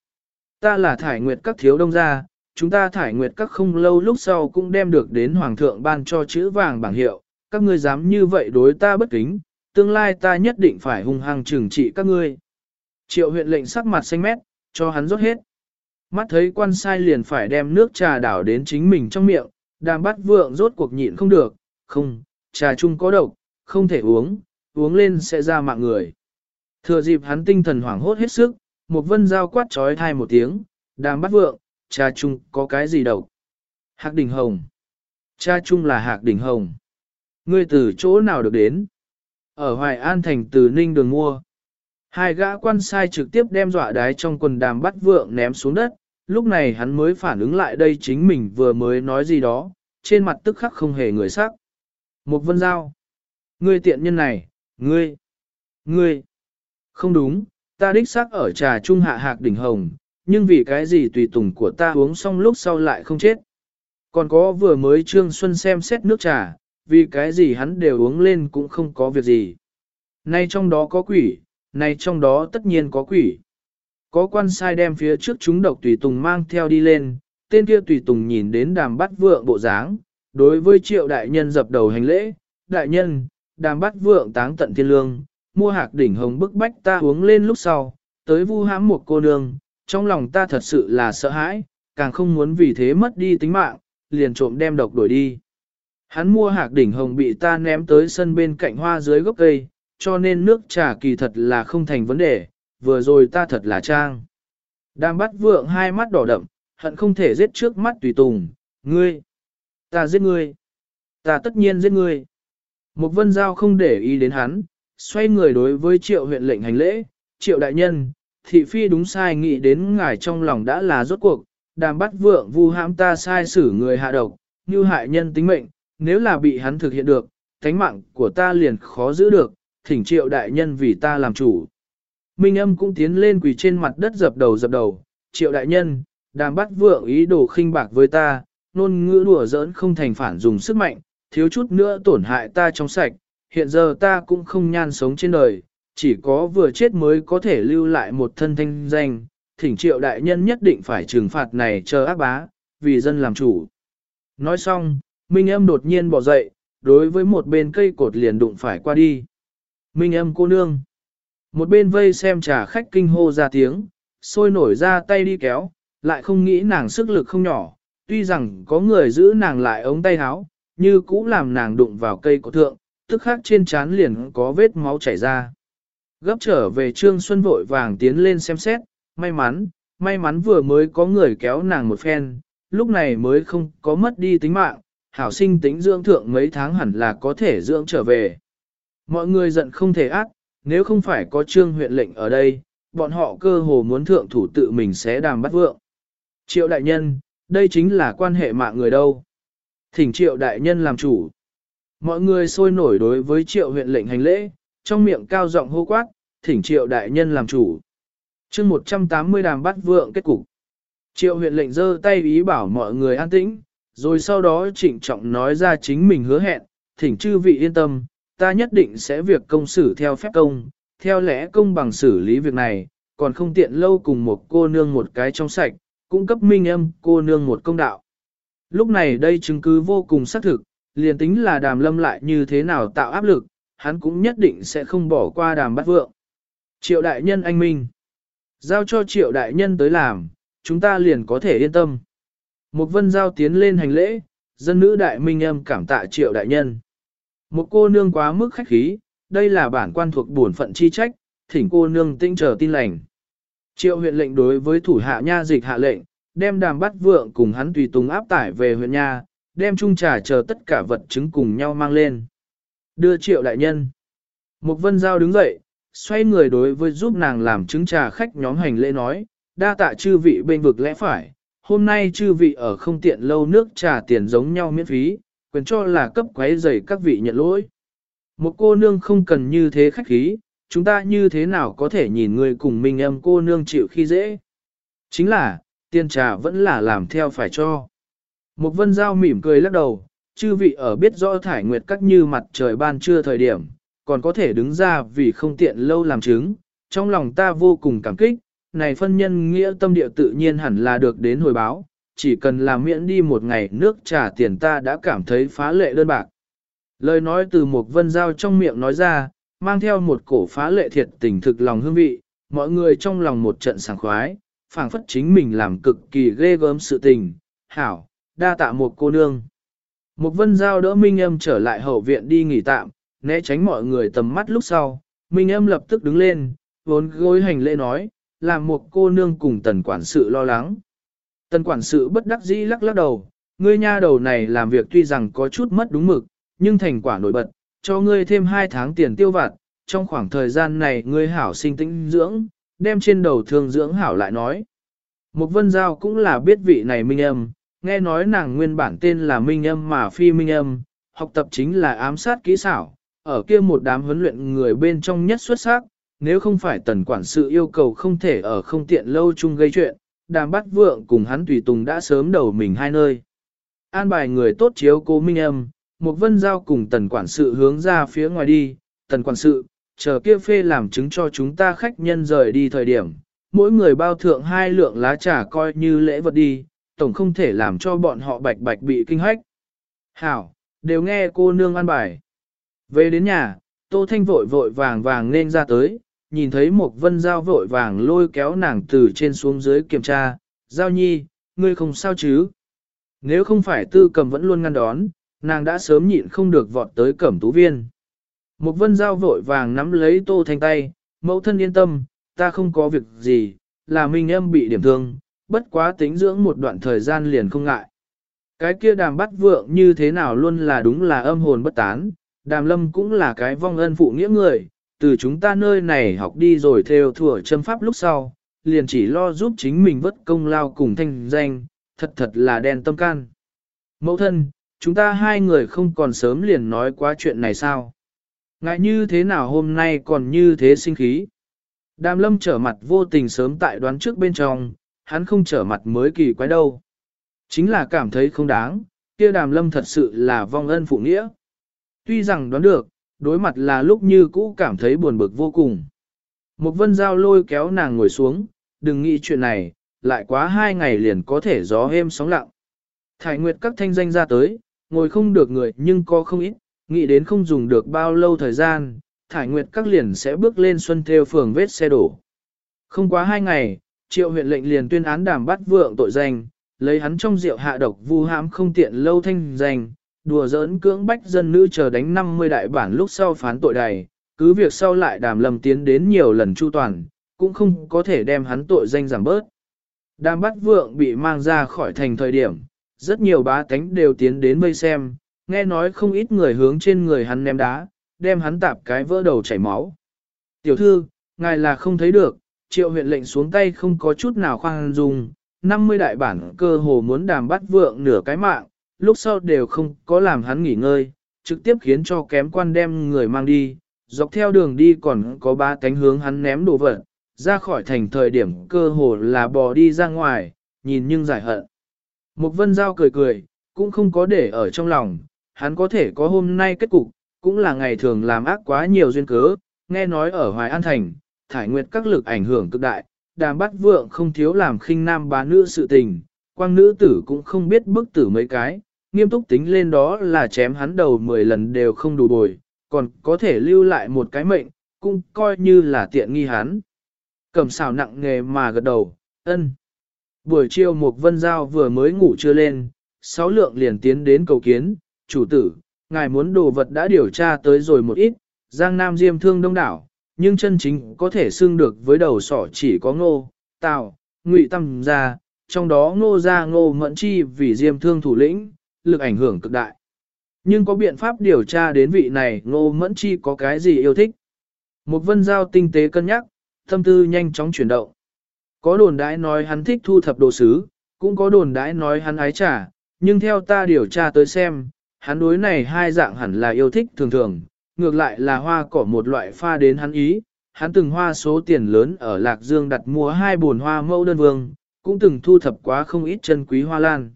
Ta là thải nguyệt các thiếu đông gia, chúng ta thải nguyệt các không lâu lúc sau cũng đem được đến hoàng thượng ban cho chữ vàng bảng hiệu, các ngươi dám như vậy đối ta bất kính, tương lai ta nhất định phải hung hăng trừng trị các ngươi. Triệu huyện lệnh sắc mặt xanh mét, cho hắn rót hết. Mắt thấy quan sai liền phải đem nước trà đảo đến chính mình trong miệng, đàm bắt vượng rốt cuộc nhịn không được, không, trà chung có độc, không thể uống, uống lên sẽ ra mạng người. Thừa dịp hắn tinh thần hoảng hốt hết sức, một vân dao quát trói thai một tiếng, đàm bắt vượng, trà chung có cái gì độc? Hạc đỉnh hồng. Cha chung là hạc đỉnh hồng. Ngươi từ chỗ nào được đến? Ở Hoài An thành từ Ninh đường mua. Hai gã quan sai trực tiếp đem dọa đái trong quần đàm bắt vượng ném xuống đất, lúc này hắn mới phản ứng lại đây chính mình vừa mới nói gì đó, trên mặt tức khắc không hề người sắc. Một vân giao. Ngươi tiện nhân này, ngươi, ngươi. Không đúng, ta đích xác ở trà trung hạ hạc đỉnh hồng, nhưng vì cái gì tùy tùng của ta uống xong lúc sau lại không chết. Còn có vừa mới Trương Xuân xem xét nước trà, vì cái gì hắn đều uống lên cũng không có việc gì. Nay trong đó có quỷ, nay trong đó tất nhiên có quỷ. Có quan sai đem phía trước chúng độc tùy tùng mang theo đi lên, tên kia tùy tùng nhìn đến đàm bắt vượng bộ dáng, đối với triệu đại nhân dập đầu hành lễ, đại nhân, đàm bắt vượng táng tận thiên lương, mua hạc đỉnh hồng bức bách ta uống lên lúc sau, tới vu hãm một cô nương, trong lòng ta thật sự là sợ hãi, càng không muốn vì thế mất đi tính mạng, liền trộm đem độc đổi đi. Hắn mua hạc đỉnh hồng bị ta ném tới sân bên cạnh hoa dưới gốc cây, cho nên nước trà kỳ thật là không thành vấn đề, vừa rồi ta thật là trang. Đang bắt vượng hai mắt đỏ đậm, hận không thể giết trước mắt tùy tùng, ngươi, ta giết ngươi, ta tất nhiên giết ngươi. Một vân giao không để ý đến hắn, xoay người đối với triệu huyện lệnh hành lễ, triệu đại nhân, thị phi đúng sai nghĩ đến ngài trong lòng đã là rốt cuộc, đàm bắt vượng vu hãm ta sai xử người hạ độc, như hại nhân tính mệnh, nếu là bị hắn thực hiện được, thánh mạng của ta liền khó giữ được, thỉnh triệu đại nhân vì ta làm chủ. Minh âm cũng tiến lên quỳ trên mặt đất dập đầu dập đầu, triệu đại nhân, đàm bắt vượng ý đồ khinh bạc với ta, nôn ngữ đùa giỡn không thành phản dùng sức mạnh, thiếu chút nữa tổn hại ta trong sạch, hiện giờ ta cũng không nhan sống trên đời, chỉ có vừa chết mới có thể lưu lại một thân thanh danh, thỉnh triệu đại nhân nhất định phải trừng phạt này chờ ác bá, vì dân làm chủ. Nói xong, Minh âm đột nhiên bỏ dậy, đối với một bên cây cột liền đụng phải qua đi. Minh âm cô nương. Một bên vây xem trà khách kinh hô ra tiếng, sôi nổi ra tay đi kéo, lại không nghĩ nàng sức lực không nhỏ, tuy rằng có người giữ nàng lại ống tay áo, như cũ làm nàng đụng vào cây cột thượng, tức khắc trên trán liền có vết máu chảy ra. Gấp trở về Trương Xuân vội vàng tiến lên xem xét, may mắn, may mắn vừa mới có người kéo nàng một phen, lúc này mới không có mất đi tính mạng, hảo sinh tính dưỡng thượng mấy tháng hẳn là có thể dưỡng trở về. Mọi người giận không thể ác, nếu không phải có trương huyện lệnh ở đây, bọn họ cơ hồ muốn thượng thủ tự mình sẽ đàm bắt vượng. Triệu đại nhân, đây chính là quan hệ mạng người đâu. Thỉnh triệu đại nhân làm chủ. Mọi người sôi nổi đối với triệu huyện lệnh hành lễ, trong miệng cao giọng hô quát, thỉnh triệu đại nhân làm chủ. chương 180 đàm bắt vượng kết cục. Triệu huyện lệnh giơ tay ý bảo mọi người an tĩnh, rồi sau đó trịnh trọng nói ra chính mình hứa hẹn, thỉnh chư vị yên tâm, ta nhất định sẽ việc công xử theo phép công, theo lẽ công bằng xử lý việc này, còn không tiện lâu cùng một cô nương một cái trong sạch, cung cấp minh âm cô nương một công đạo. Lúc này đây chứng cứ vô cùng xác thực, liền tính là đàm lâm lại như thế nào tạo áp lực, hắn cũng nhất định sẽ không bỏ qua đàm bắt vượng. Triệu đại nhân anh minh. Giao cho triệu đại nhân tới làm, chúng ta liền có thể yên tâm. Một vân giao tiến lên hành lễ, dân nữ đại minh âm cảm tạ triệu đại nhân. Một cô nương quá mức khách khí, đây là bản quan thuộc bổn phận chi trách, thỉnh cô nương tinh trở tin lành. Triệu huyện lệnh đối với thủ hạ nha dịch hạ lệnh, đem đàm bắt vượng cùng hắn tùy tùng áp tải về huyện nha, đem chung trà chờ tất cả vật chứng cùng nhau mang lên. Đưa triệu đại nhân. Một vân giao đứng dậy, xoay người đối với giúp nàng làm chứng trà khách nhóm hành lễ nói, đa tạ chư vị bên vực lẽ phải, hôm nay chư vị ở không tiện lâu nước trà tiền giống nhau miễn phí, quyền cho là cấp quấy rầy các vị nhận lỗi. Một cô nương không cần như thế khách khí, chúng ta như thế nào có thể nhìn người cùng mình em cô nương chịu khi dễ. Chính là, tiền trà vẫn là làm theo phải cho. Một vân giao mỉm cười lắc đầu, chư vị ở biết rõ thải nguyệt các như mặt trời ban trưa thời điểm, còn có thể đứng ra vì không tiện lâu làm chứng, trong lòng ta vô cùng cảm kích, này phân nhân nghĩa tâm địa tự nhiên hẳn là được đến hồi báo, chỉ cần làm miễn đi một ngày nước trả tiền ta đã cảm thấy phá lệ đơn bạc. Lời nói từ một vân giao trong miệng nói ra, mang theo một cổ phá lệ thiệt tình thực lòng hương vị, mọi người trong lòng một trận sảng khoái, phảng phất chính mình làm cực kỳ ghê gớm sự tình, hảo, đa tạ một cô nương. Một vân giao đỡ Minh Âm trở lại hậu viện đi nghỉ tạm, né tránh mọi người tầm mắt lúc sau, Minh Âm lập tức đứng lên, vốn gối hành lễ nói, làm một cô nương cùng tần quản sự lo lắng. Tần quản sự bất đắc dĩ lắc lắc đầu, ngươi nha đầu này làm việc tuy rằng có chút mất đúng mực, nhưng thành quả nổi bật, cho ngươi thêm 2 tháng tiền tiêu vặt, trong khoảng thời gian này ngươi hảo sinh tĩnh dưỡng, đem trên đầu thương dưỡng hảo lại nói. Một vân giao cũng là biết vị này minh âm, nghe nói nàng nguyên bản tên là minh âm mà phi minh âm, học tập chính là ám sát kỹ xảo, ở kia một đám huấn luyện người bên trong nhất xuất sắc, nếu không phải tần quản sự yêu cầu không thể ở không tiện lâu chung gây chuyện, đàm bắt vượng cùng hắn tùy tùng đã sớm đầu mình hai nơi. An bài người tốt chiếu cố minh âm, một vân giao cùng tần quản sự hướng ra phía ngoài đi, tần quản sự, chờ kia phê làm chứng cho chúng ta khách nhân rời đi thời điểm, mỗi người bao thượng hai lượng lá trà coi như lễ vật đi, tổng không thể làm cho bọn họ bạch bạch bị kinh hách. Hảo, đều nghe cô nương an bài. Về đến nhà, Tô Thanh vội vội vàng vàng nên ra tới, nhìn thấy một vân giao vội vàng lôi kéo nàng từ trên xuống dưới kiểm tra, giao nhi, ngươi không sao chứ? Nếu không phải tư cầm vẫn luôn ngăn đón, nàng đã sớm nhịn không được vọt tới cẩm tú viên. Một vân giao vội vàng nắm lấy tô thanh tay, mẫu thân yên tâm, ta không có việc gì, là minh em bị điểm thương, bất quá tính dưỡng một đoạn thời gian liền không ngại. Cái kia đàm bắt vượng như thế nào luôn là đúng là âm hồn bất tán, đàm lâm cũng là cái vong ân phụ nghĩa người, từ chúng ta nơi này học đi rồi theo thừa châm pháp lúc sau, liền chỉ lo giúp chính mình vất công lao cùng thanh danh, thật thật là đen tâm can. Mẫu thân, chúng ta hai người không còn sớm liền nói quá chuyện này sao? Ngại như thế nào hôm nay còn như thế sinh khí? Đàm lâm trở mặt vô tình sớm tại đoán trước bên trong, hắn không trở mặt mới kỳ quái đâu. Chính là cảm thấy không đáng, kia đàm lâm thật sự là vong ân phụ nghĩa. Tuy rằng đoán được, đối mặt là lúc như cũ cảm thấy buồn bực vô cùng. Một vân giao lôi kéo nàng ngồi xuống, đừng nghĩ chuyện này, lại quá hai ngày liền có thể gió êm sóng lặng. Thải Nguyệt các thanh danh ra tới, ngồi không được người nhưng có không ít, nghĩ đến không dùng được bao lâu thời gian, Thải Nguyệt các liền sẽ bước lên xuân theo phường vết xe đổ. Không quá hai ngày, triệu huyện lệnh liền tuyên án đàm bắt vượng tội danh, lấy hắn trong rượu hạ độc vu hãm không tiện lâu thanh danh, đùa giỡn cưỡng bách dân nữ chờ đánh 50 đại bản lúc sau phán tội đầy cứ việc sau lại đàm lầm tiến đến nhiều lần chu toàn, cũng không có thể đem hắn tội danh giảm bớt. Đàm bắt vượng bị mang ra khỏi thành thời điểm, rất nhiều bá tánh đều tiến đến vây xem, nghe nói không ít người hướng trên người hắn ném đá, đem hắn tạp cái vỡ đầu chảy máu. Tiểu thư, ngài là không thấy được, triệu huyện lệnh xuống tay không có chút nào khoan dung, 50 đại bản cơ hồ muốn đàm bắt vượng nửa cái mạng, lúc sau đều không có làm hắn nghỉ ngơi, trực tiếp khiến cho kém quan đem người mang đi, dọc theo đường đi còn có ba cánh hướng hắn ném đồ vật, ra khỏi thành thời điểm cơ hồ là bò đi ra ngoài, nhìn nhưng giải hận. Mục vân giao cười cười, cũng không có để ở trong lòng, hắn có thể có hôm nay kết cục, cũng là ngày thường làm ác quá nhiều duyên cớ, nghe nói ở Hoài An Thành, thải nguyệt các lực ảnh hưởng cực đại, đàm bắt vượng không thiếu làm khinh nam bá nữ sự tình, quang nữ tử cũng không biết bức tử mấy cái, nghiêm túc tính lên đó là chém hắn đầu 10 lần đều không đủ bồi, còn có thể lưu lại một cái mệnh, cũng coi như là tiện nghi hắn. Cầm xào nặng nghề mà gật đầu, ân. Buổi chiều một vân giao vừa mới ngủ chưa lên, sáu lượng liền tiến đến cầu kiến, chủ tử, ngài muốn đồ vật đã điều tra tới rồi một ít, giang nam diêm thương đông đảo, nhưng chân chính có thể xưng được với đầu sỏ chỉ có ngô, tào, ngụy tâm gia, trong đó ngô gia ngô mẫn chi vì diêm thương thủ lĩnh, lực ảnh hưởng cực đại. Nhưng có biện pháp điều tra đến vị này ngô mẫn chi có cái gì yêu thích. Một vân giao tinh tế cân nhắc, tâm tư nhanh chóng chuyển động. Có đồn đãi nói hắn thích thu thập đồ sứ, cũng có đồn đãi nói hắn ái trả, nhưng theo ta điều tra tới xem, hắn đối này hai dạng hẳn là yêu thích thường thường, ngược lại là hoa cỏ một loại pha đến hắn ý, hắn từng hoa số tiền lớn ở Lạc Dương đặt mua hai bồn hoa mẫu đơn vương, cũng từng thu thập quá không ít chân quý hoa lan.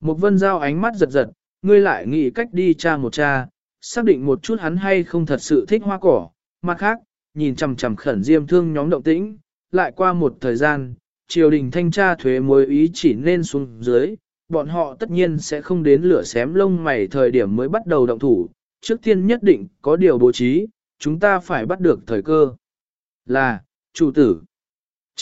Một vân giao ánh mắt giật giật, ngươi lại nghĩ cách đi tra một tra, xác định một chút hắn hay không thật sự thích hoa cỏ, mặt khác, nhìn chằm chằm khẩn diêm thương nhóm động tĩnh, lại qua một thời gian, triều đình thanh tra thuế mối ý chỉ nên xuống dưới, bọn họ tất nhiên sẽ không đến lửa xém lông mày thời điểm mới bắt đầu động thủ, trước tiên nhất định có điều bố trí, chúng ta phải bắt được thời cơ. Là, chủ tử.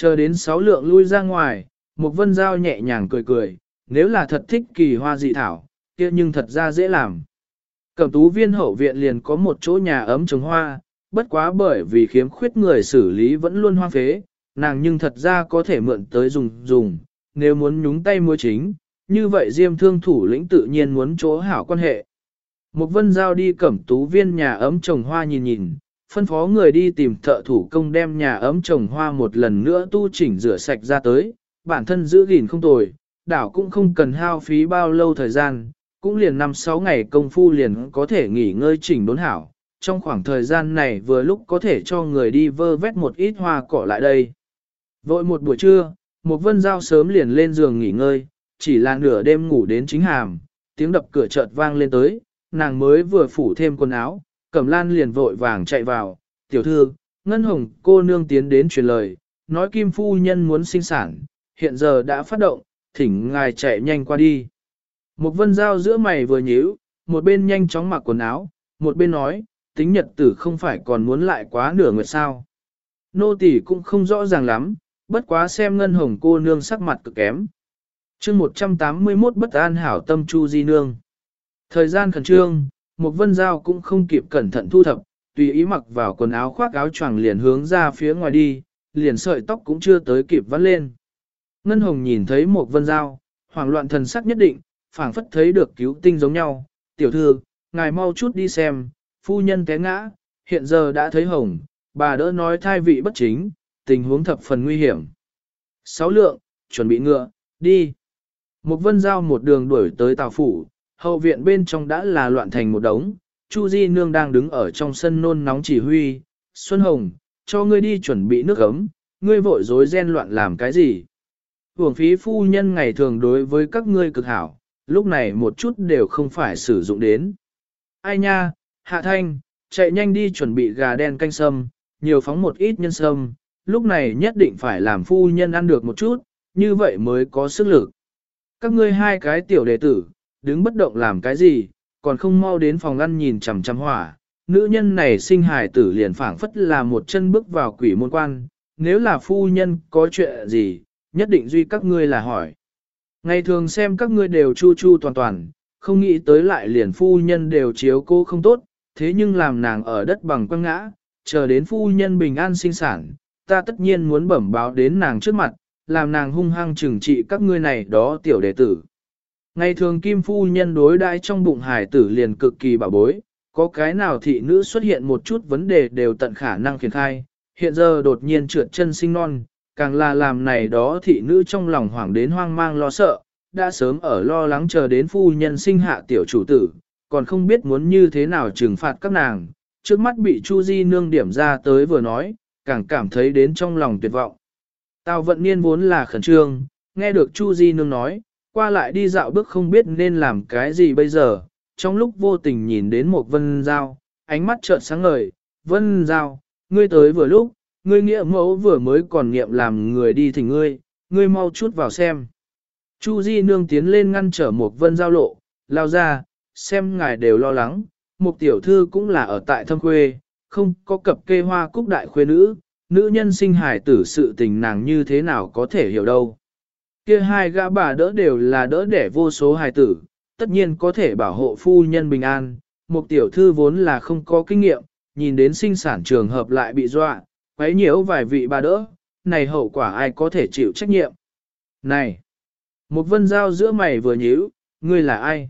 Chờ đến sáu lượng lui ra ngoài, một vân giao nhẹ nhàng cười cười, nếu là thật thích kỳ hoa dị thảo, kia nhưng thật ra dễ làm. Cẩm tú viên hậu viện liền có một chỗ nhà ấm trồng hoa, bất quá bởi vì khiếm khuyết người xử lý vẫn luôn hoang phế, nàng nhưng thật ra có thể mượn tới dùng dùng, nếu muốn nhúng tay mua chính, như vậy diêm thương thủ lĩnh tự nhiên muốn chỗ hảo quan hệ. Một vân giao đi cẩm tú viên nhà ấm trồng hoa nhìn nhìn, phân phó người đi tìm thợ thủ công đem nhà ấm trồng hoa một lần nữa tu chỉnh rửa sạch ra tới, bản thân giữ gìn không tồi, đảo cũng không cần hao phí bao lâu thời gian, cũng liền 5-6 ngày công phu liền có thể nghỉ ngơi chỉnh đốn hảo. Trong khoảng thời gian này vừa lúc có thể cho người đi vơ vét một ít hoa cỏ lại đây. Vội một buổi trưa, một vân giao sớm liền lên giường nghỉ ngơi, chỉ là nửa đêm ngủ đến chính hàm, tiếng đập cửa chợt vang lên tới, nàng mới vừa phủ thêm quần áo, cẩm lan liền vội vàng chạy vào, tiểu thư, ngân hồng cô nương tiến đến truyền lời, nói kim phu nhân muốn sinh sản, hiện giờ đã phát động, thỉnh ngài chạy nhanh qua đi. Một vân dao giữa mày vừa nhíu, một bên nhanh chóng mặc quần áo, một bên nói, tính nhật tử không phải còn muốn lại quá nửa nguyệt sao. Nô tỳ cũng không rõ ràng lắm, bất quá xem ngân hồng cô nương sắc mặt cực kém. chương 181 bất an hảo tâm chu di nương. Thời gian khẩn trương, một vân giao cũng không kịp cẩn thận thu thập, tùy ý mặc vào quần áo khoác áo choàng liền hướng ra phía ngoài đi, liền sợi tóc cũng chưa tới kịp vắt lên. Ngân hồng nhìn thấy một vân giao, hoảng loạn thần sắc nhất định, phảng phất thấy được cứu tinh giống nhau, tiểu thư, ngài mau chút đi xem, phu nhân té ngã, hiện giờ đã thấy hồng, bà đỡ nói thai vị bất chính, tình huống thập phần nguy hiểm. Sáu lượng, chuẩn bị ngựa, đi. Một vân giao một đường đuổi tới tàu phủ, hậu viện bên trong đã là loạn thành một đống, Chu Di Nương đang đứng ở trong sân nôn nóng chỉ huy, Xuân Hồng, cho ngươi đi chuẩn bị nước ấm, ngươi vội rối ren loạn làm cái gì? Hưởng phí phu nhân ngày thường đối với các ngươi cực hảo, lúc này một chút đều không phải sử dụng đến. Ai nha, Hạ Thanh, chạy nhanh đi chuẩn bị gà đen canh sâm, nhiều phóng một ít nhân sâm, lúc này nhất định phải làm phu nhân ăn được một chút, như vậy mới có sức lực. Các ngươi hai cái tiểu đệ tử, đứng bất động làm cái gì, còn không mau đến phòng ăn nhìn chằm chằm hỏa. Nữ nhân này sinh hài tử liền phảng phất là một chân bước vào quỷ môn quan, nếu là phu nhân có chuyện gì, nhất định duy các ngươi là hỏi. Ngày thường xem các ngươi đều chu chu toàn toàn, không nghĩ tới lại liền phu nhân đều chiếu cô không tốt, thế nhưng làm nàng ở đất bằng quăng ngã, chờ đến phu nhân bình an sinh sản, ta tất nhiên muốn bẩm báo đến nàng trước mặt, làm nàng hung hăng trừng trị các ngươi này đó tiểu đệ tử. Ngày thường kim phu nhân đối đãi trong bụng hải tử liền cực kỳ bảo bối, có cái nào thị nữ xuất hiện một chút vấn đề đều tận khả năng khiển khai, hiện giờ đột nhiên trượt chân sinh non, càng là làm này đó thị nữ trong lòng hoảng đến hoang mang lo sợ, đã sớm ở lo lắng chờ đến phu nhân sinh hạ tiểu chủ tử, còn không biết muốn như thế nào trừng phạt các nàng, trước mắt bị Chu Di nương điểm ra tới vừa nói, càng cảm thấy đến trong lòng tuyệt vọng. Tào vận niên vốn là khẩn trương, nghe được Chu Di nương nói, qua lại đi dạo bước không biết nên làm cái gì bây giờ, trong lúc vô tình nhìn đến một vân giao, ánh mắt trợn sáng ngời, vân giao, ngươi tới vừa lúc, ngươi nghĩa mẫu vừa mới còn nghiệm làm người đi thỉnh ngươi, ngươi mau chút vào xem. Chu Di nương tiến lên ngăn trở một vân giao lộ, lao ra, xem ngài đều lo lắng, một tiểu thư cũng là ở tại thâm quê, không có cập kê hoa cúc đại khuê nữ, nữ nhân sinh hài tử sự tình nàng như thế nào có thể hiểu đâu. Kia hai gã bà đỡ đều là đỡ đẻ vô số hài tử, tất nhiên có thể bảo hộ phu nhân bình an, một tiểu thư vốn là không có kinh nghiệm, nhìn đến sinh sản trường hợp lại bị dọa, quấy nhiễu vài vị bà đỡ, này hậu quả ai có thể chịu trách nhiệm. Này! Một vân giao giữa mày vừa nhíu, ngươi là ai?